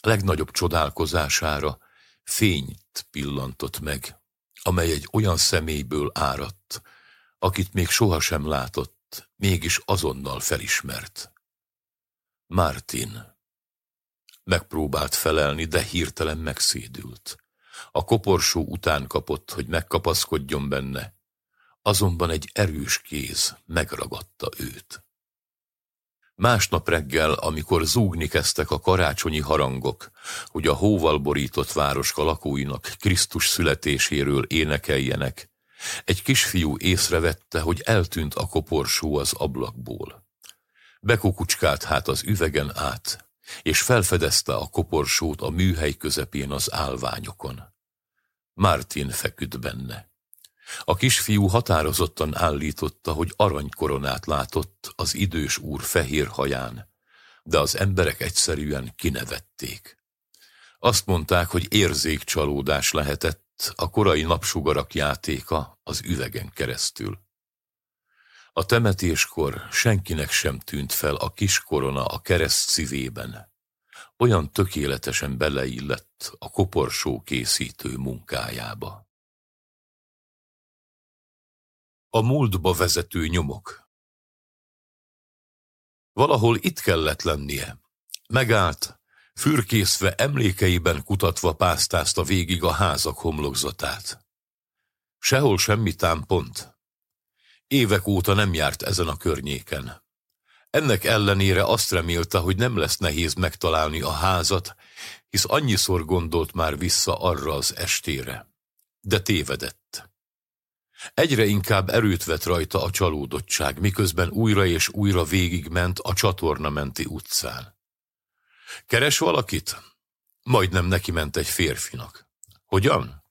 A legnagyobb csodálkozására fényt pillantott meg, amely egy olyan személyből áradt, akit még sohasem látott, mégis azonnal felismert. Martin. Megpróbált felelni, de hirtelen megszédült. A koporsó után kapott, hogy megkapaszkodjon benne, azonban egy erős kéz megragadta őt. Másnap reggel, amikor zúgni kezdtek a karácsonyi harangok, hogy a hóval borított városka lakóinak Krisztus születéséről énekeljenek, egy kisfiú észrevette, hogy eltűnt a koporsó az ablakból. Bekukucskált hát az üvegen át, és felfedezte a koporsót a műhely közepén az állványokon. Martin feküdt benne. A kisfiú határozottan állította, hogy aranykoronát látott az idős úr fehér haján, de az emberek egyszerűen kinevették. Azt mondták, hogy érzékcsalódás lehetett a korai napsugarak játéka az üvegen keresztül. A temetéskor senkinek sem tűnt fel a kis korona a kereszt szívében. Olyan tökéletesen beleillett a koporsó készítő munkájába. A múltba vezető nyomok Valahol itt kellett lennie. Megállt, fürkészve emlékeiben kutatva pásztázta végig a házak homlokzatát. Sehol semmi támpont. Évek óta nem járt ezen a környéken. Ennek ellenére azt remélte, hogy nem lesz nehéz megtalálni a házat, hisz annyiszor gondolt már vissza arra az estére. De tévedett. Egyre inkább erőt vett rajta a csalódottság, miközben újra és újra végigment a csatornamenti utcán. Keres valakit? Majdnem neki ment egy férfinak. Hogyan?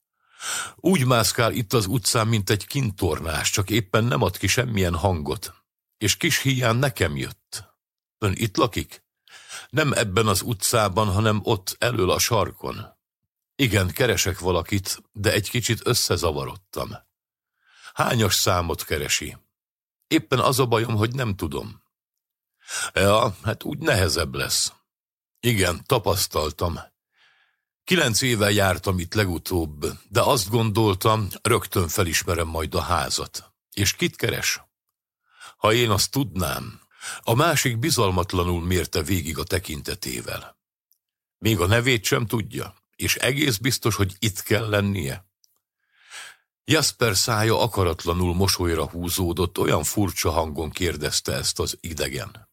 Úgy mászkál itt az utcán, mint egy kintornás, csak éppen nem ad ki semmilyen hangot. És kis hián nekem jött. Ön itt lakik? Nem ebben az utcában, hanem ott elől a sarkon. Igen, keresek valakit, de egy kicsit összezavarodtam. Hányos számot keresi? Éppen az a bajom, hogy nem tudom. Ja, hát úgy nehezebb lesz. Igen, tapasztaltam. Kilenc éve jártam itt legutóbb, de azt gondoltam, rögtön felismerem majd a házat. És kit keres? Ha én azt tudnám, a másik bizalmatlanul mérte végig a tekintetével. Még a nevét sem tudja, és egész biztos, hogy itt kell lennie. Jasper szája akaratlanul mosolyra húzódott, olyan furcsa hangon kérdezte ezt az idegen.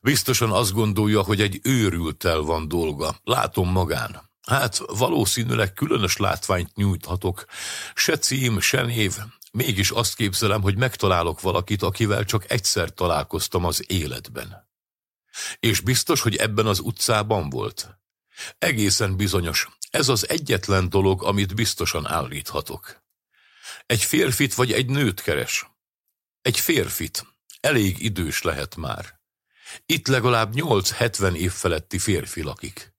Biztosan azt gondolja, hogy egy őrültel van dolga. Látom magán. Hát valószínűleg különös látványt nyújthatok. Se cím, se név. Mégis azt képzelem, hogy megtalálok valakit, akivel csak egyszer találkoztam az életben. És biztos, hogy ebben az utcában volt? Egészen bizonyos. Ez az egyetlen dolog, amit biztosan állíthatok. Egy férfit vagy egy nőt keres. Egy férfit. Elég idős lehet már. Itt legalább 8-70 év feletti férfi lakik.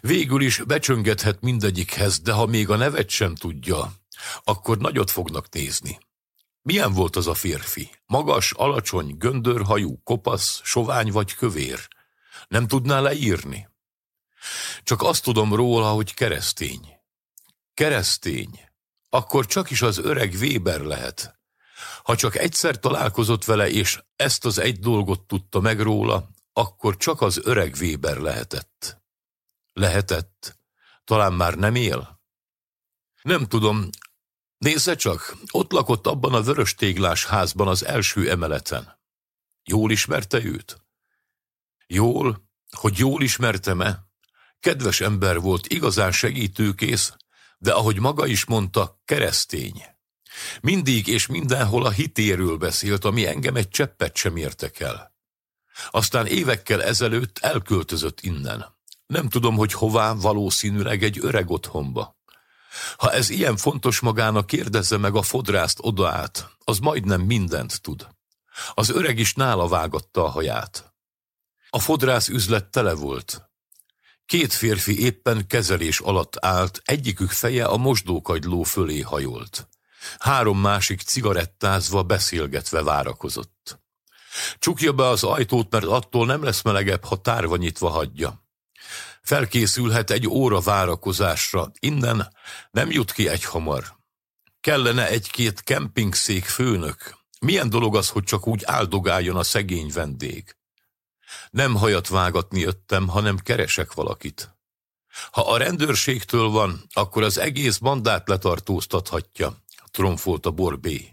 Végül is becsöngethet mindegyikhez, de ha még a nevet sem tudja, akkor nagyot fognak nézni. Milyen volt az a férfi? Magas, alacsony, göndörhajú, kopasz, sovány vagy kövér? Nem tudná leírni? Csak azt tudom róla, hogy keresztény. Keresztény. Akkor csak is az öreg Weber lehet. Ha csak egyszer találkozott vele, és ezt az egy dolgot tudta meg róla, akkor csak az öreg Weber lehetett. Lehetett. Talán már nem él? Nem tudom. Nézze csak, ott lakott abban a vörös téglás házban az első emeleten. Jól ismerte őt? Jól? Hogy jól ismertem-e? Kedves ember volt, igazán segítőkész, de ahogy maga is mondta, keresztény. Mindig és mindenhol a hitéről beszélt, ami engem egy cseppet sem értek el. Aztán évekkel ezelőtt elköltözött innen. Nem tudom, hogy hová, valószínűleg egy öreg otthonba. Ha ez ilyen fontos magának, kérdezze meg a fodrászt odaát, az majdnem mindent tud. Az öreg is nála vágatta a haját. A fodrász üzlet tele volt. Két férfi éppen kezelés alatt állt, egyikük feje a mosdókagyló fölé hajolt. Három másik cigarettázva, beszélgetve várakozott. Csukja be az ajtót, mert attól nem lesz melegebb, ha tárva nyitva hagyja. Felkészülhet egy óra várakozásra, innen nem jut ki egy hamar. Kellene egy-két kempingszék főnök. Milyen dolog az, hogy csak úgy áldogáljon a szegény vendég? Nem hajat vágatni jöttem, hanem keresek valakit. Ha a rendőrségtől van, akkor az egész bandát letartóztathatja, tromfolt a borbé.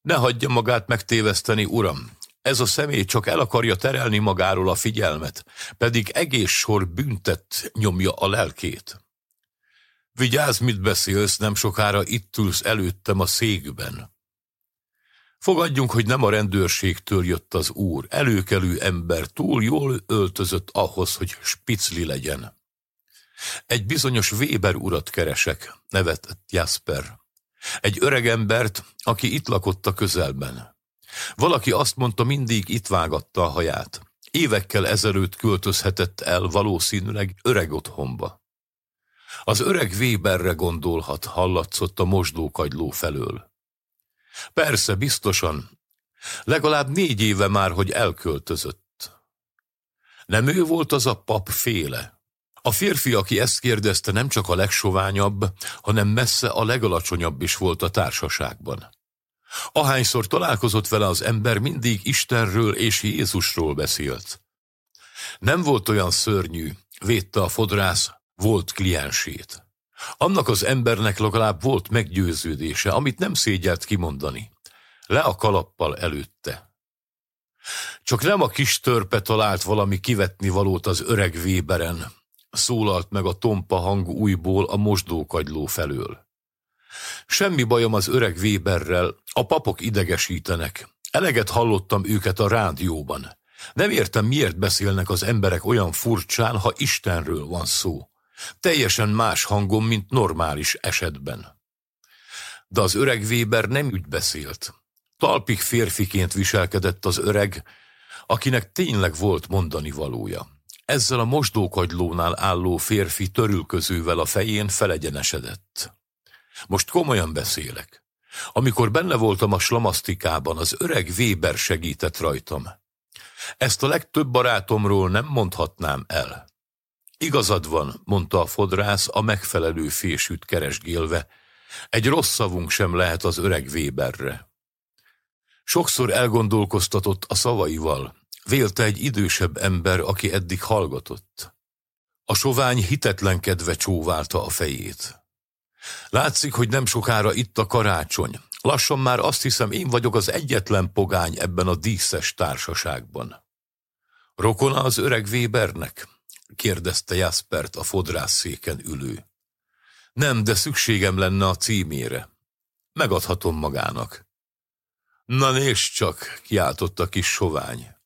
Ne hagyja magát megtéveszteni, uram. Ez a személy csak el akarja terelni magáról a figyelmet, pedig egész sor büntet nyomja a lelkét. Vigyázz, mit beszélsz, nem sokára itt ülsz előttem a székben. Fogadjunk, hogy nem a rendőrségtől jött az úr, előkelő ember, túl jól öltözött ahhoz, hogy spicli legyen. Egy bizonyos Weber urat keresek, nevetett Jasper. Egy öreg embert, aki itt lakott a közelben. Valaki azt mondta, mindig itt vágatta a haját. Évekkel ezelőtt költözhetett el valószínűleg öreg otthonba. Az öreg Weberre gondolhat, hallatszott a mosdókagyló felől. Persze, biztosan. Legalább négy éve már, hogy elköltözött. Nem ő volt az a pap féle, a férfi, aki ezt kérdezte, nem csak a legsoványabb, hanem messze a legalacsonyabb is volt a társaságban. Ahányszor találkozott vele az ember, mindig Istenről és Jézusról beszélt. Nem volt olyan szörnyű, védte a fodrász, volt kliensét. Annak az embernek legalább volt meggyőződése, amit nem szégyelt kimondani. Le a kalappal előtte. Csak nem a kis törpe talált valami kivetni valót az öreg Weberen, szólalt meg a tompa hang újból a mosdókagyló felől. Semmi bajom az öreg Weberrel, a papok idegesítenek. Eleget hallottam őket a rádióban. Nem értem, miért beszélnek az emberek olyan furcsán, ha Istenről van szó. Teljesen más hangom, mint normális esetben. De az öreg Weber nem úgy beszélt. Talpig férfiként viselkedett az öreg, akinek tényleg volt mondani valója. Ezzel a mosdókagylónál álló férfi törülközővel a fején felegyenesedett. Most komolyan beszélek. Amikor benne voltam a slamasztikában, az öreg Weber segített rajtam. Ezt a legtöbb barátomról nem mondhatnám el. Igazad van, mondta a fodrász a megfelelő fésűt keresgélve. Egy rossz szavunk sem lehet az öreg Weberre. Sokszor elgondolkoztatott a szavaival, vélte egy idősebb ember, aki eddig hallgatott. A sovány hitetlenkedve csóválta a fejét. Látszik, hogy nem sokára itt a karácsony. Lassan már azt hiszem, én vagyok az egyetlen pogány ebben a díszes társaságban. Rokona az öreg Webernek? Kérdezte Jaspert a fodrászszéken ülő. Nem, de szükségem lenne a címére. Megadhatom magának. Na nézd csak, kiáltott a kis sovány.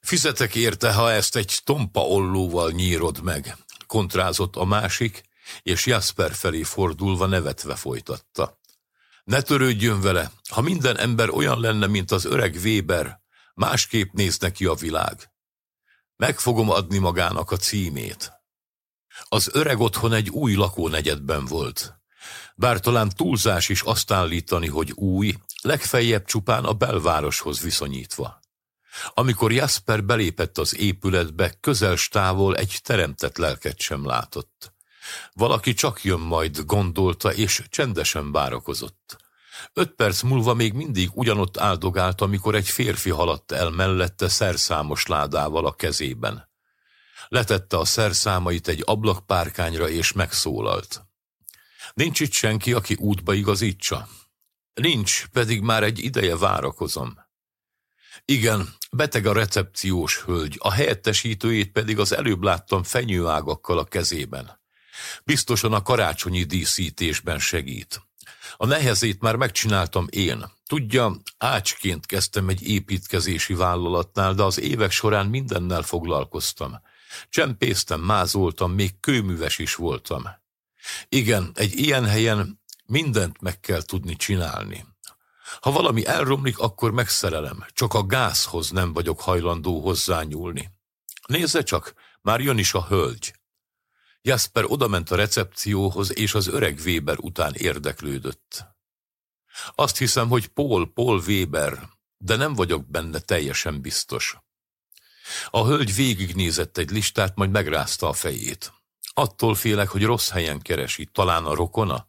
Fizetek érte, ha ezt egy tompa ollóval nyírod meg, kontrázott a másik, és Jasper felé fordulva nevetve folytatta. Ne törődjön vele, ha minden ember olyan lenne, mint az öreg Weber, másképp néz neki a világ. Meg fogom adni magának a címét. Az öreg otthon egy új lakónegyedben volt. Bár talán túlzás is azt állítani, hogy új, legfeljebb csupán a belvároshoz viszonyítva. Amikor Jasper belépett az épületbe, közel távol egy teremtett lelket sem látott. Valaki csak jön majd, gondolta, és csendesen várakozott. Öt perc múlva még mindig ugyanott áldogált, amikor egy férfi haladt el mellette szerszámos ládával a kezében. Letette a szerszámait egy ablakpárkányra, és megszólalt. Nincs itt senki, aki útba igazítsa? Nincs, pedig már egy ideje várakozom. Igen, beteg a recepciós hölgy, a helyettesítőjét pedig az előbb láttam fenyőágakkal a kezében. Biztosan a karácsonyi díszítésben segít. A nehezét már megcsináltam én. Tudja, ácsként kezdtem egy építkezési vállalatnál, de az évek során mindennel foglalkoztam. Csempésztem, mázoltam, még kőműves is voltam. Igen, egy ilyen helyen mindent meg kell tudni csinálni. Ha valami elromlik, akkor megszerelem. Csak a gázhoz nem vagyok hajlandó hozzányúlni. Nézze csak, már jön is a hölgy. Jasper odament a recepcióhoz, és az öreg Weber után érdeklődött. Azt hiszem, hogy Paul, Paul Weber, de nem vagyok benne teljesen biztos. A hölgy végignézett egy listát, majd megrázta a fejét. Attól félek, hogy rossz helyen keresi, talán a rokona?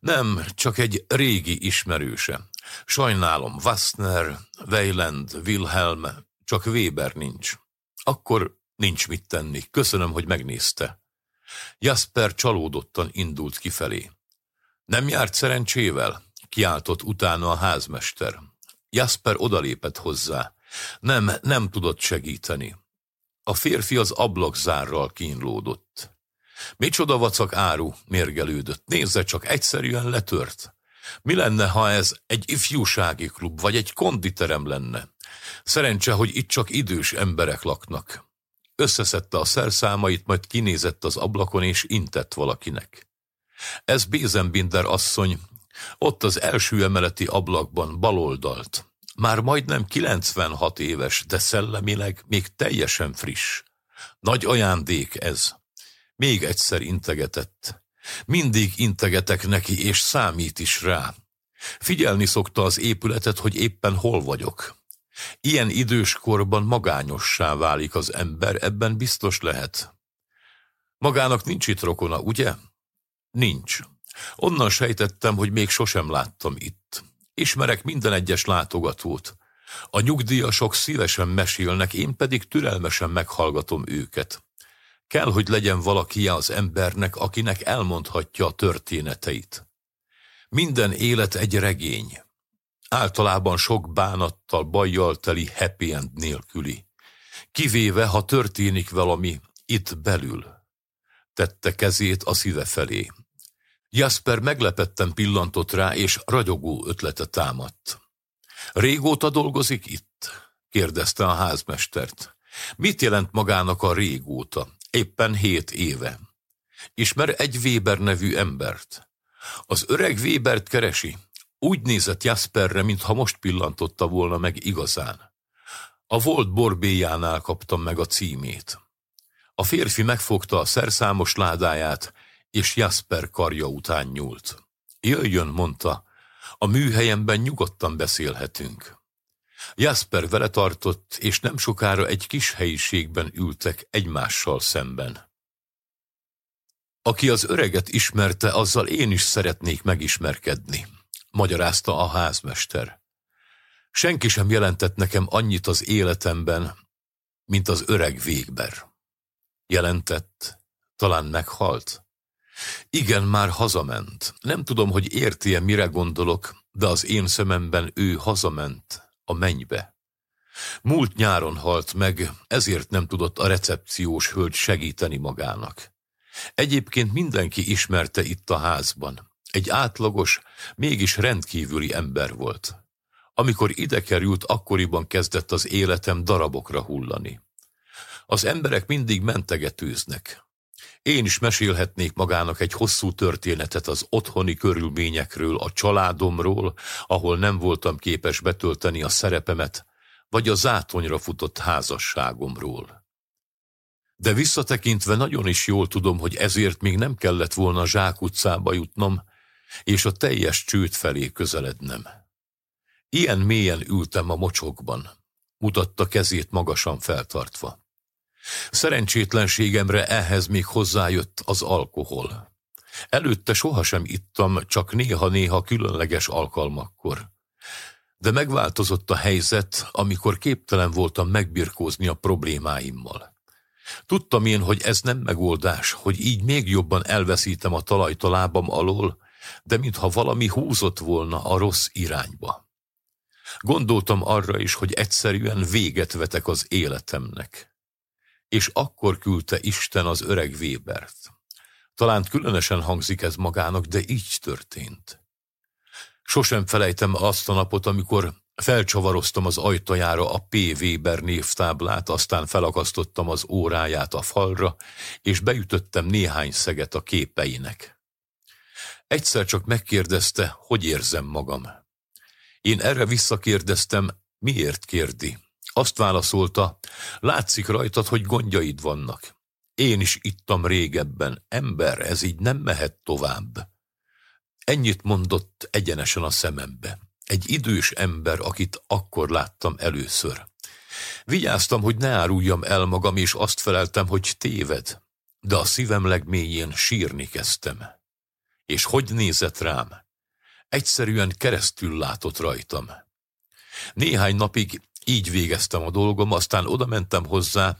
Nem, csak egy régi ismerőse. Sajnálom, Wassner, Weiland, Wilhelm, csak Weber nincs. Akkor nincs mit tenni. Köszönöm, hogy megnézte. Jasper csalódottan indult kifelé. Nem járt szerencsével? Kiáltott utána a házmester. Jasper odalépett hozzá. Nem, nem tudott segíteni. A férfi az ablakzárral kínlódott. Micsoda vacak áru, mérgelődött. Nézze csak, egyszerűen letört. Mi lenne, ha ez egy ifjúsági klub, vagy egy konditerem lenne? Szerencse, hogy itt csak idős emberek laknak. Összeszedte a szerszámait, majd kinézett az ablakon, és intett valakinek. Ez Bézenbinder asszony, ott az első emeleti ablakban baloldalt. Már majdnem 96 éves, de szellemileg még teljesen friss. Nagy ajándék ez. Még egyszer integetett. Mindig integetek neki, és számít is rá. Figyelni szokta az épületet, hogy éppen hol vagyok. Ilyen időskorban magányossá válik az ember, ebben biztos lehet. Magának nincs itt rokona, ugye? Nincs. Onnan sejtettem, hogy még sosem láttam itt. Ismerek minden egyes látogatót. A nyugdíjasok szívesen mesélnek, én pedig türelmesen meghallgatom őket. Kell, hogy legyen valaki az embernek, akinek elmondhatja a történeteit. Minden élet egy regény. Általában sok bánattal, bajjal teli happy end nélküli. Kivéve, ha történik valami itt belül. Tette kezét a szíve felé. Jasper meglepetten pillantott rá, és ragyogó ötlete támadt. Régóta dolgozik itt? kérdezte a házmestert. Mit jelent magának a régóta? Éppen hét éve. Ismer egy Weber nevű embert. Az öreg Webert keresi. Úgy nézett Jasperre, mintha most pillantotta volna meg igazán. A volt borbéjánál kaptam meg a címét. A férfi megfogta a szerszámos ládáját, és Jasper karja után nyúlt. Jöjjön, mondta, a műhelyemben nyugodtan beszélhetünk. Jasper vele tartott, és nem sokára egy kis helyiségben ültek egymással szemben. Aki az öreget ismerte, azzal én is szeretnék megismerkedni, magyarázta a házmester. Senki sem jelentett nekem annyit az életemben, mint az öreg végber. Jelentett, talán meghalt? Igen, már hazament. Nem tudom, hogy érti-e, mire gondolok, de az én szememben ő hazament a mennybe. Múlt nyáron halt meg, ezért nem tudott a recepciós hölgy segíteni magának. Egyébként mindenki ismerte itt a házban. Egy átlagos, mégis rendkívüli ember volt. Amikor ide került, akkoriban kezdett az életem darabokra hullani. Az emberek mindig mentegetőznek. Én is mesélhetnék magának egy hosszú történetet az otthoni körülményekről, a családomról, ahol nem voltam képes betölteni a szerepemet, vagy a zátonyra futott házasságomról. De visszatekintve nagyon is jól tudom, hogy ezért még nem kellett volna Zsák utcába jutnom, és a teljes csőd felé közelednem. Ilyen mélyen ültem a mocsokban, mutatta kezét magasan feltartva. Szerencsétlenségemre ehhez még hozzájött az alkohol. Előtte sohasem ittam, csak néha-néha különleges alkalmakkor. De megváltozott a helyzet, amikor képtelen voltam megbirkózni a problémáimmal. Tudtam én, hogy ez nem megoldás, hogy így még jobban elveszítem a talajt a lábam alól, de mintha valami húzott volna a rossz irányba. Gondoltam arra is, hogy egyszerűen véget vetek az életemnek és akkor küldte Isten az öreg Webert. Talán különösen hangzik ez magának, de így történt. Sosem felejtem azt a napot, amikor felcsavaroztam az ajtajára a P. Weber névtáblát, aztán felakasztottam az óráját a falra, és beütöttem néhány szeget a képeinek. Egyszer csak megkérdezte, hogy érzem magam. Én erre visszakérdeztem, miért kérdi. Azt válaszolta, látszik rajtad, hogy gondjaid vannak. Én is ittam régebben, ember, ez így nem mehet tovább. Ennyit mondott egyenesen a szemembe. Egy idős ember, akit akkor láttam először. Vigyáztam, hogy ne áruljam el magam, és azt feleltem, hogy téved, de a szívem legmélyén sírni kezdtem. És hogy nézett rám? Egyszerűen keresztül látott rajtam. Néhány napig így végeztem a dolgom, aztán oda mentem hozzá,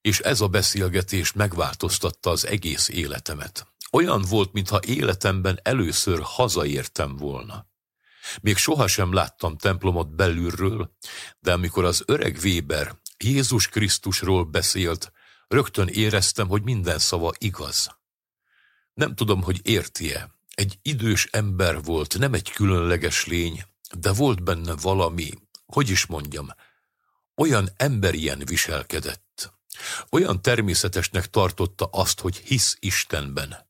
és ez a beszélgetés megváltoztatta az egész életemet. Olyan volt, mintha életemben először hazaértem volna. Még sohasem láttam templomot belülről, de amikor az öreg Weber Jézus Krisztusról beszélt, rögtön éreztem, hogy minden szava igaz. Nem tudom, hogy érti-e. Egy idős ember volt, nem egy különleges lény, de volt benne valami, hogy is mondjam, olyan emberien viselkedett. Olyan természetesnek tartotta azt, hogy hisz Istenben.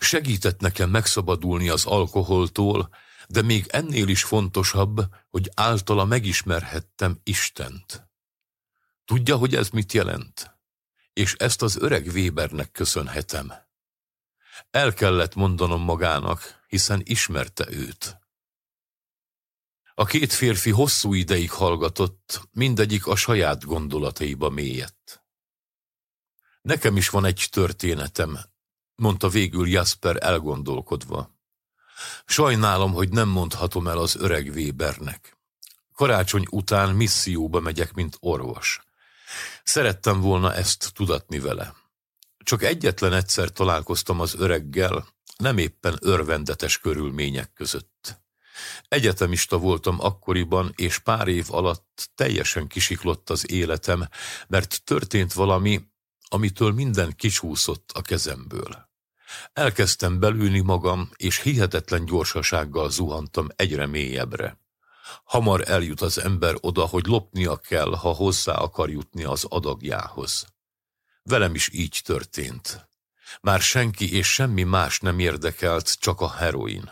Segített nekem megszabadulni az alkoholtól, de még ennél is fontosabb, hogy általa megismerhettem Istent. Tudja, hogy ez mit jelent? És ezt az öreg Webernek köszönhetem. El kellett mondanom magának, hiszen ismerte őt. A két férfi hosszú ideig hallgatott, mindegyik a saját gondolataiba mélyett. Nekem is van egy történetem, mondta végül Jasper elgondolkodva. Sajnálom, hogy nem mondhatom el az öreg Webernek. Karácsony után misszióba megyek, mint orvos. Szerettem volna ezt tudatni vele. Csak egyetlen egyszer találkoztam az öreggel, nem éppen örvendetes körülmények között. Egyetemista voltam akkoriban, és pár év alatt teljesen kisiklott az életem, mert történt valami, amitől minden kicsúszott a kezemből. Elkezdtem belülni magam, és hihetetlen gyorsasággal zuhantam egyre mélyebbre. Hamar eljut az ember oda, hogy lopnia kell, ha hozzá akar jutni az adagjához. Velem is így történt. Már senki és semmi más nem érdekelt, csak a heroin.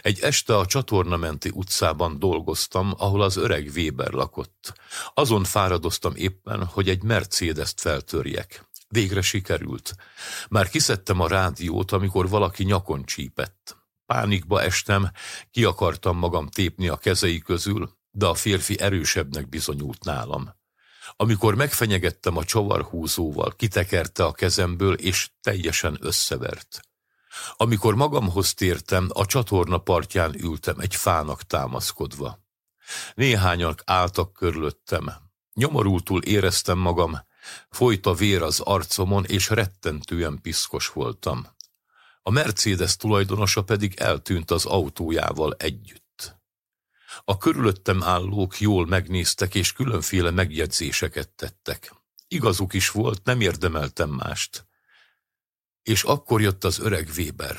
Egy este a csatornamenti utcában dolgoztam, ahol az öreg Weber lakott. Azon fáradoztam éppen, hogy egy Mercedes-t feltörjek. Végre sikerült. Már kiszedtem a rádiót, amikor valaki nyakon csípett. Pánikba estem, ki akartam magam tépni a kezei közül, de a férfi erősebbnek bizonyult nálam. Amikor megfenyegettem a csavarhúzóval, kitekerte a kezemből, és teljesen összevert. Amikor magamhoz tértem, a csatorna partján ültem egy fának támaszkodva. Néhányak álltak körülöttem. Nyomorultul éreztem magam, Folyt a vér az arcomon, és rettentően piszkos voltam. A Mercedes tulajdonosa pedig eltűnt az autójával együtt. A körülöttem állók jól megnéztek, és különféle megjegyzéseket tettek. Igazuk is volt, nem érdemeltem mást. És akkor jött az öreg Weber.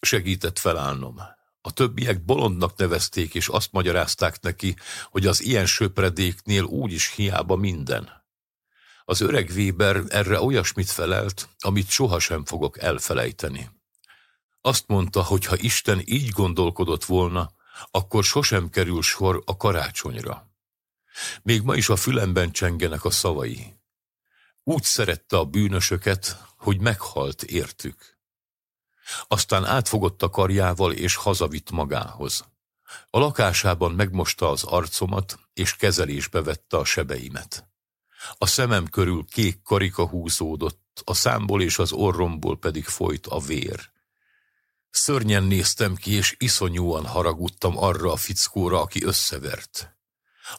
Segített felállnom. A többiek bolondnak nevezték, és azt magyarázták neki, hogy az ilyen söpredéknél úgyis hiába minden. Az öreg Weber erre olyasmit felelt, amit sohasem fogok elfelejteni. Azt mondta, hogy ha Isten így gondolkodott volna, akkor sosem kerül sor a karácsonyra. Még ma is a fülemben csengenek a szavai. Úgy szerette a bűnösöket, hogy meghalt értük. Aztán átfogott a karjával és hazavitt magához. A lakásában megmosta az arcomat, és kezelésbe vette a sebeimet. A szemem körül kék karika húzódott, a számból és az orromból pedig folyt a vér. Szörnyen néztem ki, és iszonyúan haragudtam arra a fickóra, aki összevert.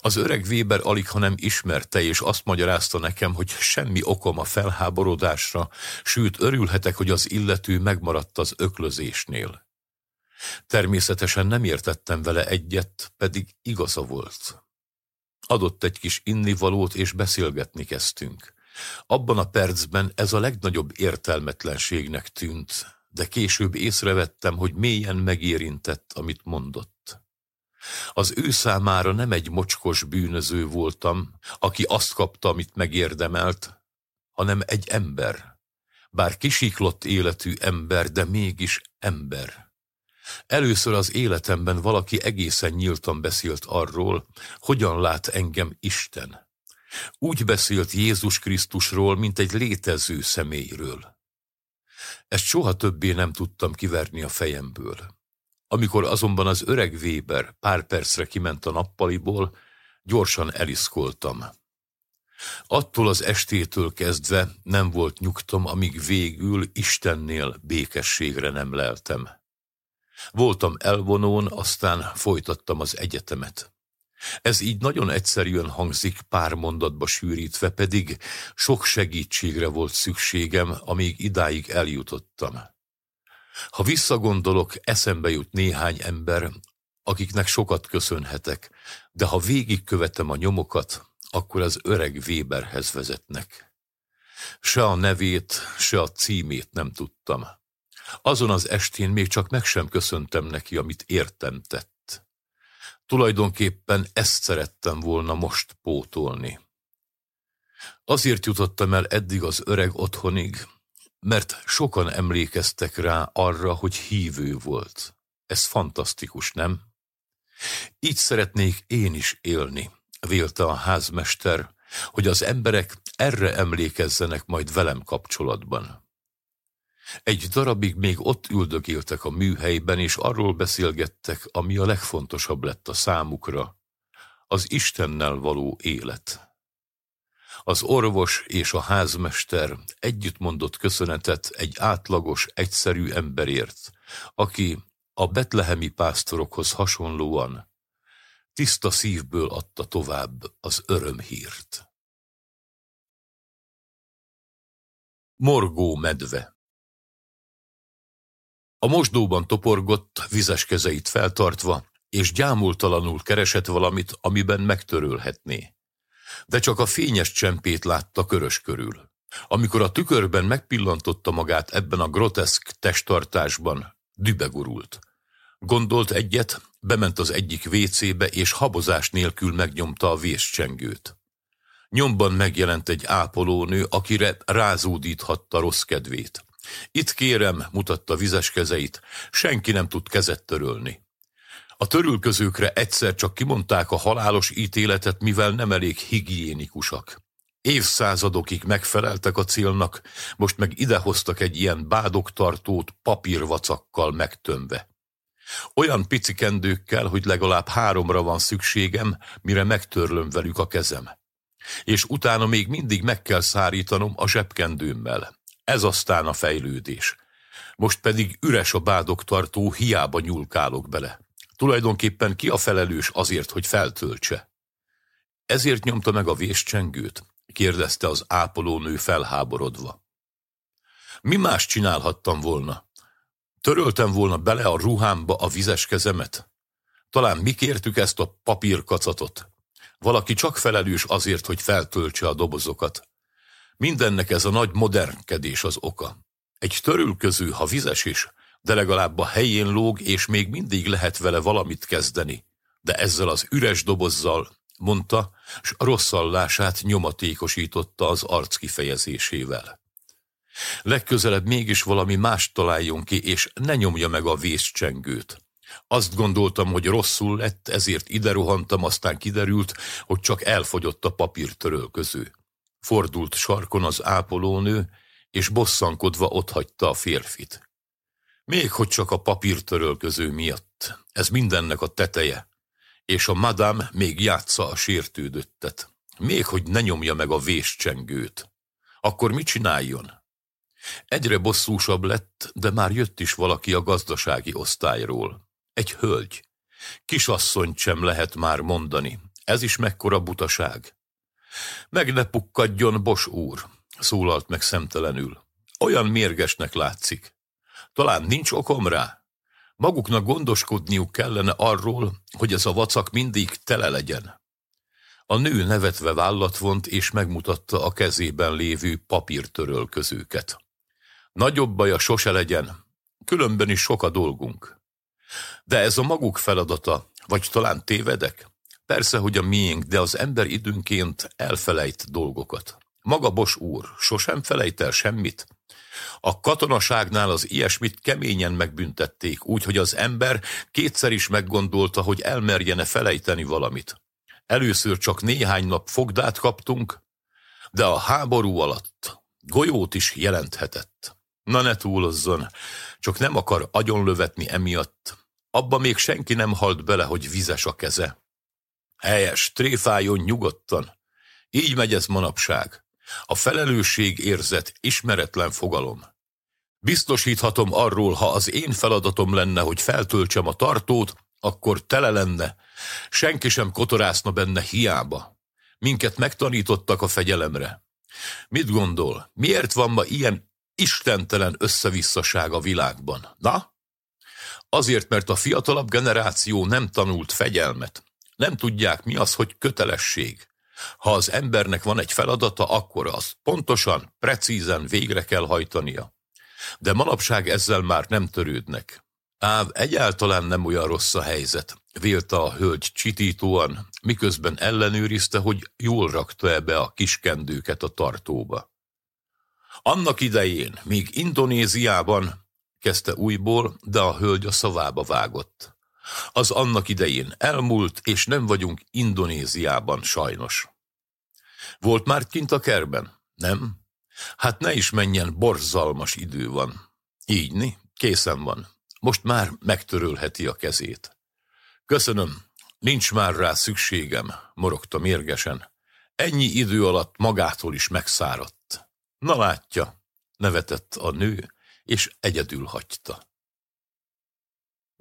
Az öreg Weber alig, ha nem ismerte, és azt magyarázta nekem, hogy semmi okom a felháborodásra, sőt örülhetek, hogy az illető megmaradt az öklözésnél. Természetesen nem értettem vele egyet, pedig igaza volt. Adott egy kis innivalót, és beszélgetni kezdtünk. Abban a percben ez a legnagyobb értelmetlenségnek tűnt, de később észrevettem, hogy mélyen megérintett, amit mondott. Az ő számára nem egy mocskos bűnöző voltam, aki azt kapta, amit megérdemelt, hanem egy ember. Bár kisiklott életű ember, de mégis ember. Először az életemben valaki egészen nyíltan beszélt arról, hogyan lát engem Isten. Úgy beszélt Jézus Krisztusról, mint egy létező személyről. Ezt soha többé nem tudtam kiverni a fejemből. Amikor azonban az öreg Weber pár percre kiment a nappaliból, gyorsan eliszkoltam. Attól az estétől kezdve nem volt nyugtom, amíg végül Istennél békességre nem leltem. Voltam elvonón, aztán folytattam az egyetemet. Ez így nagyon egyszerűen hangzik pár mondatba sűrítve, pedig sok segítségre volt szükségem, amíg idáig eljutottam. Ha visszagondolok, eszembe jut néhány ember, akiknek sokat köszönhetek, de ha végigkövetem a nyomokat, akkor az öreg Weberhez vezetnek. Se a nevét, se a címét nem tudtam. Azon az estén még csak meg sem köszöntem neki, amit értem tett. Tulajdonképpen ezt szerettem volna most pótolni. Azért jutottam el eddig az öreg otthonig, mert sokan emlékeztek rá arra, hogy hívő volt. Ez fantasztikus, nem? Így szeretnék én is élni, vélte a házmester, hogy az emberek erre emlékezzenek majd velem kapcsolatban. Egy darabig még ott üldögéltek a műhelyben, és arról beszélgettek, ami a legfontosabb lett a számukra, az Istennel való élet. Az orvos és a házmester együtt mondott köszönetet egy átlagos, egyszerű emberért, aki a betlehemi pásztorokhoz hasonlóan tiszta szívből adta tovább az örömhírt. Morgó medve A mosdóban toporgott, vizes kezeit feltartva, és gyámultalanul keresett valamit, amiben megtörölhetné. De csak a fényes csempét látta körös körül. Amikor a tükörben megpillantotta magát ebben a groteszk testtartásban, dübegurult. Gondolt egyet, bement az egyik vécébe, és habozás nélkül megnyomta a véscsengőt. Nyomban megjelent egy ápolónő, akire rázódíthatta rossz kedvét. Itt kérem, mutatta vizes kezeit, senki nem tud kezet törölni. A törülközőkre egyszer csak kimondták a halálos ítéletet, mivel nem elég higiénikusak. Évszázadokig megfeleltek a célnak, most meg idehoztak egy ilyen bádogtartót papírvacakkal megtömve. Olyan pici kendőkkel, hogy legalább háromra van szükségem, mire megtörlöm velük a kezem. És utána még mindig meg kell szárítanom a zsebkendőmmel. Ez aztán a fejlődés. Most pedig üres a bádogtartó, hiába nyúlkálok bele. Tulajdonképpen ki a felelős azért, hogy feltöltse? Ezért nyomta meg a véscsengőt? kérdezte az ápolónő felháborodva. Mi más csinálhattam volna? Töröltem volna bele a ruhámba a vizes kezemet? Talán mi kértük ezt a papírkacatot? Valaki csak felelős azért, hogy feltöltse a dobozokat. Mindennek ez a nagy modernkedés az oka. Egy törülköző, ha vizes is, de legalább a helyén lóg, és még mindig lehet vele valamit kezdeni. De ezzel az üres dobozzal, mondta, s a rosszallását nyomatékosította az arc kifejezésével. Legközelebb mégis valami más találjon ki, és ne nyomja meg a vészcsengőt. Azt gondoltam, hogy rosszul lett, ezért ide rohantam, aztán kiderült, hogy csak elfogyott a papírtörölköző. Fordult sarkon az ápolónő, és bosszankodva otthagyta a férfit. Még hogy csak a papírtörölköző miatt. Ez mindennek a teteje. És a madám még játsza a sértődöttet. Még hogy ne nyomja meg a véscsengőt. Akkor mit csináljon? Egyre bosszúsabb lett, de már jött is valaki a gazdasági osztályról. Egy hölgy. Kisasszonyt sem lehet már mondani. Ez is mekkora butaság. Meg ne pukkadjon, Bos úr, szólalt meg szemtelenül. Olyan mérgesnek látszik. Talán nincs okom rá? Maguknak gondoskodniuk kellene arról, hogy ez a vacak mindig tele legyen. A nő nevetve vállat vont, és megmutatta a kezében lévő papírtörölközőket. Nagyobb baja sose legyen, különben is sok a dolgunk. De ez a maguk feladata, vagy talán tévedek? Persze, hogy a miénk, de az ember időnként elfelejt dolgokat. Maga Bos úr sosem felejt el semmit. A katonaságnál az ilyesmit keményen megbüntették, úgy, hogy az ember kétszer is meggondolta, hogy elmerjene felejteni valamit. Először csak néhány nap fogdát kaptunk, de a háború alatt golyót is jelenthetett. Na ne túlozzon, csak nem akar agyonlövetni emiatt. Abba még senki nem halt bele, hogy vizes a keze. Helyes, tréfáljon nyugodtan. Így megy ez manapság. A felelősség érzet ismeretlen fogalom. Biztosíthatom arról, ha az én feladatom lenne, hogy feltöltsem a tartót, akkor tele lenne, senki sem kotorászna benne hiába. Minket megtanítottak a fegyelemre. Mit gondol, miért van ma ilyen istentelen összevisszaság a világban? Na? Azért, mert a fiatalabb generáció nem tanult fegyelmet. Nem tudják, mi az, hogy kötelesség. Ha az embernek van egy feladata, akkor azt pontosan, precízen végre kell hajtania. De manapság ezzel már nem törődnek. Áv egyáltalán nem olyan rossz a helyzet, vélte a hölgy csitítóan, miközben ellenőrizte, hogy jól rakta-e be a kiskendőket a tartóba. Annak idején, míg Indonéziában, kezdte újból, de a hölgy a szavába vágott. Az annak idején elmúlt, és nem vagyunk Indonéziában sajnos. Volt már kint a kerben? Nem? Hát ne is menjen, borzalmas idő van. Így, ni? Készen van. Most már megtörölheti a kezét. Köszönöm, nincs már rá szükségem, morogta mérgesen. Ennyi idő alatt magától is megszáradt. Na látja, nevetett a nő, és egyedül hagyta.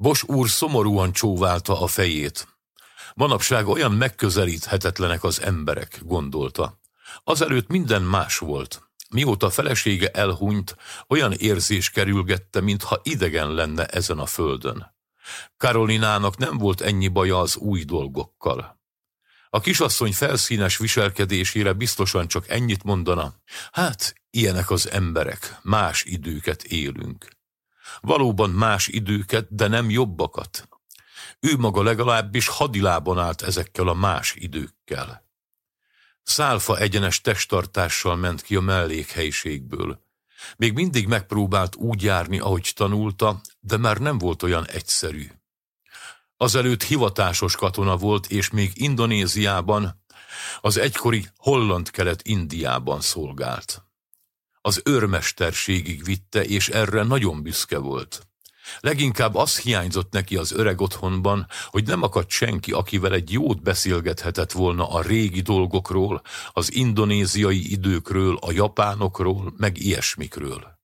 Bos úr szomorúan csóválta a fejét. Manapság olyan megközelíthetetlenek az emberek, gondolta. Azelőtt minden más volt. Mióta felesége elhunyt, olyan érzés kerülgette, mintha idegen lenne ezen a földön. Karolinának nem volt ennyi baja az új dolgokkal. A kisasszony felszínes viselkedésére biztosan csak ennyit mondana. Hát, ilyenek az emberek, más időket élünk. Valóban más időket, de nem jobbakat. Ő maga legalábbis hadilában állt ezekkel a más időkkel. Szálfa egyenes testtartással ment ki a mellékhelyiségből. Még mindig megpróbált úgy járni, ahogy tanulta, de már nem volt olyan egyszerű. Azelőtt hivatásos katona volt, és még Indonéziában, az egykori Holland-kelet-Indiában szolgált. Az őrmesterségig vitte, és erre nagyon büszke volt. Leginkább az hiányzott neki az öreg otthonban, hogy nem akadt senki, akivel egy jót beszélgethetett volna a régi dolgokról, az indonéziai időkről, a japánokról, meg ilyesmikről.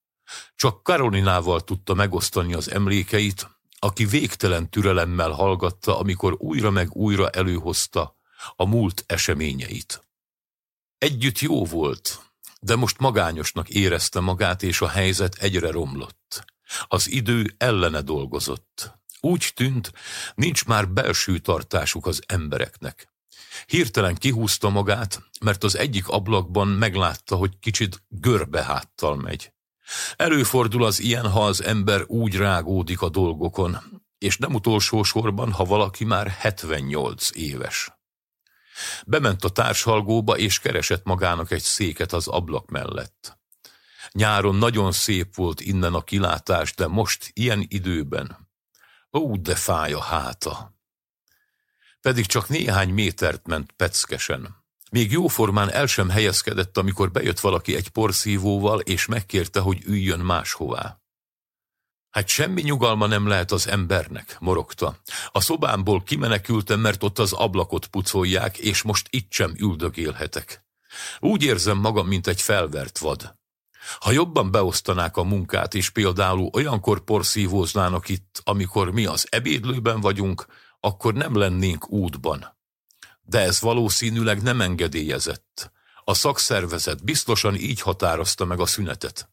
Csak Karolinával tudta megosztani az emlékeit, aki végtelen türelemmel hallgatta, amikor újra meg újra előhozta a múlt eseményeit. Együtt jó volt, de most magányosnak érezte magát, és a helyzet egyre romlott. Az idő ellene dolgozott. Úgy tűnt, nincs már belső tartásuk az embereknek. Hirtelen kihúzta magát, mert az egyik ablakban meglátta, hogy kicsit görbe háttal megy. Előfordul az ilyen, ha az ember úgy rágódik a dolgokon, és nem utolsó sorban, ha valaki már 78 éves. Bement a társalgóba, és keresett magának egy széket az ablak mellett. Nyáron nagyon szép volt innen a kilátás, de most ilyen időben. Ó, de fáj a háta. Pedig csak néhány métert ment peckesen. Még jóformán el sem helyezkedett, amikor bejött valaki egy porszívóval, és megkérte, hogy üljön máshová. Hát semmi nyugalma nem lehet az embernek, morogta. A szobámból kimenekültem, mert ott az ablakot pucolják, és most itt sem üldögélhetek. Úgy érzem magam, mint egy felvert vad. Ha jobban beosztanák a munkát, és például olyankor porszívóznának itt, amikor mi az ebédlőben vagyunk, akkor nem lennénk útban. De ez valószínűleg nem engedélyezett. A szakszervezet biztosan így határozta meg a szünetet.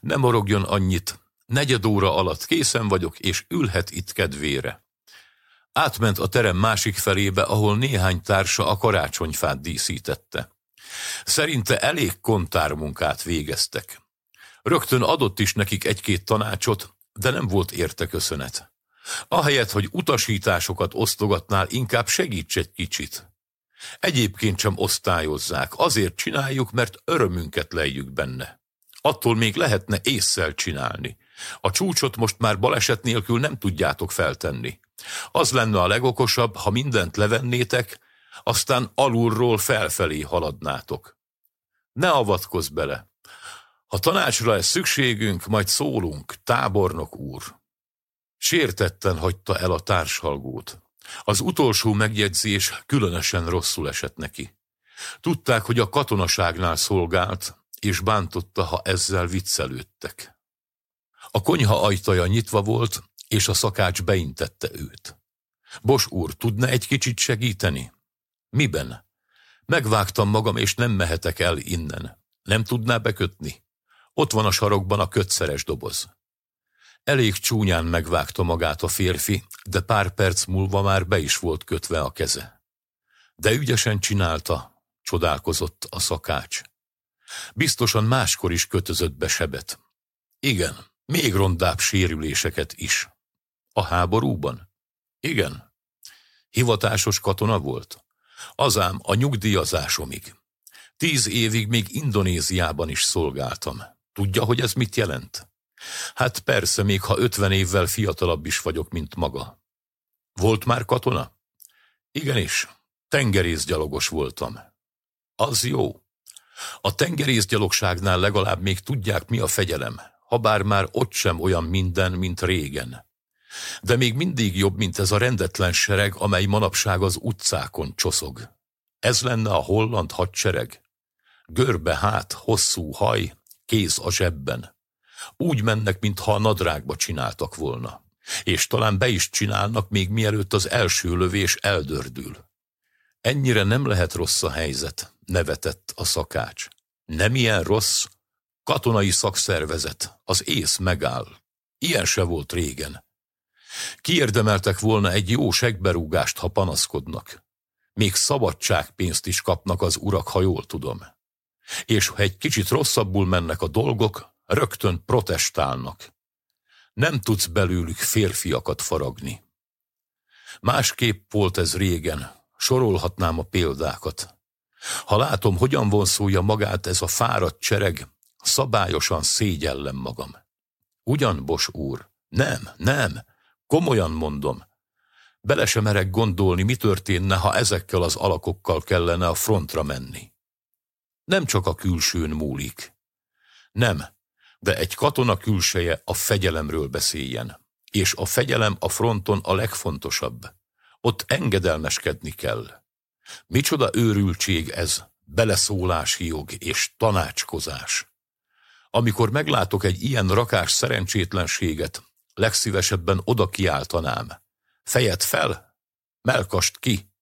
Ne morogjon annyit, negyed óra alatt készen vagyok, és ülhet itt kedvére. Átment a terem másik felébe, ahol néhány társa a karácsonyfát díszítette. Szerinte elég kontármunkát végeztek. Rögtön adott is nekik egy-két tanácsot, de nem volt érte köszönet. Ahelyett, hogy utasításokat osztogatnál, inkább segíts egy kicsit. Egyébként sem osztályozzák, azért csináljuk, mert örömünket lejjük benne. Attól még lehetne észszel csinálni. A csúcsot most már baleset nélkül nem tudjátok feltenni. Az lenne a legokosabb, ha mindent levennétek, aztán alulról felfelé haladnátok. Ne avatkozz bele. Ha tanácsra lesz szükségünk, majd szólunk, tábornok úr. Sértetten hagyta el a társhalgót. Az utolsó megjegyzés különösen rosszul esett neki. Tudták, hogy a katonaságnál szolgált, és bántotta, ha ezzel viccelődtek. A konyha ajtaja nyitva volt, és a szakács beintette őt. Bos úr, tudna egy kicsit segíteni? Miben? Megvágtam magam, és nem mehetek el innen. Nem tudná bekötni? Ott van a sarokban a kötszeres doboz. Elég csúnyán megvágta magát a férfi, de pár perc múlva már be is volt kötve a keze. De ügyesen csinálta, csodálkozott a szakács. Biztosan máskor is kötözött be sebet. Igen, még rondább sérüléseket is. A háborúban? Igen. Hivatásos katona volt? Azám a nyugdíjazásomig. Tíz évig még Indonéziában is szolgáltam. Tudja, hogy ez mit jelent? Hát persze, még ha ötven évvel fiatalabb is vagyok, mint maga. Volt már katona? Igenis, tengerészgyalogos voltam. Az jó. A tengerészgyalogságnál legalább még tudják, mi a fegyelem, habár már ott sem olyan minden, mint régen. De még mindig jobb, mint ez a rendetlen sereg, amely manapság az utcákon csoszog. Ez lenne a holland hadsereg? Görbe hát, hosszú haj, kéz a zsebben. Úgy mennek, mintha a nadrágba csináltak volna. És talán be is csinálnak, még mielőtt az első lövés eldördül. Ennyire nem lehet rossz a helyzet, nevetett a szakács. Nem ilyen rossz? Katonai szakszervezet, az ész megáll. Ilyen se volt régen. Kiérdemeltek volna egy jó segberúgást, ha panaszkodnak. Még szabadságpénzt is kapnak az urak, ha jól tudom. És ha egy kicsit rosszabbul mennek a dolgok, rögtön protestálnak. Nem tudsz belőlük férfiakat faragni. Másképp volt ez régen, sorolhatnám a példákat. Ha látom, hogyan vonszolja magát ez a fáradt csereg, szabályosan szégyellem magam. Ugyan, Bos úr? Nem, nem, komolyan mondom. Bele sem merek gondolni, mi történne, ha ezekkel az alakokkal kellene a frontra menni. Nem csak a külsőn múlik. Nem, de egy katona külseje a fegyelemről beszéljen. És a fegyelem a fronton a legfontosabb. Ott engedelmeskedni kell. Micsoda őrültség ez, beleszólási jog és tanácskozás. Amikor meglátok egy ilyen rakás szerencsétlenséget, legszívesebben oda kiáltanám. Fejed fel, melkast ki,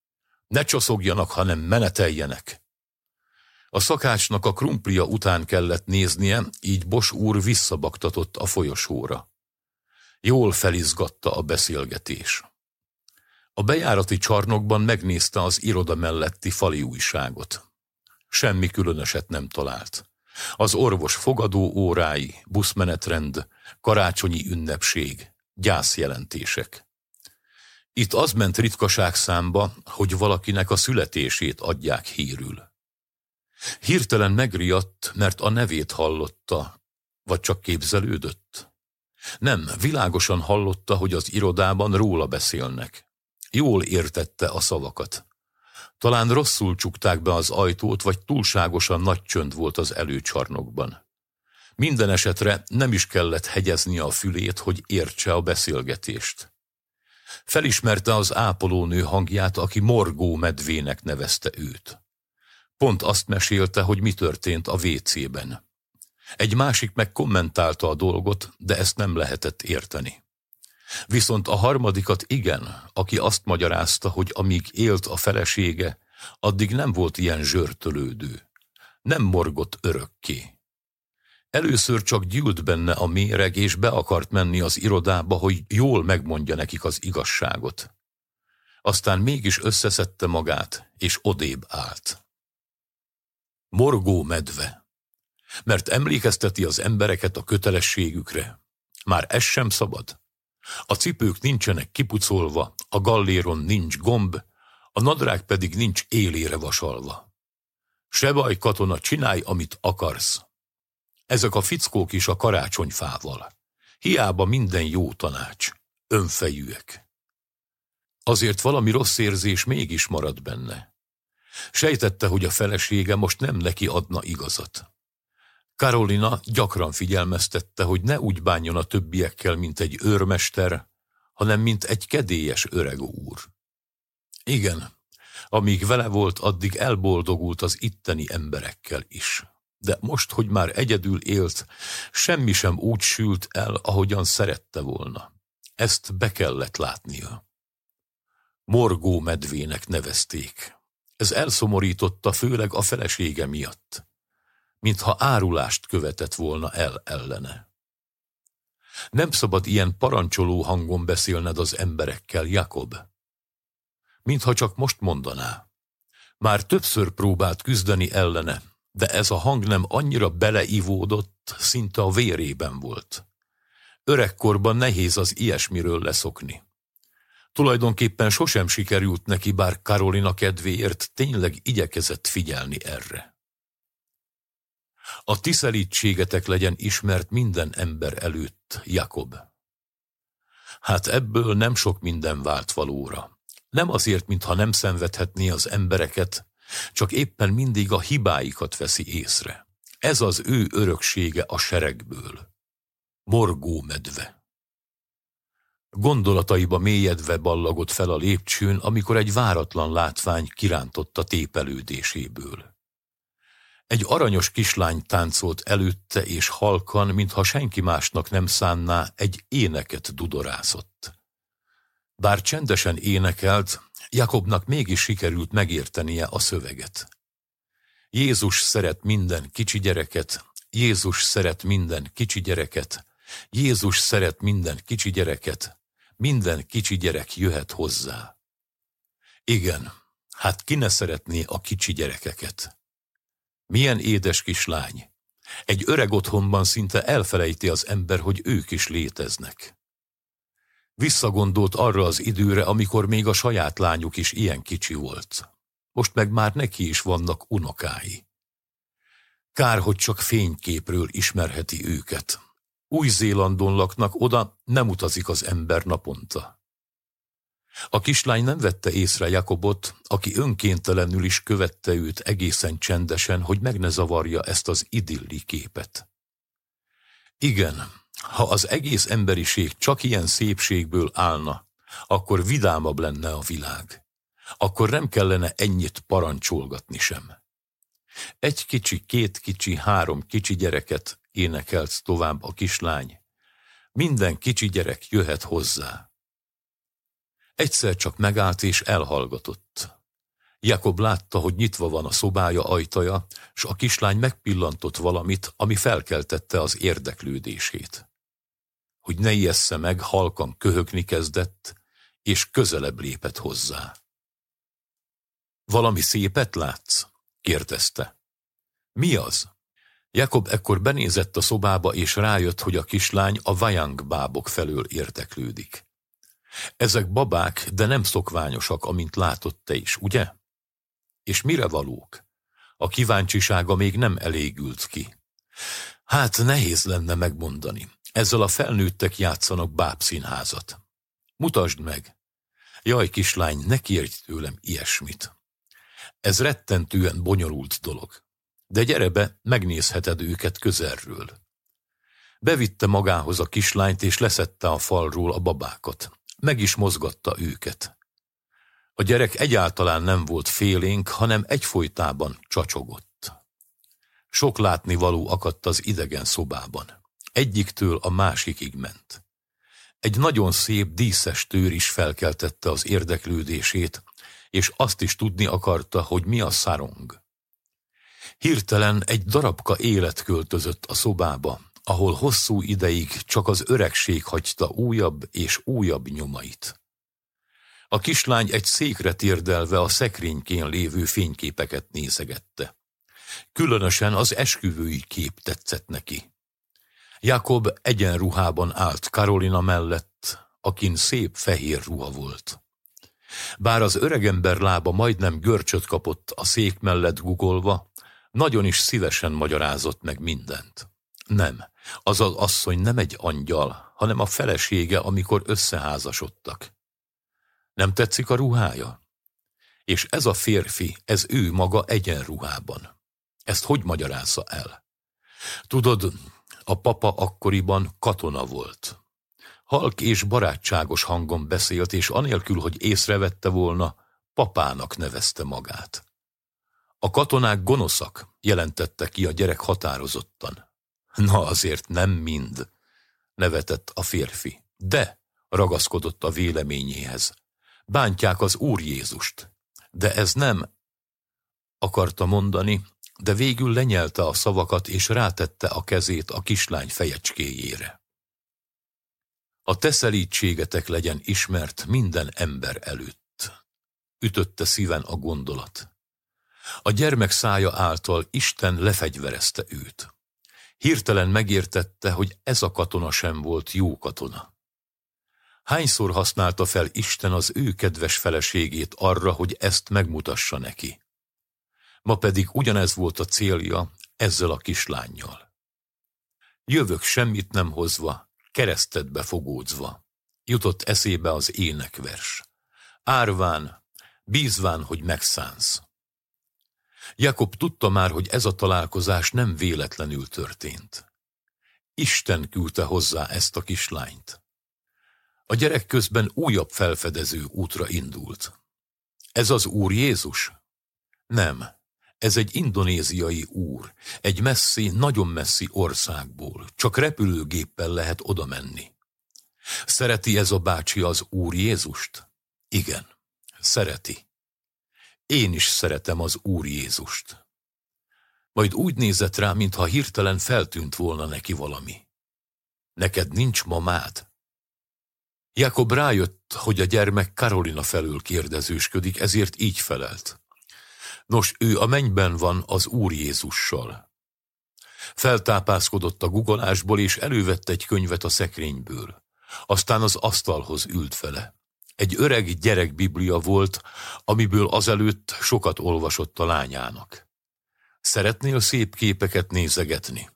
ne csoszogjanak, hanem meneteljenek. A szakácsnak a krumplia után kellett néznie, így Bos úr visszabaktatott a folyosóra. Jól felizgatta a beszélgetés. A bejárati csarnokban megnézte az iroda melletti fali újságot. Semmi különöset nem talált. Az orvos fogadó órái, buszmenetrend, karácsonyi ünnepség, gyászjelentések. Itt az ment ritkaság számba, hogy valakinek a születését adják hírül. Hirtelen megriadt, mert a nevét hallotta, vagy csak képzelődött. Nem, világosan hallotta, hogy az irodában róla beszélnek. Jól értette a szavakat. Talán rosszul csukták be az ajtót, vagy túlságosan nagy csönd volt az előcsarnokban. Minden esetre nem is kellett hegyezni a fülét, hogy értse a beszélgetést. Felismerte az ápolónő hangját, aki morgó medvének nevezte őt. Pont azt mesélte, hogy mi történt a WC-ben. Egy másik meg kommentálta a dolgot, de ezt nem lehetett érteni. Viszont a harmadikat igen, aki azt magyarázta, hogy amíg élt a felesége, addig nem volt ilyen zsörtölődő. Nem morgott örökké. Először csak gyűlt benne a méreg, és be akart menni az irodába, hogy jól megmondja nekik az igazságot. Aztán mégis összeszedte magát, és odébb állt. Morgó medve. Mert emlékezteti az embereket a kötelességükre. Már ez sem szabad. A cipők nincsenek kipucolva, a galléron nincs gomb, a nadrág pedig nincs élére vasalva. Se baj, katona, csinálj, amit akarsz. Ezek a fickók is a karácsonyfával. Hiába minden jó tanács. Önfejűek. Azért valami rossz érzés mégis marad benne. Sejtette, hogy a felesége most nem neki adna igazat. Karolina gyakran figyelmeztette, hogy ne úgy bánjon a többiekkel, mint egy őrmester, hanem mint egy kedélyes öreg úr. Igen, Amíg vele volt, addig elboldogult az itteni emberekkel is. De most, hogy már egyedül élt, semmi sem úgy sült el, ahogyan szerette volna. Ezt be kellett látnia. Morgó medvének nevezték. Ez elszomorította főleg a felesége miatt, mintha árulást követett volna el ellene. Nem szabad ilyen parancsoló hangon beszélned az emberekkel, Jakob. Mintha csak most mondaná. Már többször próbált küzdeni ellene, de ez a hang nem annyira beleivódott, szinte a vérében volt. Öregkorban nehéz az ilyesmiről leszokni. Tulajdonképpen sosem sikerült neki, bár Karolina kedvéért tényleg igyekezett figyelni erre. A tiszelítségetek legyen ismert minden ember előtt, Jakob. Hát ebből nem sok minden vált valóra. Nem azért, mintha nem szenvedhetné az embereket, csak éppen mindig a hibáikat veszi észre. Ez az ő öröksége a seregből. Morgó medve. Gondolataiba mélyedve ballagott fel a lépcsőn, amikor egy váratlan látvány kirántotta tépelődéséből. Egy aranyos kislány táncolt előtte, és halkan, mintha senki másnak nem szánná, egy éneket dudorászott. Bár csendesen énekelt, Jakobnak mégis sikerült megértenie a szöveget. Jézus szeret minden kicsi gyereket, Jézus szeret minden kicsi gyereket, Jézus szeret minden kicsi gyereket, minden kicsi gyerek jöhet hozzá. Igen, hát ki ne szeretné a kicsi gyerekeket? Milyen édes kislány! Egy öreg otthonban szinte elfelejti az ember, hogy ők is léteznek. Visszagondolt arra az időre, amikor még a saját lányuk is ilyen kicsi volt. Most meg már neki is vannak unokái. Kár, hogy csak fényképről ismerheti őket. Új-Zélandon laknak, oda nem utazik az ember naponta. A kislány nem vette észre Jakobot, aki önkéntelenül is követte őt egészen csendesen, hogy meg ne zavarja ezt az idilli képet. Igen, ha az egész emberiség csak ilyen szépségből állna, akkor vidámabb lenne a világ. Akkor nem kellene ennyit parancsolgatni sem. Egy kicsi, két kicsi, három kicsi gyereket énekelt tovább a kislány. Minden kicsi gyerek jöhet hozzá. Egyszer csak megállt és elhallgatott. Jakob látta, hogy nyitva van a szobája ajtaja, s a kislány megpillantott valamit, ami felkeltette az érdeklődését. Hogy ne ijessze meg, halkan köhögni kezdett, és közelebb lépett hozzá. Valami szépet látsz? kérdezte. Mi az? Jakob ekkor benézett a szobába, és rájött, hogy a kislány a vajang bábok felől érdeklődik. Ezek babák, de nem szokványosak, amint látott te is, ugye? És mire valók? A kíváncsisága még nem elégült ki. Hát nehéz lenne megmondani. Ezzel a felnőttek játszanak bábszínházat. Mutasd meg! Jaj, kislány, ne kérj tőlem ilyesmit. Ez rettentően bonyolult dolog. De gyere be, megnézheted őket közelről. Bevitte magához a kislányt, és leszette a falról a babákat. Meg is mozgatta őket. A gyerek egyáltalán nem volt félénk, hanem egyfolytában csacsogott. Sok látnivaló akadt az idegen szobában. Egyiktől a másikig ment. Egy nagyon szép, díszes tőr is felkeltette az érdeklődését, és azt is tudni akarta, hogy mi a szarong. Hirtelen egy darabka élet költözött a szobába, ahol hosszú ideig csak az öregség hagyta újabb és újabb nyomait. A kislány egy székre térdelve a szekrénykén lévő fényképeket nézegette. Különösen az esküvői kép tetszett neki. Jakob egyenruhában állt Karolina mellett, akin szép fehér ruha volt. Bár az öregember lába majdnem görcsöt kapott a szék mellett gugolva, nagyon is szívesen magyarázott meg mindent. Nem, az az asszony nem egy angyal, hanem a felesége, amikor összeházasodtak. Nem tetszik a ruhája? És ez a férfi, ez ő maga egyenruhában. Ezt hogy magyarázza el? Tudod, a papa akkoriban katona volt. Halk és barátságos hangon beszélt, és anélkül, hogy észrevette volna, papának nevezte magát. A katonák gonoszak, jelentette ki a gyerek határozottan. Na azért nem mind, nevetett a férfi. De, ragaszkodott a véleményéhez. Bántják az Úr Jézust. De ez nem, akarta mondani, de végül lenyelte a szavakat és rátette a kezét a kislány fejecskéjére. A teszelítségetek legyen ismert minden ember előtt. Ütötte szíven a gondolat. A gyermek szája által Isten lefegyverezte őt. Hirtelen megértette, hogy ez a katona sem volt jó katona. Hányszor használta fel Isten az ő kedves feleségét arra, hogy ezt megmutassa neki. Ma pedig ugyanez volt a célja ezzel a kislányjal. Jövök semmit nem hozva, keresztedbe fogódzva. Jutott eszébe az énekvers. Árván, bízván, hogy megszánsz. Jakob tudta már, hogy ez a találkozás nem véletlenül történt. Isten küldte hozzá ezt a kislányt. A gyerek közben újabb felfedező útra indult. Ez az Úr Jézus? Nem, ez egy indonéziai úr, egy messzi, nagyon messzi országból, csak repülőgéppel lehet oda menni. Szereti ez a bácsi az Úr Jézust? Igen, szereti. Én is szeretem az Úr Jézust. Majd úgy nézett rá, mintha hirtelen feltűnt volna neki valami. Neked nincs mamád? Jakob rájött, hogy a gyermek Karolina felől kérdezősködik, ezért így felelt. Nos, ő a mennyben van az Úr Jézussal. Feltápászkodott a gugolásból, és elővette egy könyvet a szekrényből. Aztán az asztalhoz ült vele. Egy öreg gyerek biblia volt, amiből azelőtt sokat olvasott a lányának. Szeretnél szép képeket nézegetni?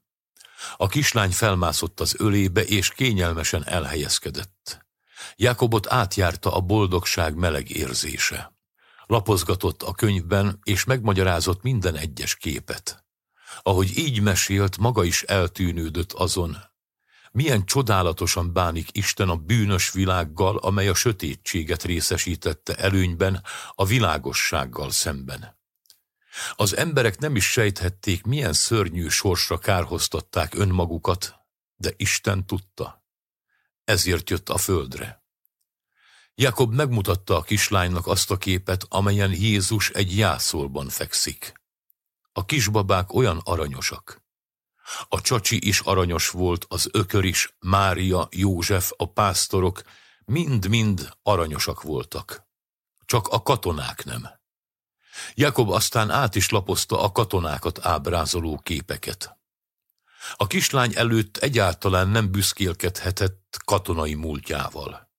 A kislány felmászott az ölébe, és kényelmesen elhelyezkedett. Jakobot átjárta a boldogság meleg érzése. Lapozgatott a könyvben, és megmagyarázott minden egyes képet. Ahogy így mesélt, maga is eltűnődött azon, milyen csodálatosan bánik Isten a bűnös világgal, amely a sötétséget részesítette előnyben a világossággal szemben. Az emberek nem is sejthették, milyen szörnyű sorsra kárhoztatták önmagukat, de Isten tudta. Ezért jött a földre. Jakob megmutatta a kislánynak azt a képet, amelyen Jézus egy jászolban fekszik. A kisbabák olyan aranyosak. A csacsi is aranyos volt, az ökör is, Mária, József, a pásztorok, mind-mind aranyosak voltak. Csak a katonák nem. Jakob aztán át is lapozta a katonákat ábrázoló képeket. A kislány előtt egyáltalán nem büszkélkedhetett katonai múltjával.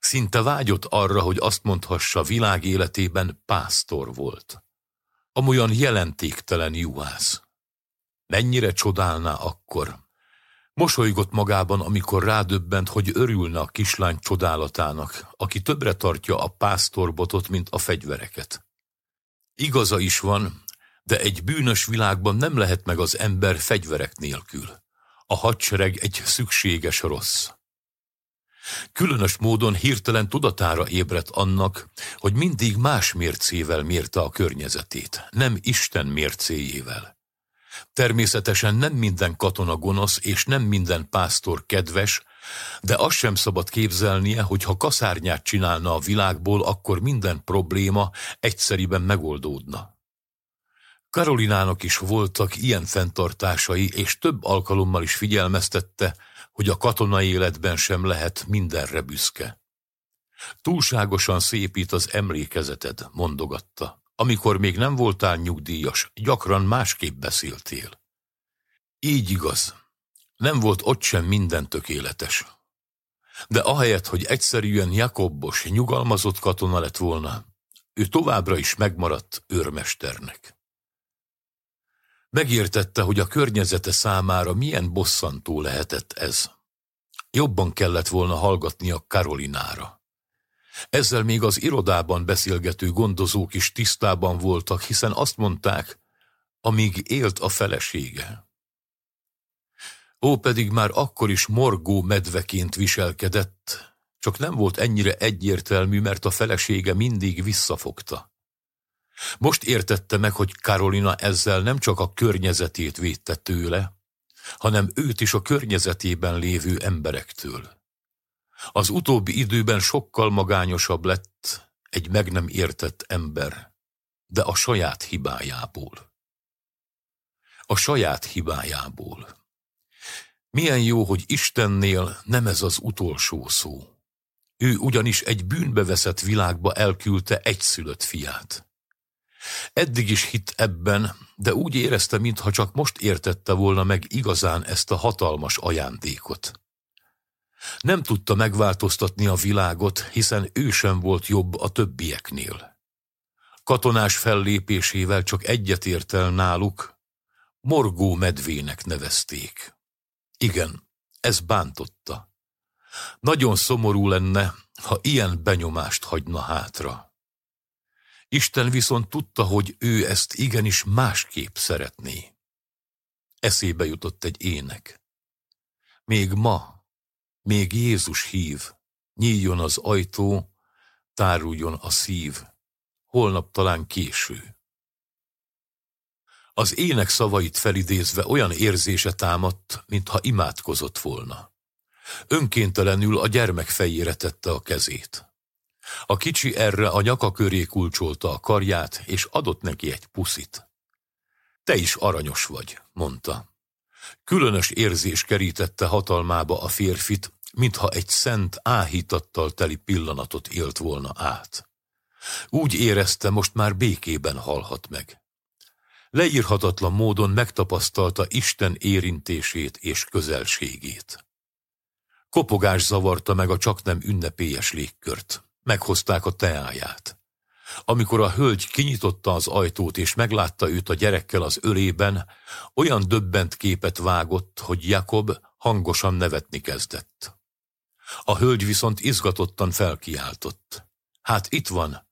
Szinte vágyott arra, hogy azt mondhassa, világ életében pásztor volt. Amolyan jelentéktelen juhász. Mennyire csodálná akkor? Mosolygott magában, amikor rádöbbent, hogy örülne a kislány csodálatának, aki többre tartja a pásztorbotot, mint a fegyvereket. Igaza is van, de egy bűnös világban nem lehet meg az ember fegyverek nélkül. A hadsereg egy szükséges rossz. Különös módon hirtelen tudatára ébredt annak, hogy mindig más mércével mérte a környezetét, nem Isten mércéjével. Természetesen nem minden katona gonosz, és nem minden pásztor kedves, de azt sem szabad képzelnie, hogy ha kaszárnyát csinálna a világból, akkor minden probléma egyszeriben megoldódna. Karolinának is voltak ilyen fenntartásai, és több alkalommal is figyelmeztette, hogy a katonai életben sem lehet mindenre büszke. Túlságosan szépít az emlékezeted, mondogatta. Amikor még nem voltál nyugdíjas, gyakran másképp beszéltél. Így igaz. Nem volt ott sem minden tökéletes. De ahelyett, hogy egyszerűen Jakobos, nyugalmazott katona lett volna, ő továbbra is megmaradt őrmesternek. Megértette, hogy a környezete számára milyen bosszantó lehetett ez. Jobban kellett volna hallgatni a Karolinára. Ezzel még az irodában beszélgető gondozók is tisztában voltak, hiszen azt mondták, amíg élt a felesége. Ó pedig már akkor is morgó medveként viselkedett, Csak nem volt ennyire egyértelmű, mert a felesége mindig visszafogta. Most értette meg, hogy Karolina ezzel nem csak a környezetét védte tőle, hanem őt is a környezetében lévő emberektől. Az utóbbi időben sokkal magányosabb lett egy meg nem értett ember, de a saját hibájából. A saját hibájából. Milyen jó, hogy Istennél nem ez az utolsó szó. Ő ugyanis egy bűnbe veszett világba elküldte egyszülött fiát. Eddig is hitt ebben, de úgy érezte, mintha csak most értette volna meg igazán ezt a hatalmas ajándékot. Nem tudta megváltoztatni a világot, hiszen ő sem volt jobb a többieknél. Katonás fellépésével csak egyet el náluk, morgó medvének nevezték. Igen, ez bántotta. Nagyon szomorú lenne, ha ilyen benyomást hagyna hátra. Isten viszont tudta, hogy ő ezt igenis másképp szeretné. Eszébe jutott egy ének. Még ma, még Jézus hív, nyíljon az ajtó, táruljon a szív, holnap talán késő. Az ének szavait felidézve olyan érzése támadt, mintha imádkozott volna. Önkéntelenül a gyermek fejére tette a kezét. A kicsi erre a nyaka köré kulcsolta a karját, és adott neki egy puszit. Te is aranyos vagy, mondta. Különös érzés kerítette hatalmába a férfit, mintha egy szent áhítattal teli pillanatot élt volna át. Úgy érezte, most már békében halhat meg. Leírhatatlan módon megtapasztalta Isten érintését és közelségét. Kopogás zavarta meg a csaknem ünnepélyes légkört. Meghozták a teáját. Amikor a hölgy kinyitotta az ajtót és meglátta őt a gyerekkel az ölében, olyan döbbent képet vágott, hogy Jakob hangosan nevetni kezdett. A hölgy viszont izgatottan felkiáltott. Hát itt van.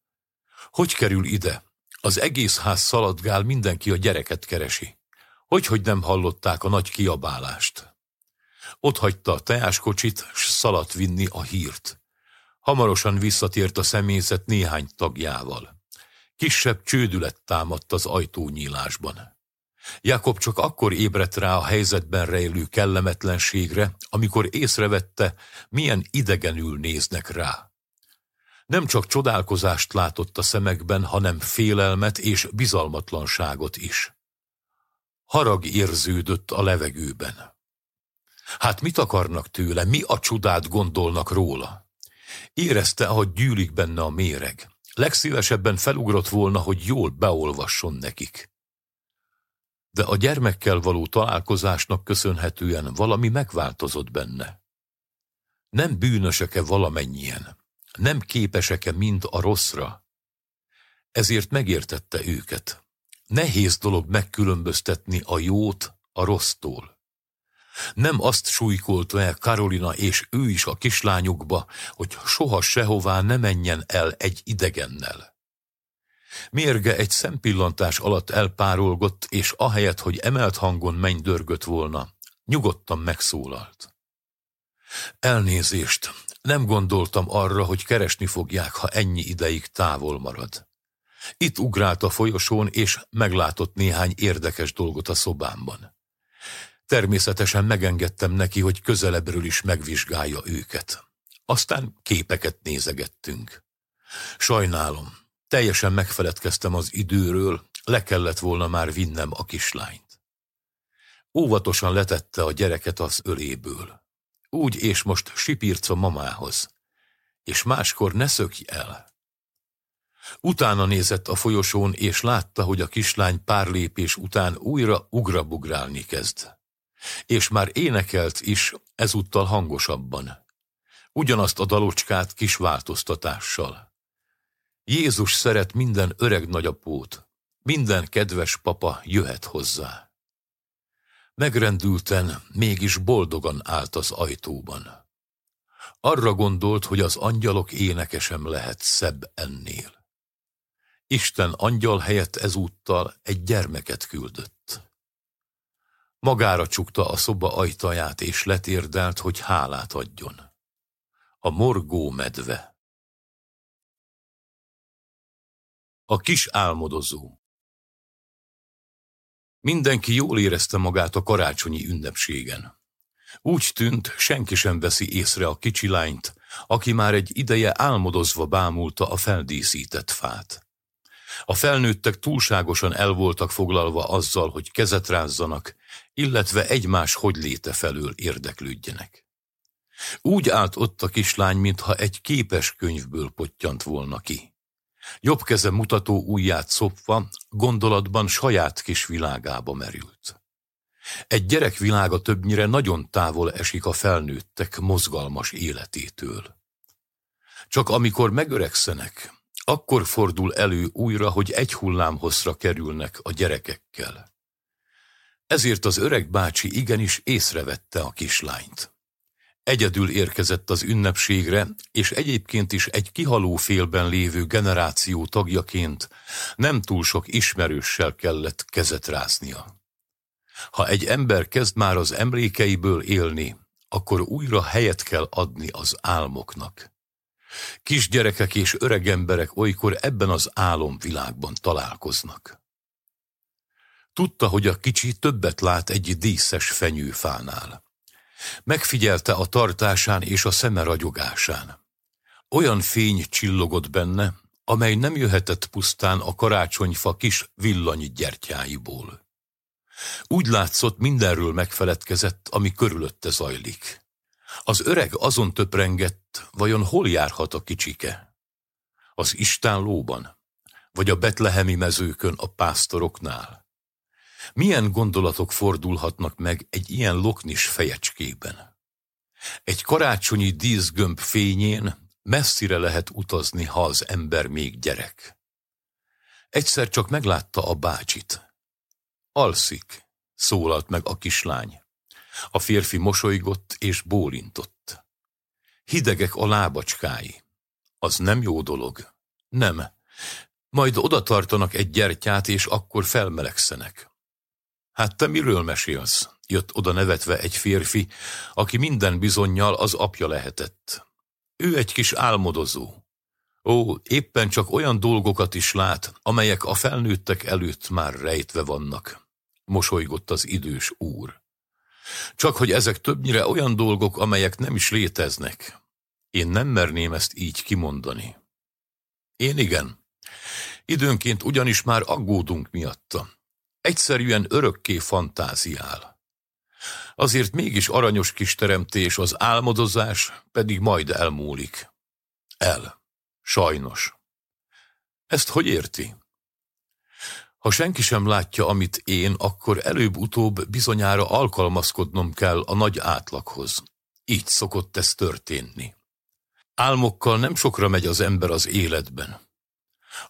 Hogy kerül ide? Az egész ház szaladgál, mindenki a gyereket keresi. Hogy, hogy nem hallották a nagy kiabálást? Ott hagyta a teáskocsit, s szaladt vinni a hírt. Hamarosan visszatért a személyzet néhány tagjával. Kisebb csődület támadt az ajtónyílásban. Jakob csak akkor ébredt rá a helyzetben rejlő kellemetlenségre, amikor észrevette, milyen idegenül néznek rá. Nem csak csodálkozást látott a szemekben, hanem félelmet és bizalmatlanságot is. Harag érződött a levegőben. Hát mit akarnak tőle, mi a csodát gondolnak róla? Érezte, ahogy gyűlik benne a méreg. Legszívesebben felugrott volna, hogy jól beolvasson nekik. De a gyermekkel való találkozásnak köszönhetően valami megváltozott benne. Nem bűnösek-e valamennyien? Nem képesek-e mind a rosszra? Ezért megértette őket. Nehéz dolog megkülönböztetni a jót a rossztól. Nem azt súlykolta el Karolina és ő is a kislányukba, hogy soha sehová ne menjen el egy idegennel. Mérge egy szempillantás alatt elpárolgott, és ahelyett, hogy emelt hangon mennydörgött volna, nyugodtan megszólalt. Elnézést, nem gondoltam arra, hogy keresni fogják, ha ennyi ideig távol marad. Itt ugrált a folyosón, és meglátott néhány érdekes dolgot a szobámban. Természetesen megengedtem neki, hogy közelebbről is megvizsgálja őket. Aztán képeket nézegettünk. Sajnálom, teljesen megfeledkeztem az időről, le kellett volna már vinnem a kislányt. Óvatosan letette a gyereket az öléből. Úgy és most sipírca mamához. És máskor ne szökj el. Utána nézett a folyosón, és látta, hogy a kislány pár lépés után újra ugrabugrálni kezd és már énekelt is, ezúttal hangosabban. Ugyanazt a dalocskát kis változtatással. Jézus szeret minden öreg nagyapót, minden kedves papa jöhet hozzá. Megrendülten, mégis boldogan állt az ajtóban. Arra gondolt, hogy az angyalok énekesem lehet szebb ennél. Isten angyal helyett ezúttal egy gyermeket küldött. Magára csukta a szoba ajtaját, és letérdelt, hogy hálát adjon. A morgó medve A kis álmodozó Mindenki jól érezte magát a karácsonyi ünnepségen. Úgy tűnt, senki sem veszi észre a kicsi lányt, aki már egy ideje álmodozva bámulta a feldíszített fát. A felnőttek túlságosan el voltak foglalva azzal, hogy kezet rázzanak, illetve egymás hogy léte felől érdeklődjenek. Úgy állt ott a kislány, mintha egy képes könyvből pottyant volna ki. Jobb keze mutató ujját szopva, gondolatban saját kis világába merült. Egy gyerek világa többnyire nagyon távol esik a felnőttek mozgalmas életétől. Csak amikor megöregszenek, akkor fordul elő újra, hogy egy hullámhosszra kerülnek a gyerekekkel. Ezért az öreg bácsi igenis észrevette a kislányt. Egyedül érkezett az ünnepségre, és egyébként is egy kihaló félben lévő generáció tagjaként nem túl sok ismerőssel kellett kezet ráznia. Ha egy ember kezd már az emlékeiből élni, akkor újra helyet kell adni az álmoknak. Kisgyerekek és öreg emberek olykor ebben az álomvilágban találkoznak. Tudta, hogy a kicsi többet lát egy díszes fenyőfánál. Megfigyelte a tartásán és a szeme ragyogásán. Olyan fény csillogott benne, amely nem jöhetett pusztán a karácsonyfa kis villanygyertyáiból. Úgy látszott, mindenről megfeledkezett, ami körülötte zajlik. Az öreg azon töprengett, vajon hol járhat a kicsike? Az istánlóban? Vagy a betlehemi mezőkön a pásztoroknál? Milyen gondolatok fordulhatnak meg egy ilyen loknis fejecskében? Egy karácsonyi díszgömb fényén messzire lehet utazni, ha az ember még gyerek. Egyszer csak meglátta a bácsit. Alszik, szólalt meg a kislány. A férfi mosolygott és bólintott. Hidegek a lábacskái. Az nem jó dolog. Nem. Majd oda tartanak egy gyertyát, és akkor felmelegszenek. Hát te miről mesélsz? Jött oda nevetve egy férfi, aki minden bizonyal az apja lehetett. Ő egy kis álmodozó. Ó, éppen csak olyan dolgokat is lát, amelyek a felnőttek előtt már rejtve vannak. Mosolygott az idős úr. Csak hogy ezek többnyire olyan dolgok, amelyek nem is léteznek. Én nem merném ezt így kimondani. Én igen. Időnként ugyanis már aggódunk miatta. Egyszerűen örökké fantáziál. Azért mégis aranyos kis teremtés, az álmodozás pedig majd elmúlik. El. Sajnos. Ezt hogy érti? Ha senki sem látja, amit én, akkor előbb-utóbb bizonyára alkalmazkodnom kell a nagy átlaghoz. Így szokott ez történni. Álmokkal nem sokra megy az ember az életben.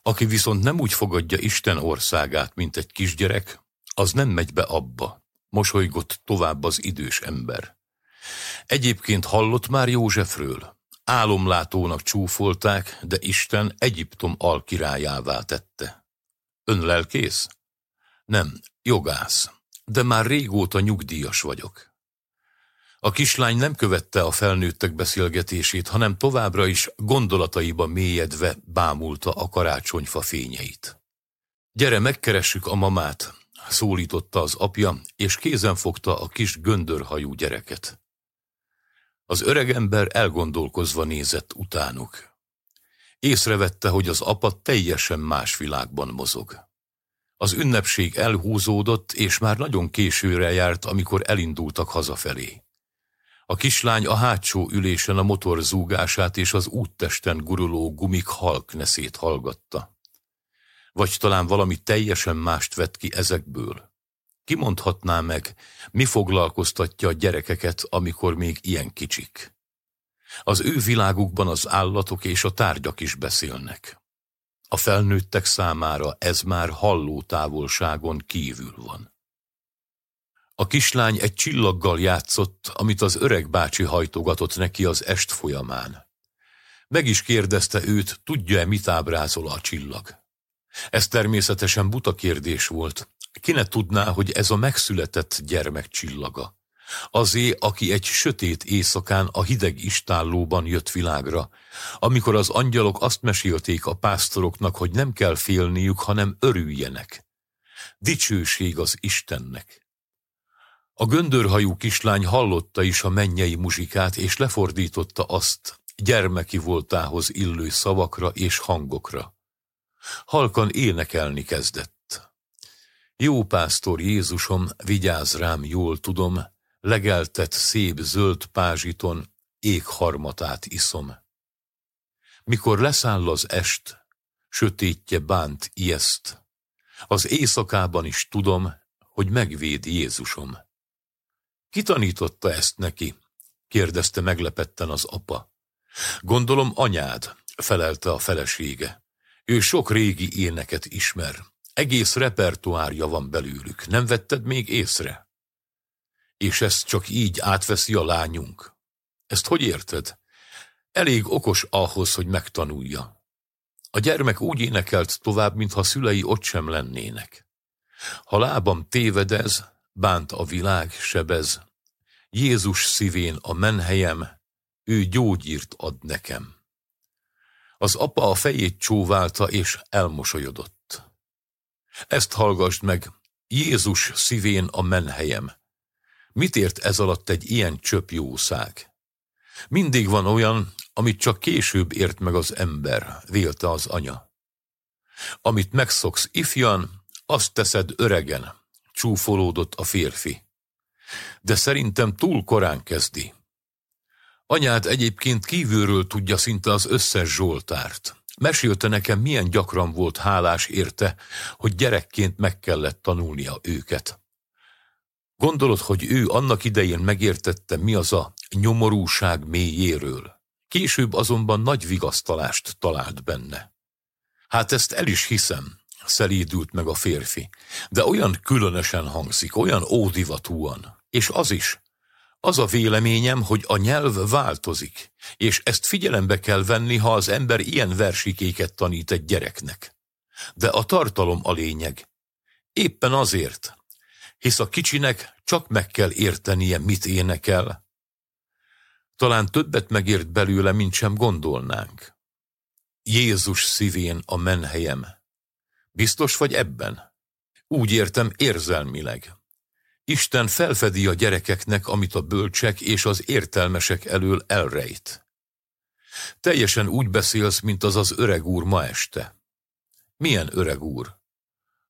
Aki viszont nem úgy fogadja Isten országát, mint egy kisgyerek, az nem megy be abba. Mosolygott tovább az idős ember. Egyébként hallott már Józsefről. Álomlátónak csúfolták, de Isten Egyiptom alkirályává tette. Ön lelkész? Nem, jogász, de már régóta nyugdíjas vagyok. A kislány nem követte a felnőttek beszélgetését, hanem továbbra is gondolataiba mélyedve bámulta a karácsonyfa fényeit. Gyere, megkeressük a mamát, szólította az apja, és kézen fogta a kis göndörhajú gyereket. Az öregember elgondolkozva nézett utánuk. Észrevette, hogy az apa teljesen más világban mozog. Az ünnepség elhúzódott, és már nagyon későre járt, amikor elindultak hazafelé. A kislány a hátsó ülésen a motor zúgását és az úttesten guruló gumik halkneszét hallgatta. Vagy talán valami teljesen mást vett ki ezekből. Ki mondhatná meg, mi foglalkoztatja a gyerekeket, amikor még ilyen kicsik? Az ő világukban az állatok és a tárgyak is beszélnek. A felnőttek számára ez már halló távolságon kívül van. A kislány egy csillaggal játszott, amit az öreg bácsi hajtogatott neki az est folyamán. Meg is kérdezte őt, tudja-e, mit ábrázol a csillag. Ez természetesen buta kérdés volt. Ki ne tudná, hogy ez a megszületett gyermek csillaga. Azé, aki egy sötét éjszakán a hideg istállóban jött világra, amikor az angyalok azt mesélték a pásztoroknak, hogy nem kell félniük, hanem örüljenek. Dicsőség az Istennek. A göndörhajú kislány hallotta is a mennyei muzsikát, és lefordította azt gyermeki voltához illő szavakra és hangokra. Halkan énekelni kezdett. Jó pásztor Jézusom, vigyáz rám, jól tudom, legeltett szép zöld pázsiton harmatát iszom. Mikor leszáll az est, sötétje bánt ijeszt, az éjszakában is tudom, hogy megvéd Jézusom. Ki tanította ezt neki? kérdezte meglepetten az apa. Gondolom anyád, felelte a felesége. Ő sok régi éneket ismer. Egész repertoárja van belőlük. Nem vetted még észre? És ezt csak így átveszi a lányunk. Ezt hogy érted? Elég okos ahhoz, hogy megtanulja. A gyermek úgy énekelt tovább, mintha szülei ott sem lennének. Ha lábam tévedez, bánt a világ, sebez. Jézus szívén a menhelyem, ő gyógyírt ad nekem. Az apa a fejét csóválta, és elmosolyodott. Ezt hallgassd meg, Jézus szívén a menhelyem. Mit ért ez alatt egy ilyen csöp jószág? Mindig van olyan, amit csak később ért meg az ember, vélte az anya. Amit megszoksz ifjan, azt teszed öregen, csúfolódott a férfi. De szerintem túl korán kezdi. Anyád egyébként kívülről tudja szinte az összes Zsoltárt. Mesélte nekem, milyen gyakran volt hálás érte, hogy gyerekként meg kellett tanulnia őket. Gondolod, hogy ő annak idején megértette, mi az a nyomorúság mélyéről? Később azonban nagy vigasztalást talált benne. Hát ezt el is hiszem, szelídült meg a férfi, de olyan különösen hangzik, olyan ódivatúan, és az is, az a véleményem, hogy a nyelv változik, és ezt figyelembe kell venni, ha az ember ilyen versikéket tanít egy gyereknek. De a tartalom a lényeg. Éppen azért, hisz a kicsinek csak meg kell értenie, mit énekel. Talán többet megért belőle, mint sem gondolnánk. Jézus szívén a menhelyem. Biztos vagy ebben? Úgy értem érzelmileg. Isten felfedi a gyerekeknek, amit a bölcsek és az értelmesek elől elrejt. Teljesen úgy beszélsz, mint az az öreg úr ma este. Milyen öreg úr?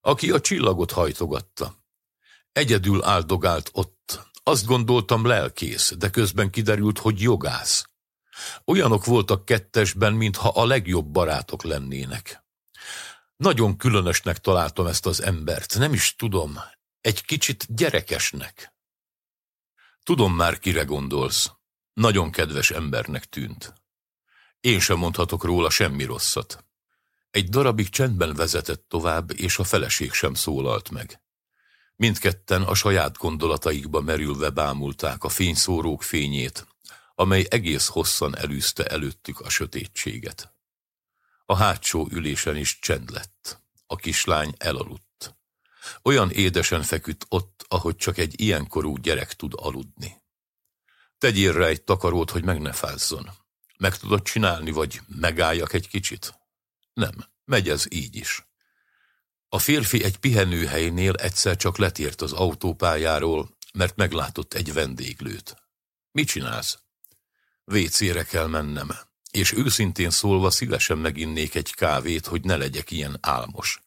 Aki a csillagot hajtogatta. Egyedül áldogált ott. Azt gondoltam lelkész, de közben kiderült, hogy jogász. Olyanok voltak kettesben, mintha a legjobb barátok lennének. Nagyon különösnek találtam ezt az embert, nem is tudom, egy kicsit gyerekesnek. Tudom már, kire gondolsz. Nagyon kedves embernek tűnt. Én sem mondhatok róla semmi rosszat. Egy darabig csendben vezetett tovább, és a feleség sem szólalt meg. Mindketten a saját gondolataikba merülve bámulták a fényszórók fényét, amely egész hosszan elűzte előttük a sötétséget. A hátsó ülésen is csend lett. A kislány elaludt. Olyan édesen feküdt ott, ahogy csak egy ilyenkorú gyerek tud aludni. Tegyél rá egy takarót, hogy meg ne fázzon. Meg tudod csinálni, vagy megálljak egy kicsit? Nem, megy ez így is. A férfi egy pihenőhelynél egyszer csak letért az autópályáról, mert meglátott egy vendéglőt. Mit csinálsz? Vécére kell mennem, és őszintén szólva szívesen meginnék egy kávét, hogy ne legyek ilyen álmos.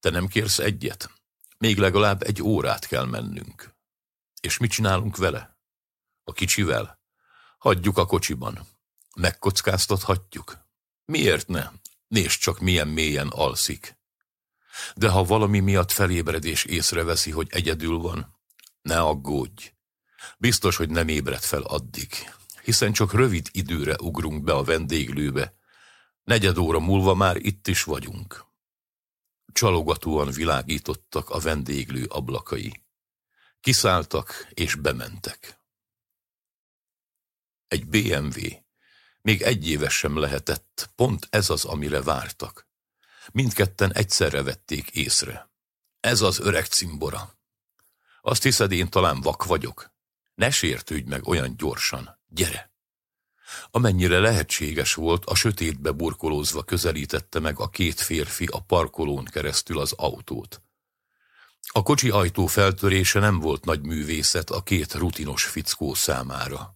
Te nem kérsz egyet? Még legalább egy órát kell mennünk. És mit csinálunk vele? A kicsivel? Hagyjuk a kocsiban. Megkockáztathatjuk. Miért ne? Nézd csak, milyen mélyen alszik. De ha valami miatt felébred és észreveszi, hogy egyedül van, ne aggódj. Biztos, hogy nem ébred fel addig, hiszen csak rövid időre ugrunk be a vendéglőbe. Negyed óra múlva már itt is vagyunk csalogatóan világítottak a vendéglő ablakai. Kiszálltak és bementek. Egy BMW. Még egy éves sem lehetett, pont ez az, amire vártak. Mindketten egyszerre vették észre. Ez az öreg cimbora. Azt hiszed, én talán vak vagyok? Ne sértődj meg olyan gyorsan, gyere! Amennyire lehetséges volt, a sötétbe burkolózva közelítette meg a két férfi a parkolón keresztül az autót. A kocsi ajtó feltörése nem volt nagy művészet a két rutinos fickó számára.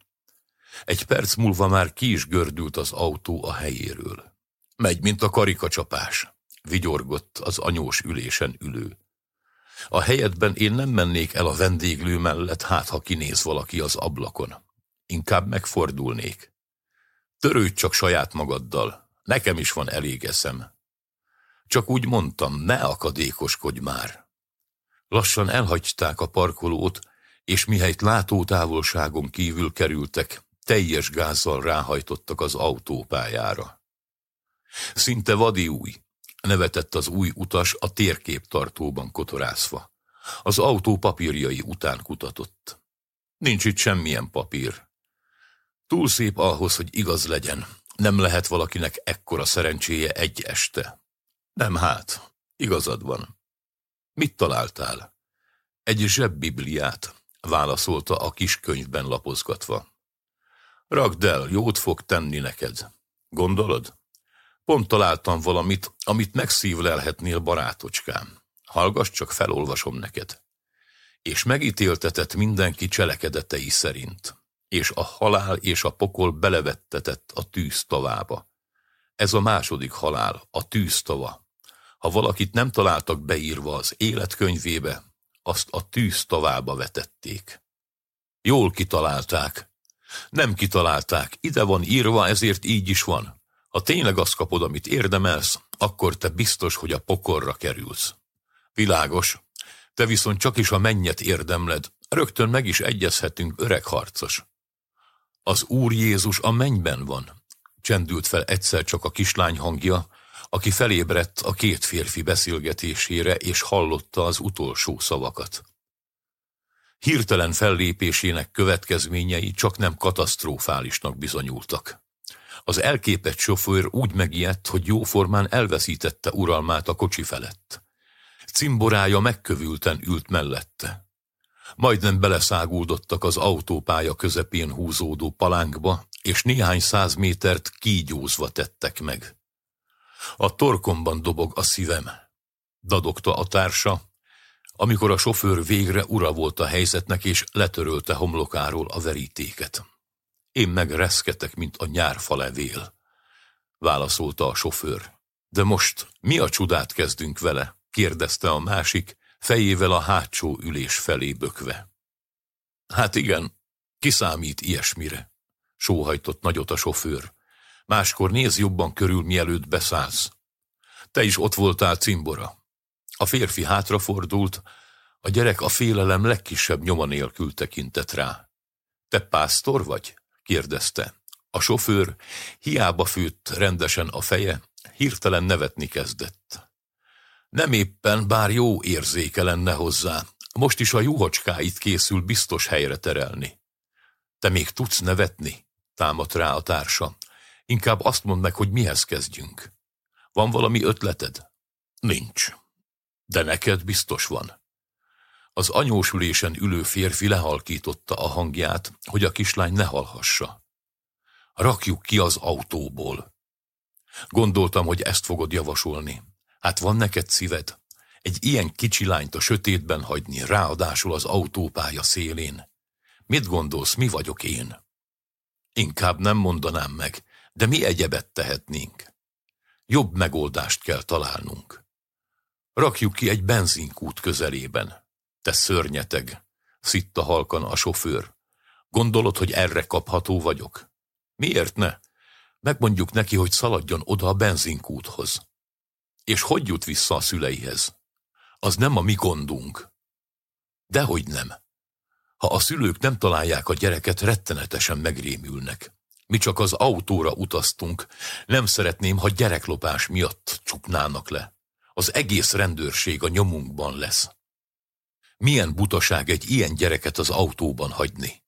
Egy perc múlva már ki is gördült az autó a helyéről. Megy, mint a karikacsapás, vigyorgott az anyós ülésen ülő. A helyetben én nem mennék el a vendéglő mellett, hát ha kinéz valaki az ablakon. Inkább megfordulnék. Törődj csak saját magaddal, nekem is van elég eszem. Csak úgy mondtam, ne akadékoskodj már. Lassan elhagyták a parkolót, és mihelyt látótávolságon kívül kerültek, teljes gázzal ráhajtottak az autópályára. Szinte vadi új, nevetett az új utas a térképtartóban kotorászva. Az autó papírjai után kutatott. Nincs itt semmilyen papír. Túl szép ahhoz, hogy igaz legyen. Nem lehet valakinek ekkora szerencséje egy este. Nem hát, igazad van. Mit találtál? Egy zsebbibliát, válaszolta a kis könyvben lapozgatva. Rakd el, jót fog tenni neked. Gondolod? Pont találtam valamit, amit megszívlelhetnél, barátocskám. Hallgass, csak felolvasom neked. És megítéltetett mindenki cselekedetei szerint, és a halál és a pokol belevettetett a tűz tavába. Ez a második halál, a tűz tava. Ha valakit nem találtak beírva az életkönyvébe, azt a tűz tavába vetették. Jól kitalálták. Nem kitalálták, ide van írva, ezért így is van. Ha tényleg azt kapod, amit érdemelsz, akkor te biztos, hogy a pokorra kerülsz. Világos, te viszont csak is a mennyet érdemled, rögtön meg is egyezhetünk, öreg harcos. Az Úr Jézus a mennyben van, csendült fel egyszer csak a kislány hangja, aki felébredt a két férfi beszélgetésére, és hallotta az utolsó szavakat. Hirtelen fellépésének következményei csak nem katasztrofálisnak bizonyultak. Az elképett sofőr úgy megijedt, hogy jóformán elveszítette uralmát a kocsi felett. Cimborája megkövülten ült mellette. Majdnem beleszáguldottak az autópálya közepén húzódó palánkba, és néhány száz métert kígyózva tettek meg. A torkomban dobog a szívem, dadogta a társa, amikor a sofőr végre ura volt a helyzetnek, és letörölte homlokáról a verítéket. Én meg reszketek, mint a nyárfa levél, válaszolta a sofőr. De most mi a csodát kezdünk vele? kérdezte a másik, fejével a hátsó ülés felé bökve. Hát igen, kiszámít ilyesmire, sóhajtott nagyot a sofőr. Máskor néz jobban körül, mielőtt beszállsz. Te is ott voltál cimbora. A férfi hátrafordult, a gyerek a félelem legkisebb nyoma nélkül tekintett rá. Te pásztor vagy? kérdezte. A sofőr hiába főtt rendesen a feje, hirtelen nevetni kezdett. Nem éppen, bár jó érzéke lenne hozzá. Most is a juhocskáit készül biztos helyre terelni. Te még tudsz nevetni? támadt rá a társa. Inkább azt mondd meg, hogy mihez kezdjünk. Van valami ötleted? Nincs. De neked biztos van. Az anyósülésen ülő férfi lehalkította a hangját, hogy a kislány ne hallhassa. Rakjuk ki az autóból. Gondoltam, hogy ezt fogod javasolni. Hát van neked szíved? Egy ilyen kicsi lányt a sötétben hagyni, ráadásul az autópálya szélén. Mit gondolsz, mi vagyok én? Inkább nem mondanám meg, de mi egyebet tehetnénk? Jobb megoldást kell találnunk. Rakjuk ki egy benzinkút közelében. Te szörnyeteg, szitta halkan a sofőr. Gondolod, hogy erre kapható vagyok? Miért ne? Megmondjuk neki, hogy szaladjon oda a benzinkúthoz. És hogy jut vissza a szüleihez? Az nem a mi gondunk. Dehogy nem. Ha a szülők nem találják a gyereket, rettenetesen megrémülnek. Mi csak az autóra utaztunk, nem szeretném, ha gyereklopás miatt csuknának le. Az egész rendőrség a nyomunkban lesz. Milyen butaság egy ilyen gyereket az autóban hagyni.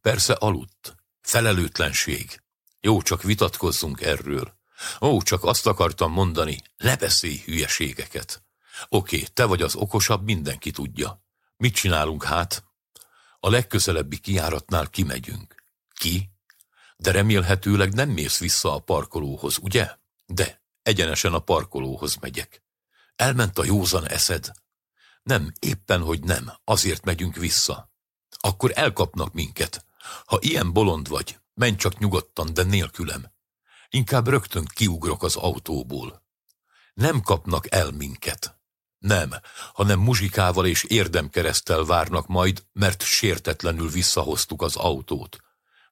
Persze aludt. Felelőtlenség. Jó, csak vitatkozzunk erről. Ó, csak azt akartam mondani, lebeszélj hülyeségeket. Oké, te vagy az okosabb, mindenki tudja. Mit csinálunk hát? A legközelebbi kiáratnál kimegyünk. Ki? De remélhetőleg nem mész vissza a parkolóhoz, ugye? De, egyenesen a parkolóhoz megyek. Elment a józan eszed? Nem, éppen, hogy nem, azért megyünk vissza. Akkor elkapnak minket. Ha ilyen bolond vagy, menj csak nyugodtan, de nélkülem. Inkább rögtön kiugrok az autóból. Nem kapnak el minket. Nem, hanem muzsikával és érdemkeresztel várnak majd, mert sértetlenül visszahoztuk az autót.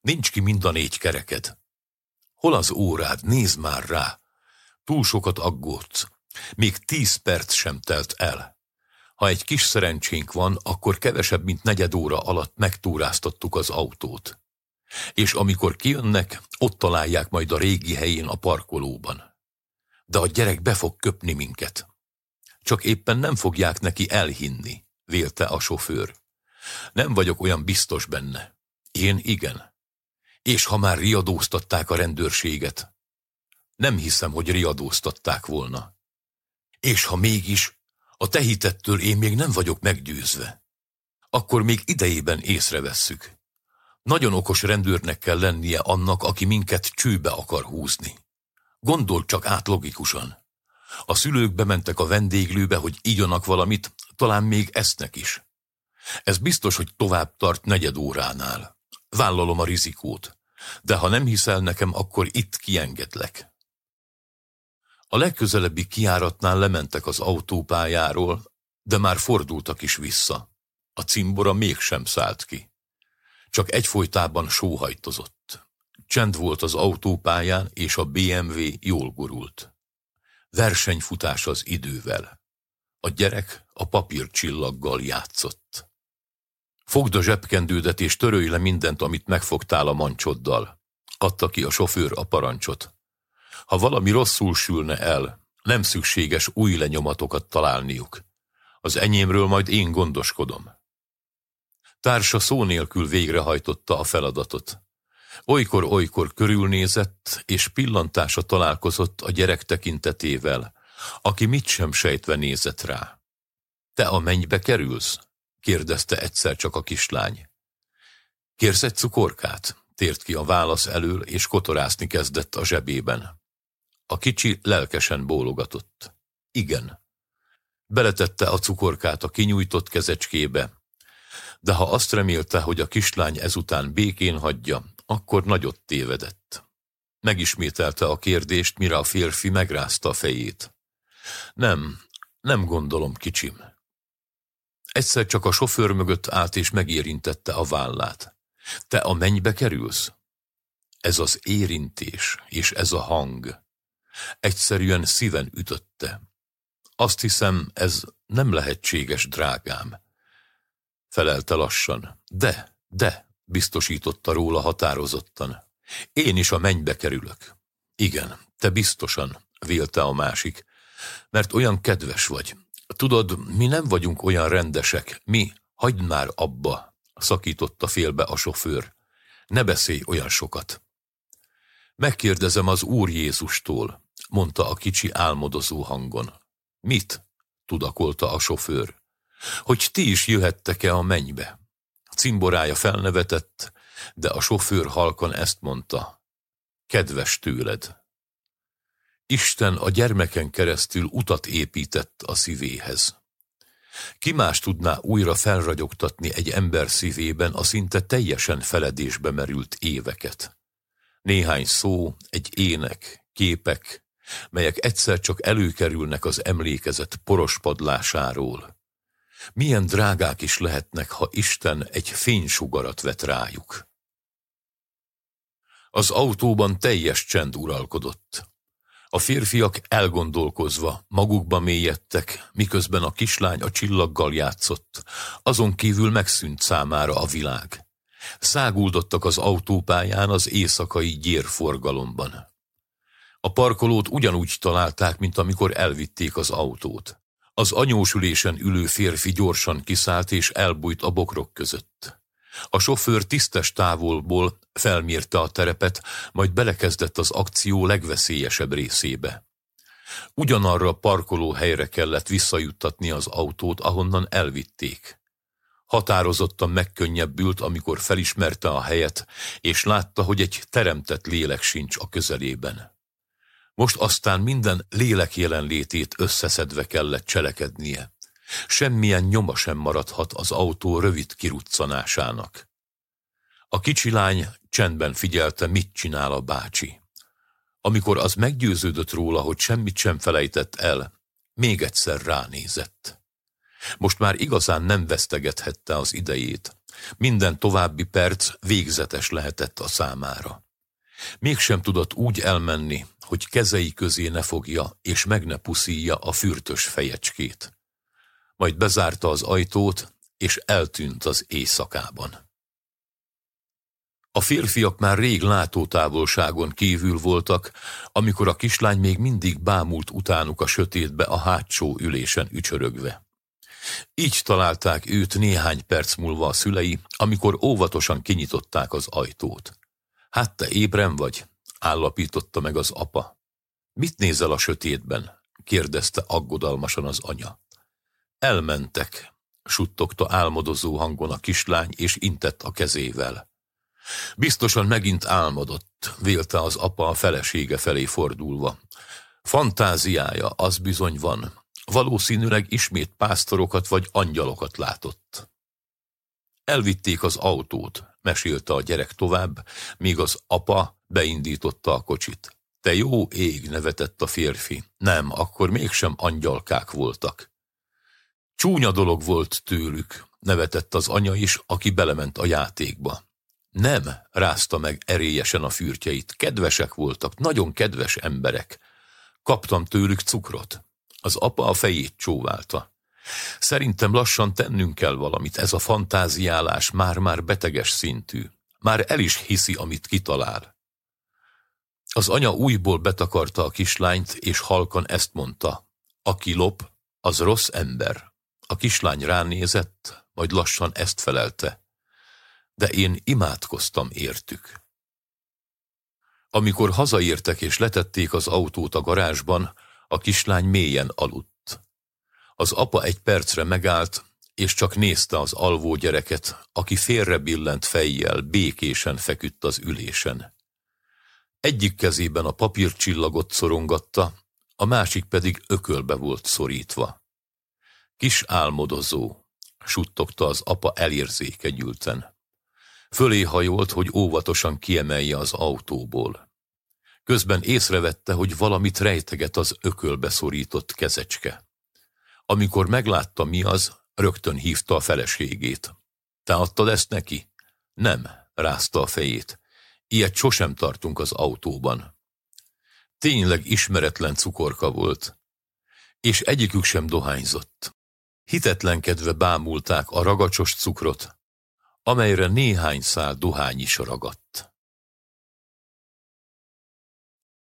Nincs ki mind a négy kereked. Hol az órád? Nézd már rá! Túl sokat aggódsz. Még tíz perc sem telt el. Ha egy kis szerencsénk van, akkor kevesebb, mint negyed óra alatt megtúráztattuk az autót. És amikor kijönnek, ott találják majd a régi helyén a parkolóban. De a gyerek be fog köpni minket. Csak éppen nem fogják neki elhinni, vélte a sofőr. Nem vagyok olyan biztos benne. Én igen. És ha már riadóztatták a rendőrséget? Nem hiszem, hogy riadóztatták volna. És ha mégis, a tehitettől én még nem vagyok meggyőzve. Akkor még idejében észrevesszük. Nagyon okos rendőrnek kell lennie annak, aki minket csőbe akar húzni. Gondol csak át logikusan. A szülők bementek a vendéglőbe, hogy igyanak valamit, talán még esznek is. Ez biztos, hogy tovább tart negyed óránál. Vállalom a rizikót, de ha nem hiszel nekem, akkor itt kiengedlek. A legközelebbi kiáratnál lementek az autópályáról, de már fordultak is vissza. A cimbora mégsem szállt ki. Csak egyfolytában sóhajtozott. Csend volt az autópályán, és a BMW jól gurult. Versenyfutás az idővel. A gyerek a papírcsillaggal játszott. Fogd a zsebkendődet és törölj le mindent, amit megfogtál a mancsoddal. Adta ki a sofőr a parancsot. Ha valami rosszul sülne el, nem szükséges új lenyomatokat találniuk. Az enyémről majd én gondoskodom. Társa szó nélkül végrehajtotta a feladatot. Olykor-olykor körülnézett, és pillantása találkozott a gyerek tekintetével, aki mit sem sejtve nézett rá. Te a mennybe kerülsz? kérdezte egyszer csak a kislány. Kérsz egy cukorkát? Tért ki a válasz elől, és kotorászni kezdett a zsebében. A kicsi lelkesen bólogatott. Igen. Beletette a cukorkát a kinyújtott kezecskébe, de ha azt remélte, hogy a kislány ezután békén hagyja, akkor nagyot tévedett. Megismételte a kérdést, mire a férfi megrázta a fejét. Nem, nem gondolom, kicsim. Egyszer csak a sofőr mögött állt és megérintette a vállát. Te a mennybe kerülsz? Ez az érintés és ez a hang. Egyszerűen szíven ütötte. Azt hiszem, ez nem lehetséges, drágám. Felelte lassan. De, de, biztosította róla határozottan. Én is a mennybe kerülök. Igen, te biztosan, vélte a másik, mert olyan kedves vagy. Tudod, mi nem vagyunk olyan rendesek, mi, hagyd már abba, szakította félbe a sofőr. Ne beszélj olyan sokat. Megkérdezem az Úr Jézustól, mondta a kicsi álmodozó hangon. Mit? tudakolta a sofőr. Hogy ti is jöhettek-e a mennybe? A cimborája felnevetett, de a sofőr halkan ezt mondta. Kedves tőled. Isten a gyermeken keresztül utat épített a szívéhez. Ki más tudná újra felragyogtatni egy ember szívében a szinte teljesen feledésbe merült éveket? Néhány szó, egy ének, képek, melyek egyszer csak előkerülnek az emlékezet poros padlásáról. Milyen drágák is lehetnek, ha Isten egy fénysugarat vet rájuk. Az autóban teljes csend uralkodott. A férfiak elgondolkozva magukba mélyedtek, miközben a kislány a csillaggal játszott, azon kívül megszűnt számára a világ. Száguldottak az autópályán az éjszakai gyérforgalomban. A parkolót ugyanúgy találták, mint amikor elvitték az autót. Az anyósülésen ülő férfi gyorsan kiszállt és elbújt a bokrok között. A sofőr tisztes távolból felmérte a terepet, majd belekezdett az akció legveszélyesebb részébe. Ugyanarra a parkoló helyre kellett visszajuttatni az autót, ahonnan elvitték. Határozottan megkönnyebbült, amikor felismerte a helyet, és látta, hogy egy teremtett lélek sincs a közelében. Most aztán minden lélek jelenlétét összeszedve kellett cselekednie. Semmilyen nyoma sem maradhat az autó rövid kiruccanásának. A kicsi lány csendben figyelte, mit csinál a bácsi. Amikor az meggyőződött róla, hogy semmit sem felejtett el, még egyszer ránézett. Most már igazán nem vesztegethette az idejét. Minden további perc végzetes lehetett a számára. Mégsem tudott úgy elmenni, hogy kezei közé ne fogja és meg ne puszíja a fürtös fejecskét. Majd bezárta az ajtót, és eltűnt az éjszakában. A férfiak már rég látótávolságon kívül voltak, amikor a kislány még mindig bámult utánuk a sötétbe a hátsó ülésen ücsörögve. Így találták őt néhány perc múlva a szülei, amikor óvatosan kinyitották az ajtót. Hát te ébren vagy? Állapította meg az apa. Mit nézel a sötétben? kérdezte aggodalmasan az anya. Elmentek, suttogta álmodozó hangon a kislány, és intett a kezével. Biztosan megint álmodott, vélte az apa a felesége felé fordulva. Fantáziája, az bizony van. Valószínűleg ismét pásztorokat vagy angyalokat látott. Elvitték az autót, mesélte a gyerek tovább, míg az apa beindította a kocsit. Te jó ég, nevetett a férfi. Nem, akkor mégsem angyalkák voltak. Csúnya dolog volt tőlük, nevetett az anya is, aki belement a játékba. Nem, rázta meg erélyesen a fürtjeit. Kedvesek voltak, nagyon kedves emberek. Kaptam tőlük cukrot. Az apa a fejét csóválta. Szerintem lassan tennünk kell valamit, ez a fantáziálás már-már beteges szintű. Már el is hiszi, amit kitalál. Az anya újból betakarta a kislányt, és halkan ezt mondta. Aki lop, az rossz ember. A kislány ránézett, majd lassan ezt felelte de én imádkoztam értük. Amikor hazaértek és letették az autót a garázsban, a kislány mélyen aludt. Az apa egy percre megállt, és csak nézte az alvó gyereket, aki félre billent fejjel, békésen feküdt az ülésen. Egyik kezében a papírcsillagot szorongatta, a másik pedig ökölbe volt szorítva. Kis álmodozó, suttogta az apa elérzékegyülten. Fölé hajolt, hogy óvatosan kiemelje az autóból. Közben észrevette, hogy valamit rejteget az ökölbe szorított kezecske. Amikor meglátta mi az, rögtön hívta a feleségét. Te adtad ezt neki? Nem, rázta a fejét. Ilyet sosem tartunk az autóban. Tényleg ismeretlen cukorka volt, és egyikük sem dohányzott. Hitetlenkedve bámulták a ragacsos cukrot, amelyre néhány szál dohány is ragadt.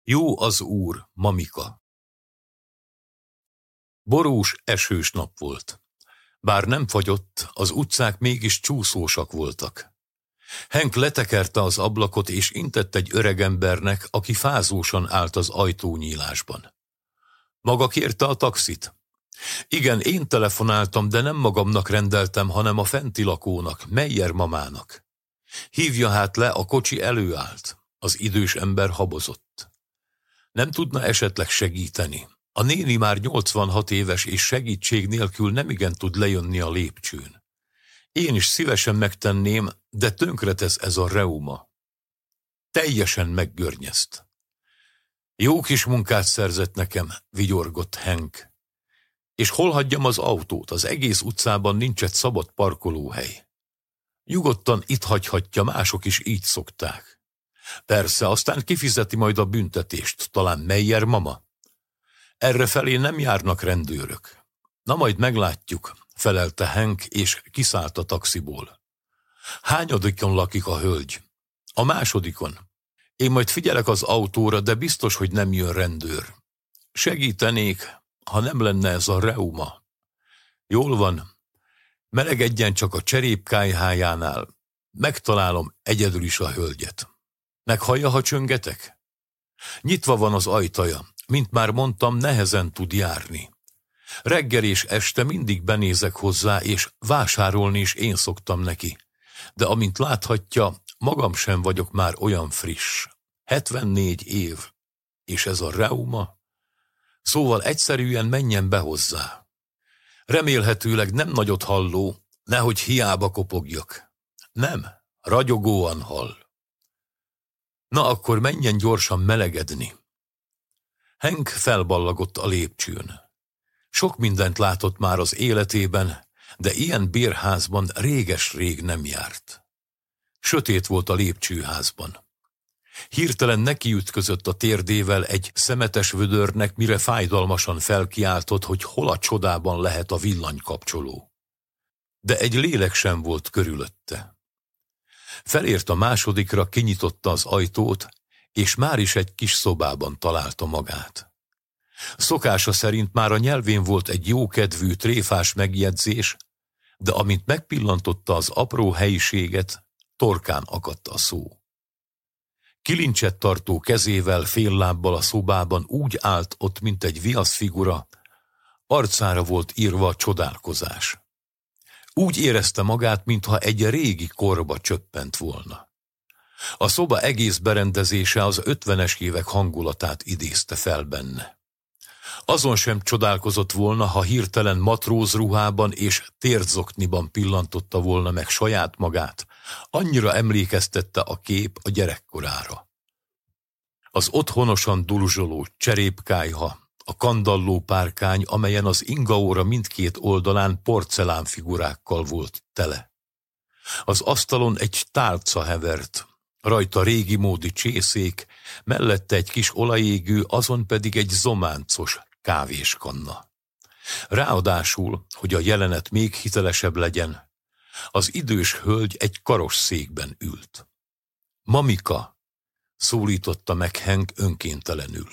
Jó az úr, mamika. Borús, esős nap volt. Bár nem fagyott, az utcák mégis csúszósak voltak. Henk letekerte az ablakot, és intett egy öregembernek, aki fázósan állt az ajtónyílásban. Maga kérte a taxit? Igen, én telefonáltam, de nem magamnak rendeltem, hanem a fenti lakónak, Meyer mamának. Hívja hát le, a kocsi előállt. Az idős ember habozott. Nem tudna esetleg segíteni. A néni már 86 éves, és segítség nélkül nem igen tud lejönni a lépcsőn. Én is szívesen megtenném, de tönkretesz ez a reuma. Teljesen meggörnyezt. Jó kis munkát szerzett nekem, vigyorgott Henk. És hol hagyjam az autót? Az egész utcában nincs egy szabad parkolóhely. Nyugodtan itt hagyhatja, mások is így szokták. Persze, aztán kifizeti majd a büntetést, talán Meyer mama. Erre felé nem járnak rendőrök. Na majd meglátjuk, felelte Henk, és kiszállt a taxiból. Hányadikon lakik a hölgy? A másodikon. Én majd figyelek az autóra, de biztos, hogy nem jön rendőr. Segítenék, ha nem lenne ez a reuma. Jól van, melegedjen csak a cserépkájhájánál, megtalálom egyedül is a hölgyet. Meghallja, ha csöngetek? Nyitva van az ajtaja, mint már mondtam, nehezen tud járni. Reggel és este mindig benézek hozzá, és vásárolni is én szoktam neki. De amint láthatja, magam sem vagyok már olyan friss. 74 év, és ez a reuma? Szóval egyszerűen menjen be hozzá. Remélhetőleg nem nagyot halló, nehogy hiába kopogjak. Nem, ragyogóan hall. Na akkor menjen gyorsan melegedni. Henk felballagott a lépcsőn. Sok mindent látott már az életében, de ilyen bérházban réges-rég nem járt. Sötét volt a lépcsőházban. Hirtelen nekiütközött a térdével egy szemetes vödörnek, mire fájdalmasan felkiáltott, hogy hol a csodában lehet a villanykapcsoló. De egy lélek sem volt körülötte. Felért a másodikra, kinyitotta az ajtót, és már is egy kis szobában találta magát. Szokása szerint már a nyelvén volt egy jókedvű, tréfás megjegyzés, de amint megpillantotta az apró helyiséget, torkán akadt a szó. Kilincset tartó kezével fél lábbal a szobában úgy állt ott, mint egy viaszfigura, arcára volt írva a csodálkozás. Úgy érezte magát, mintha egy régi korba csöppent volna. A szoba egész berendezése az ötvenes évek hangulatát idézte fel benne. Azon sem csodálkozott volna, ha hirtelen matróz ruhában és térzokniban pillantotta volna meg saját magát, annyira emlékeztette a kép a gyerekkorára. Az otthonosan dulzsoló cserépkájha, a kandalló párkány, amelyen az ingaóra mindkét oldalán porcelánfigurákkal volt tele. Az asztalon egy tálca hevert, rajta régi módi csészék, mellette egy kis olajégő, azon pedig egy zománcos kávéskanna. Ráadásul, hogy a jelenet még hitelesebb legyen, az idős hölgy egy karos székben ült. Mamika, szólította meg Henk önkéntelenül.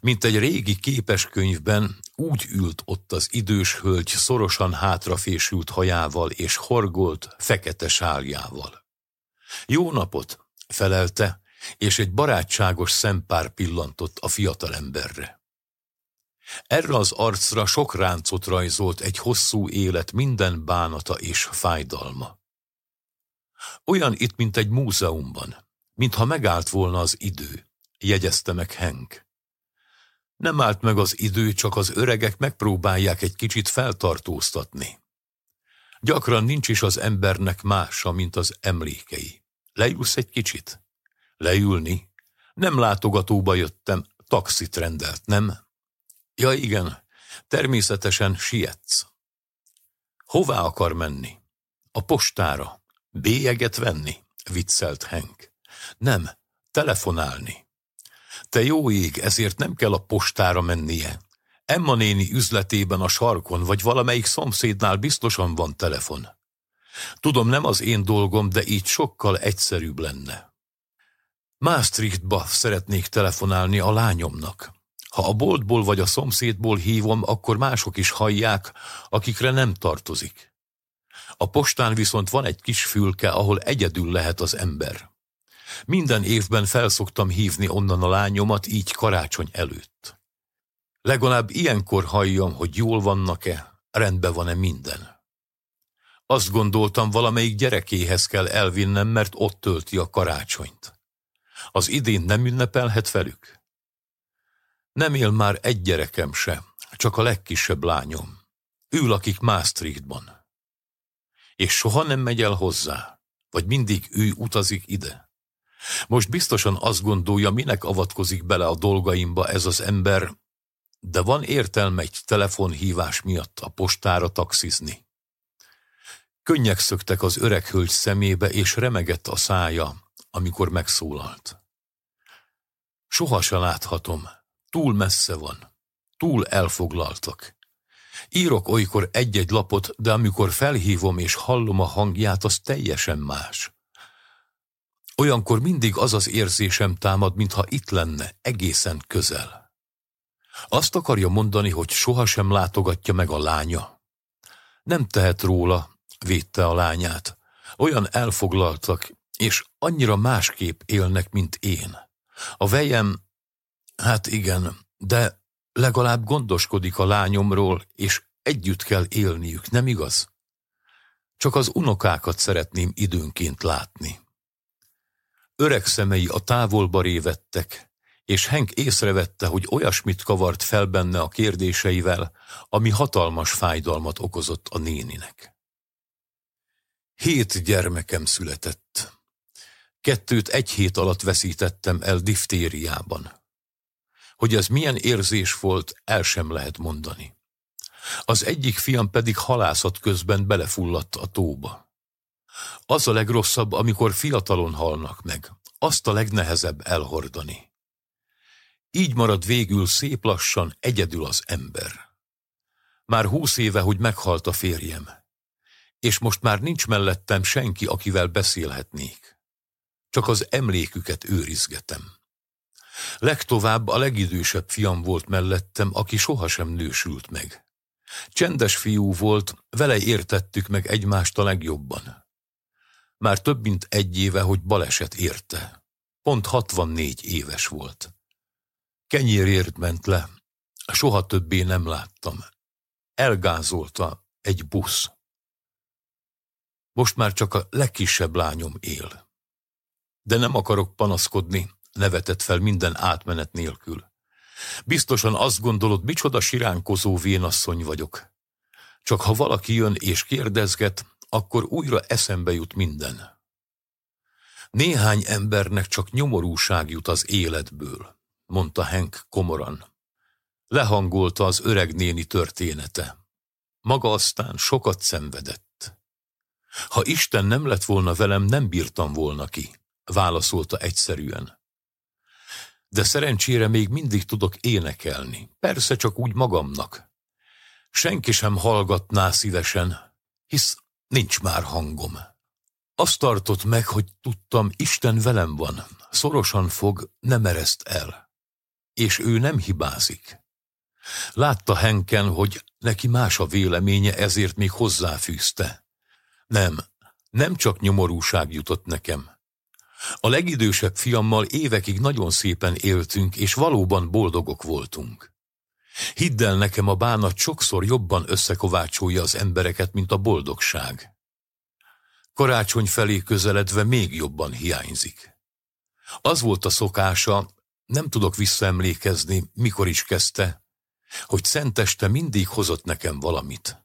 Mint egy régi képeskönyvben, úgy ült ott az idős hölgy szorosan hátrafésült hajával és horgolt, fekete sáljával. Jó napot, felelte, és egy barátságos szempár pillantott a fiatalemberre. Erre az arcra sok ráncot rajzolt egy hosszú élet minden bánata és fájdalma. Olyan itt, mint egy múzeumban, mintha megállt volna az idő, jegyezte meg Henk. Nem állt meg az idő, csak az öregek megpróbálják egy kicsit feltartóztatni. Gyakran nincs is az embernek mása, mint az emlékei. Leülsz egy kicsit? Leülni? Nem látogatóba jöttem, taxit rendelt, nem? Ja igen, természetesen sietsz. Hová akar menni? A postára. Bélyeget venni? Viccelt Henk. Nem, telefonálni. Te jó ég, ezért nem kell a postára mennie. Emma néni üzletében a sarkon, vagy valamelyik szomszédnál biztosan van telefon. Tudom, nem az én dolgom, de így sokkal egyszerűbb lenne. Maastrichtba szeretnék telefonálni a lányomnak. Ha a boltból vagy a szomszédból hívom, akkor mások is hallják, akikre nem tartozik. A postán viszont van egy kis fülke, ahol egyedül lehet az ember. Minden évben felszoktam hívni onnan a lányomat, így karácsony előtt. Legalább ilyenkor halljam, hogy jól vannak-e, rendben van-e minden. Azt gondoltam, valamelyik gyerekéhez kell elvinnem, mert ott tölti a karácsonyt. Az idén nem ünnepelhet velük? Nem él már egy gyerekem se, csak a legkisebb lányom. Ő lakik Maastrichtban. És soha nem megy el hozzá, vagy mindig ő utazik ide. Most biztosan azt gondolja, minek avatkozik bele a dolgaimba ez az ember, de van értelme egy telefonhívás miatt a postára taxizni. Könnyek szöktek az öreg hölgy szemébe, és remegett a szája, amikor megszólalt. Soha se láthatom, Túl messze van. Túl elfoglaltak. Írok olykor egy-egy lapot, de amikor felhívom és hallom a hangját, az teljesen más. Olyankor mindig az az érzésem támad, mintha itt lenne, egészen közel. Azt akarja mondani, hogy sohasem látogatja meg a lánya. Nem tehet róla, védte a lányát. Olyan elfoglaltak, és annyira másképp élnek, mint én. A vejem Hát igen, de legalább gondoskodik a lányomról, és együtt kell élniük, nem igaz? Csak az unokákat szeretném időnként látni. Öreg szemei a távolba révettek, és Henk észrevette, hogy olyasmit kavart fel benne a kérdéseivel, ami hatalmas fájdalmat okozott a néninek. Hét gyermekem született. Kettőt egy hét alatt veszítettem el diftériában. Hogy ez milyen érzés volt, el sem lehet mondani. Az egyik fiam pedig halászat közben belefulladt a tóba. Az a legrosszabb, amikor fiatalon halnak meg. Azt a legnehezebb elhordani. Így marad végül szép lassan egyedül az ember. Már húsz éve, hogy meghalt a férjem, és most már nincs mellettem senki, akivel beszélhetnék. Csak az emléküket őrizgetem. Legtovább a legidősebb fiam volt mellettem, aki sohasem nősült meg. Csendes fiú volt, vele értettük meg egymást a legjobban. Már több mint egy éve, hogy baleset érte. Pont 64 éves volt. Kenyérért ment le. Soha többé nem láttam. Elgázolta egy busz. Most már csak a legkisebb lányom él. De nem akarok panaszkodni, nevetett fel minden átmenet nélkül. Biztosan azt gondolod, micsoda siránkozó vénasszony vagyok. Csak ha valaki jön és kérdezget, akkor újra eszembe jut minden. Néhány embernek csak nyomorúság jut az életből, mondta Henk komoran. Lehangolta az öreg néni története. Maga aztán sokat szenvedett. Ha Isten nem lett volna velem, nem bírtam volna ki, válaszolta egyszerűen de szerencsére még mindig tudok énekelni, persze csak úgy magamnak. Senki sem hallgatná szívesen, hisz nincs már hangom. Azt tartott meg, hogy tudtam, Isten velem van, szorosan fog, nem ereszt el. És ő nem hibázik. Látta Henken, hogy neki más a véleménye, ezért még hozzáfűzte. Nem, nem csak nyomorúság jutott nekem, a legidősebb fiammal évekig nagyon szépen éltünk, és valóban boldogok voltunk. Hidd el nekem, a bánat sokszor jobban összekovácsolja az embereket, mint a boldogság. Karácsony felé közeledve még jobban hiányzik. Az volt a szokása, nem tudok visszaemlékezni, mikor is kezdte, hogy szenteste mindig hozott nekem valamit.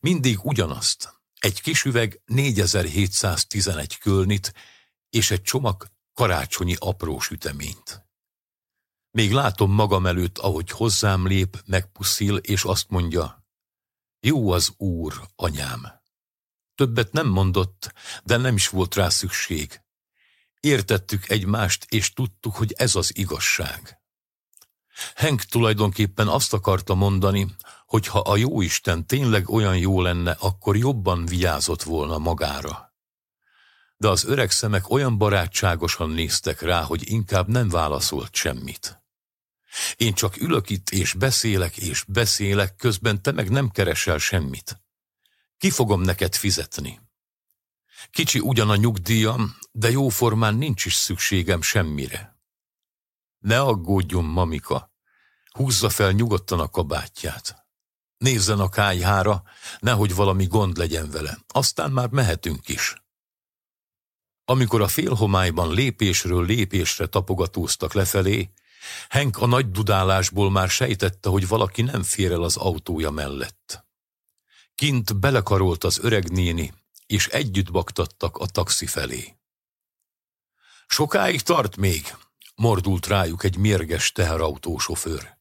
Mindig ugyanazt. Egy kis üveg 4711 kölnit, és egy csomag karácsonyi apró süteményt. Még látom magam előtt, ahogy hozzám lép, megpuszil, és azt mondja, jó az úr, anyám. Többet nem mondott, de nem is volt rá szükség. Értettük egymást, és tudtuk, hogy ez az igazság. Henk tulajdonképpen azt akarta mondani, hogy ha a jóisten tényleg olyan jó lenne, akkor jobban vigyázott volna magára de az öreg szemek olyan barátságosan néztek rá, hogy inkább nem válaszolt semmit. Én csak ülök itt, és beszélek, és beszélek, közben te meg nem keresel semmit. Ki fogom neked fizetni? Kicsi ugyan a nyugdíjam, de jóformán nincs is szükségem semmire. Ne aggódjon, mamika, húzza fel nyugodtan a kabátját. Nézzen a kájhára, nehogy valami gond legyen vele, aztán már mehetünk is. Amikor a félhomályban lépésről lépésre tapogatóztak lefelé, Henk a nagy dudálásból már sejtette, hogy valaki nem fér el az autója mellett. Kint belekarolt az öreg néni, és együtt baktattak a taxi felé. Sokáig tart még, mordult rájuk egy mérges teherautósofőr.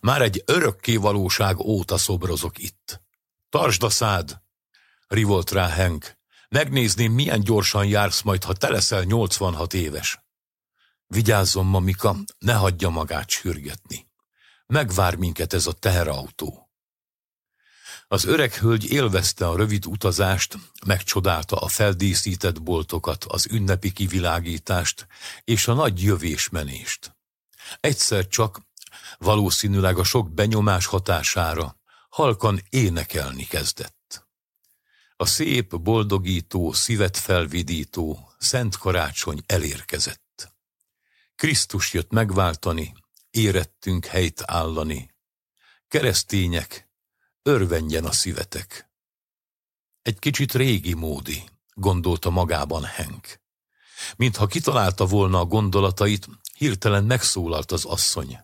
Már egy örökké valóság óta szobrozok itt. Tartsd a szád! rivolt rá Henk, Megnézném, milyen gyorsan jársz majd, ha te leszel 86 éves. Vigyázzon, mamika, ne hagyja magát sürgetni. Megvár minket ez a teherautó. Az öreg hölgy élvezte a rövid utazást, megcsodálta a feldíszített boltokat, az ünnepi kivilágítást és a nagy jövésmenést. Egyszer csak, valószínűleg a sok benyomás hatására, halkan énekelni kezdett. A szép, boldogító, szívet felvidító, szent karácsony elérkezett. Krisztus jött megváltani, érettünk helyt állani. Keresztények, örvenjen a szívetek. Egy kicsit régi módi, gondolta magában Henk. Mintha kitalálta volna a gondolatait, hirtelen megszólalt az asszony.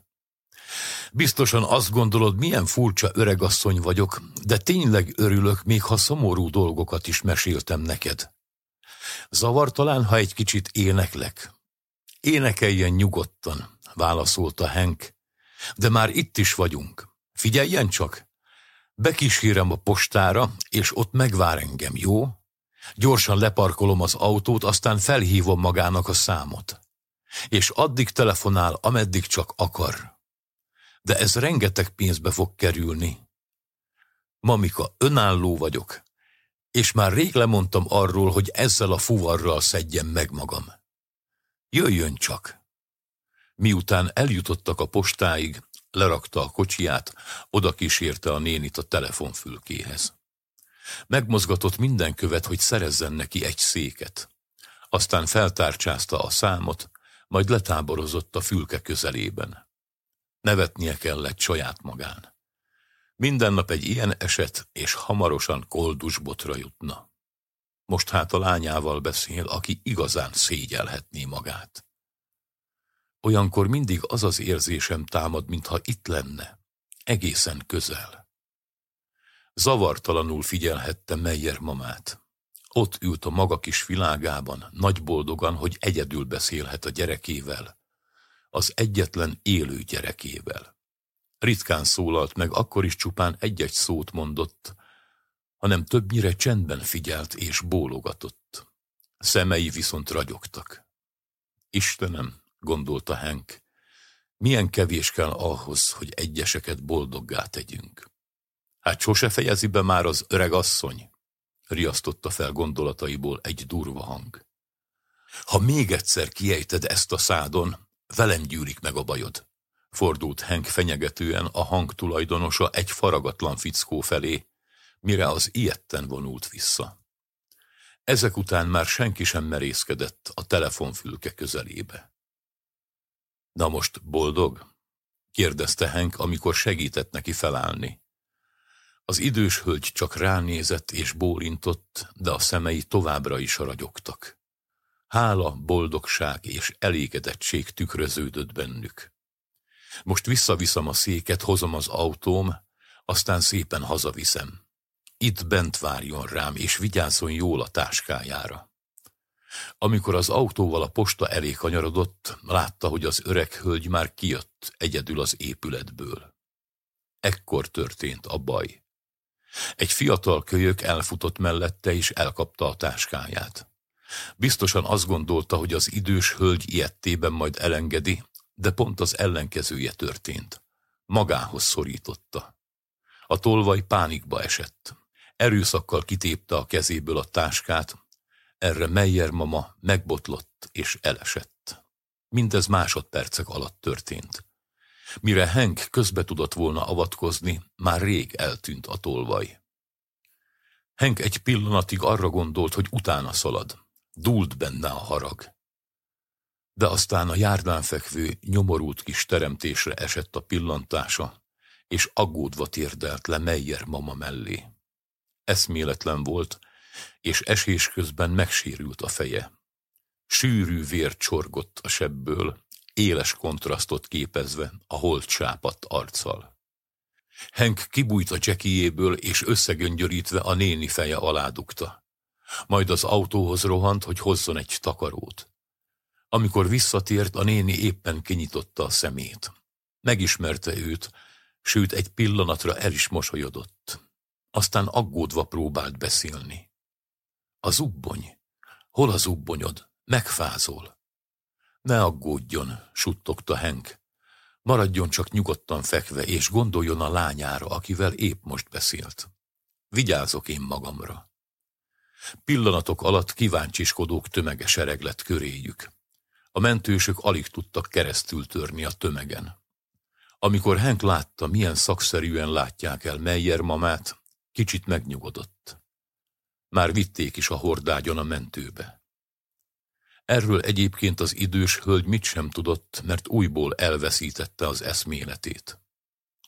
Biztosan azt gondolod, milyen furcsa öregasszony vagyok, de tényleg örülök, még ha szomorú dolgokat is meséltem neked. Zavar talán, ha egy kicsit éneklek. Énekeljen nyugodtan, válaszolta Henk. De már itt is vagyunk. Figyeljen csak! Bekísérem a postára, és ott megvár engem, jó? Gyorsan leparkolom az autót, aztán felhívom magának a számot. És addig telefonál, ameddig csak akar. De ez rengeteg pénzbe fog kerülni. Mamika, önálló vagyok, és már rég lemondtam arról, hogy ezzel a fuvarral szedjem meg magam. Jöjjön csak! Miután eljutottak a postáig, lerakta a kocsiját, oda kísérte a nénit a telefonfülkéhez. Megmozgatott minden követ, hogy szerezzen neki egy széket. Aztán feltárcsázta a számot, majd letáborozott a fülke közelében. Nevetnie kellett saját magán. Minden nap egy ilyen eset, és hamarosan koldusbotra jutna. Most hát a lányával beszél, aki igazán szégyelhetné magát. Olyankor mindig az az érzésem támad, mintha itt lenne, egészen közel. Zavartalanul figyelhette Meyer mamát. Ott ült a maga kis világában, nagy boldogan, hogy egyedül beszélhet a gyerekével, az egyetlen élő gyerekével. Ritkán szólalt meg, akkor is csupán egy-egy szót mondott, hanem többnyire csendben figyelt és bólogatott. Szemei viszont ragyogtak. Istenem, gondolta Henk, milyen kevés kell ahhoz, hogy egyeseket boldoggá tegyünk. Hát sose fejezi be már az öreg asszony, riasztotta fel gondolataiból egy durva hang. Ha még egyszer kiejted ezt a szádon, velem gyűlik meg a bajod. Fordult Henk fenyegetően a hang tulajdonosa egy faragatlan fickó felé, mire az ilyetten vonult vissza. Ezek után már senki sem merészkedett a telefonfülke közelébe. Na most boldog? kérdezte Henk, amikor segített neki felállni. Az idős hölgy csak ránézett és bólintott, de a szemei továbbra is ragyogtak. Hála, boldogság és elégedettség tükröződött bennük. Most visszaviszem a széket, hozom az autóm, aztán szépen hazaviszem. Itt bent várjon rám, és vigyázzon jól a táskájára. Amikor az autóval a posta elé kanyarodott, látta, hogy az öreg hölgy már kijött egyedül az épületből. Ekkor történt a baj. Egy fiatal kölyök elfutott mellette, és elkapta a táskáját. Biztosan azt gondolta, hogy az idős hölgy ilyettében majd elengedi, de pont az ellenkezője történt. Magához szorította. A tolvaj pánikba esett. Erőszakkal kitépte a kezéből a táskát, erre Meyer mama megbotlott és elesett. Mindez másodpercek alatt történt. Mire Henk közbe tudott volna avatkozni, már rég eltűnt a tolvaj. Henk egy pillanatig arra gondolt, hogy utána szalad. Dúlt benne a harag. De aztán a járdán fekvő, nyomorult kis teremtésre esett a pillantása, és aggódva térdelt le Meyer mama mellé. Eszméletlen volt, és esés közben megsérült a feje. Sűrű vér csorgott a sebből, éles kontrasztot képezve a holt sápadt arccal. Henk kibújt a csekiéből, és összegöngyörítve a néni feje alá dugta. Majd az autóhoz rohant, hogy hozzon egy takarót. Amikor visszatért, a néni éppen kinyitotta a szemét. Megismerte őt, sőt egy pillanatra el is mosolyodott. Aztán aggódva próbált beszélni. A zubbony. Hol a zubbonyod? Megfázol. Ne aggódjon, suttogta Henk. Maradjon csak nyugodtan fekve, és gondoljon a lányára, akivel épp most beszélt. Vigyázok én magamra. Pillanatok alatt kíváncsiskodók tömege sereglett köréjük. A mentősök alig tudtak keresztül törni a tömegen. Amikor Henk látta, milyen szakszerűen látják el Meyer mamát, kicsit megnyugodott. Már vitték is a hordágyon a mentőbe. Erről egyébként az idős hölgy mit sem tudott, mert újból elveszítette az eszméletét.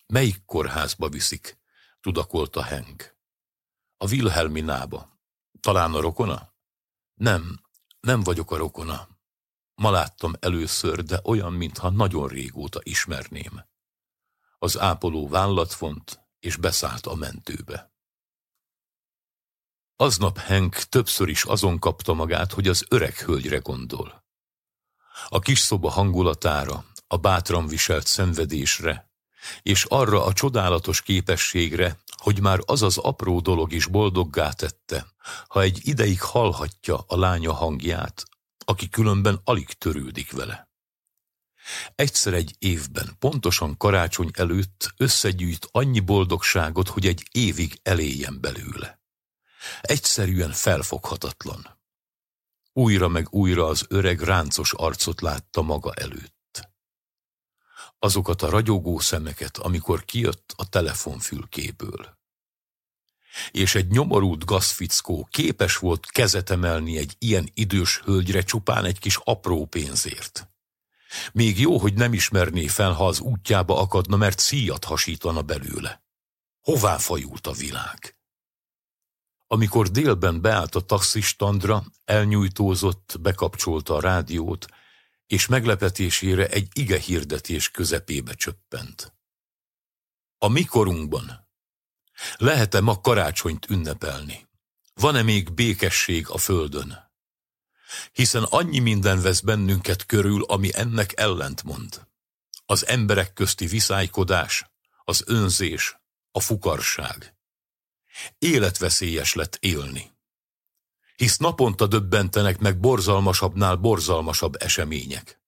Melyik kórházba viszik? tudakolta Henk. A Wilhelminába. Talán a rokona? Nem, nem vagyok a rokona. Ma láttam először, de olyan, mintha nagyon régóta ismerném. Az ápoló vállat font, és beszállt a mentőbe. Aznap Henk többször is azon kapta magát, hogy az öreg hölgyre gondol. A kis szoba hangulatára, a bátran viselt szenvedésre, és arra a csodálatos képességre, hogy már az az apró dolog is boldoggá tette, ha egy ideig hallhatja a lánya hangját, aki különben alig törődik vele. Egyszer egy évben, pontosan karácsony előtt összegyűjt annyi boldogságot, hogy egy évig eléljen belőle. Egyszerűen felfoghatatlan. Újra meg újra az öreg ráncos arcot látta maga előtt. Azokat a ragyogó szemeket, amikor kijött a telefonfülkéből. És egy nyomorult gazfickó képes volt kezet emelni egy ilyen idős hölgyre csupán egy kis apró pénzért. Még jó, hogy nem ismerné fel, ha az útjába akadna, mert szíjat hasítana belőle. Hová fajult a világ? Amikor délben beállt a taxistandra, elnyújtózott, bekapcsolta a rádiót, és meglepetésére egy ige hirdetés közepébe csöppent. A mikorunkban lehet-e ma karácsonyt ünnepelni? Van-e még békesség a földön? hiszen annyi minden vesz bennünket körül, ami ennek ellentmond. Az emberek közti viszálykodás, az önzés, a fukarság. Életveszélyes lett élni. Hisz naponta döbbentenek meg borzalmasabbnál borzalmasabb események.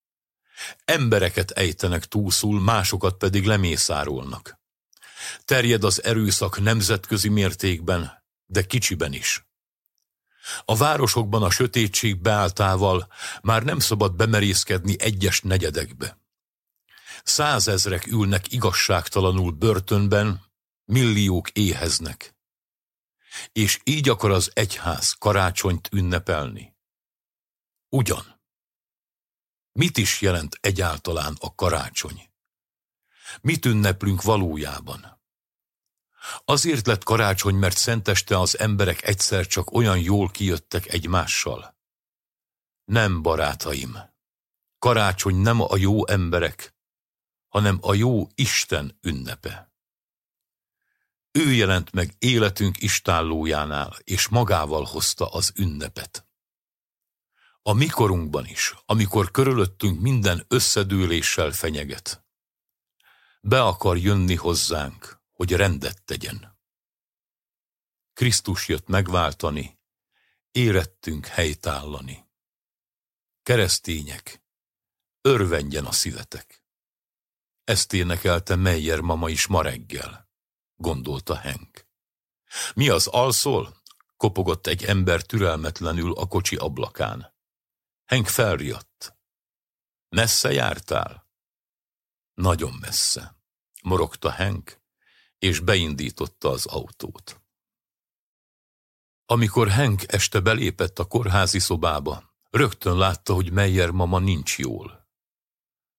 Embereket ejtenek túlszul, másokat pedig lemészárolnak. Terjed az erőszak nemzetközi mértékben, de kicsiben is. A városokban a sötétség beáltával már nem szabad bemerészkedni egyes negyedekbe. Százezrek ülnek igazságtalanul börtönben, milliók éheznek. És így akar az egyház karácsonyt ünnepelni. Ugyan. Mit is jelent egyáltalán a karácsony? Mit ünneplünk valójában? Azért lett karácsony, mert szenteste az emberek egyszer csak olyan jól kijöttek egymással. Nem, barátaim. Karácsony nem a jó emberek, hanem a jó Isten ünnepe. Ő jelent meg életünk istállójánál, és magával hozta az ünnepet. A mikorunkban is, amikor körülöttünk minden összedőléssel fenyeget. Be akar jönni hozzánk, hogy rendet tegyen. Krisztus jött megváltani, érettünk helytállani. Keresztények, örvendjen a szívetek. Ezt énekelte Meyer mama is ma reggel, gondolta Henk. Mi az alszol? kopogott egy ember türelmetlenül a kocsi ablakán. Henk felriadt. Messze jártál? Nagyon messze, morogta Henk, és beindította az autót. Amikor Henk este belépett a kórházi szobába, rögtön látta, hogy Meyer mama nincs jól.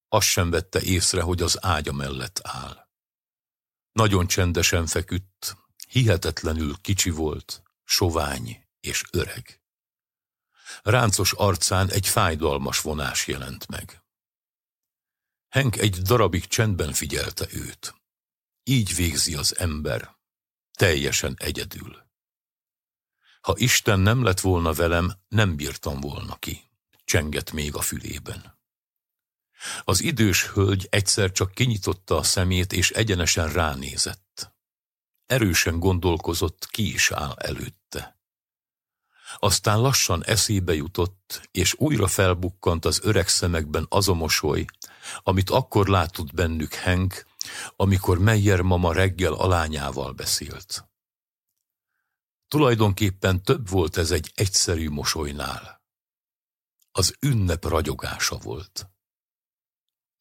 Azt sem vette észre, hogy az ágya mellett áll. Nagyon csendesen feküdt, hihetetlenül kicsi volt, sovány és öreg. Ráncos arcán egy fájdalmas vonás jelent meg. Henk egy darabig csendben figyelte őt. Így végzi az ember, teljesen egyedül. Ha Isten nem lett volna velem, nem bírtam volna ki, csengett még a fülében. Az idős hölgy egyszer csak kinyitotta a szemét, és egyenesen ránézett. Erősen gondolkozott, ki is áll előtte. Aztán lassan eszébe jutott, és újra felbukkant az öreg szemekben az a mosoly, amit akkor látott bennük Henk, amikor Meyer mama reggel a lányával beszélt. Tulajdonképpen több volt ez egy egyszerű mosolynál. Az ünnep ragyogása volt.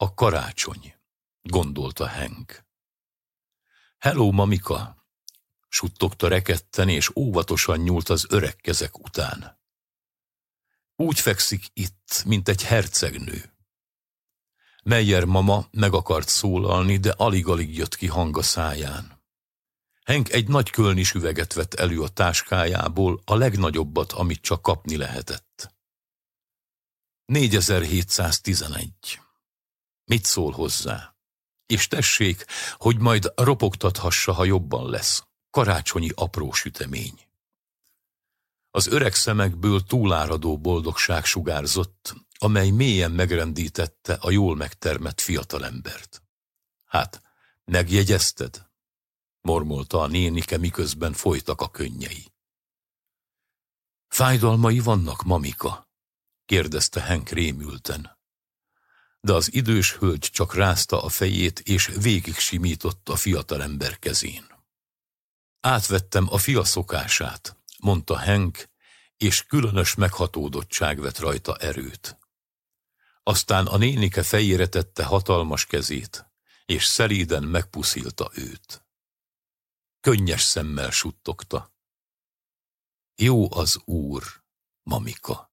A karácsony, gondolta Henk. Hello, mamika! Suttogta reketten, és óvatosan nyúlt az öreg kezek után. Úgy fekszik itt, mint egy hercegnő. Meyer mama meg akart szólalni, de alig-alig jött ki hang a száján. Henk egy nagy kölnis üveget vett elő a táskájából, a legnagyobbat, amit csak kapni lehetett. 4711. Mit szól hozzá? És tessék, hogy majd ropogtathassa, ha jobban lesz. Karácsonyi apró sütemény. Az öreg szemekből túláradó boldogság sugárzott, amely mélyen megrendítette a jól megtermett fiatalembert. Hát, megjegyezted? mormolta a nénike, miközben folytak a könnyei. Fájdalmai vannak, mamika? kérdezte Henk rémülten. De az idős hölgy csak rázta a fejét, és végig simított a fiatalember kezén. Átvettem a fia szokását, mondta Henk, és különös meghatódottság vett rajta erőt. Aztán a nénike fejére tette hatalmas kezét, és szelíden megpuszilta őt. Könnyes szemmel suttogta. Jó az úr, mamika.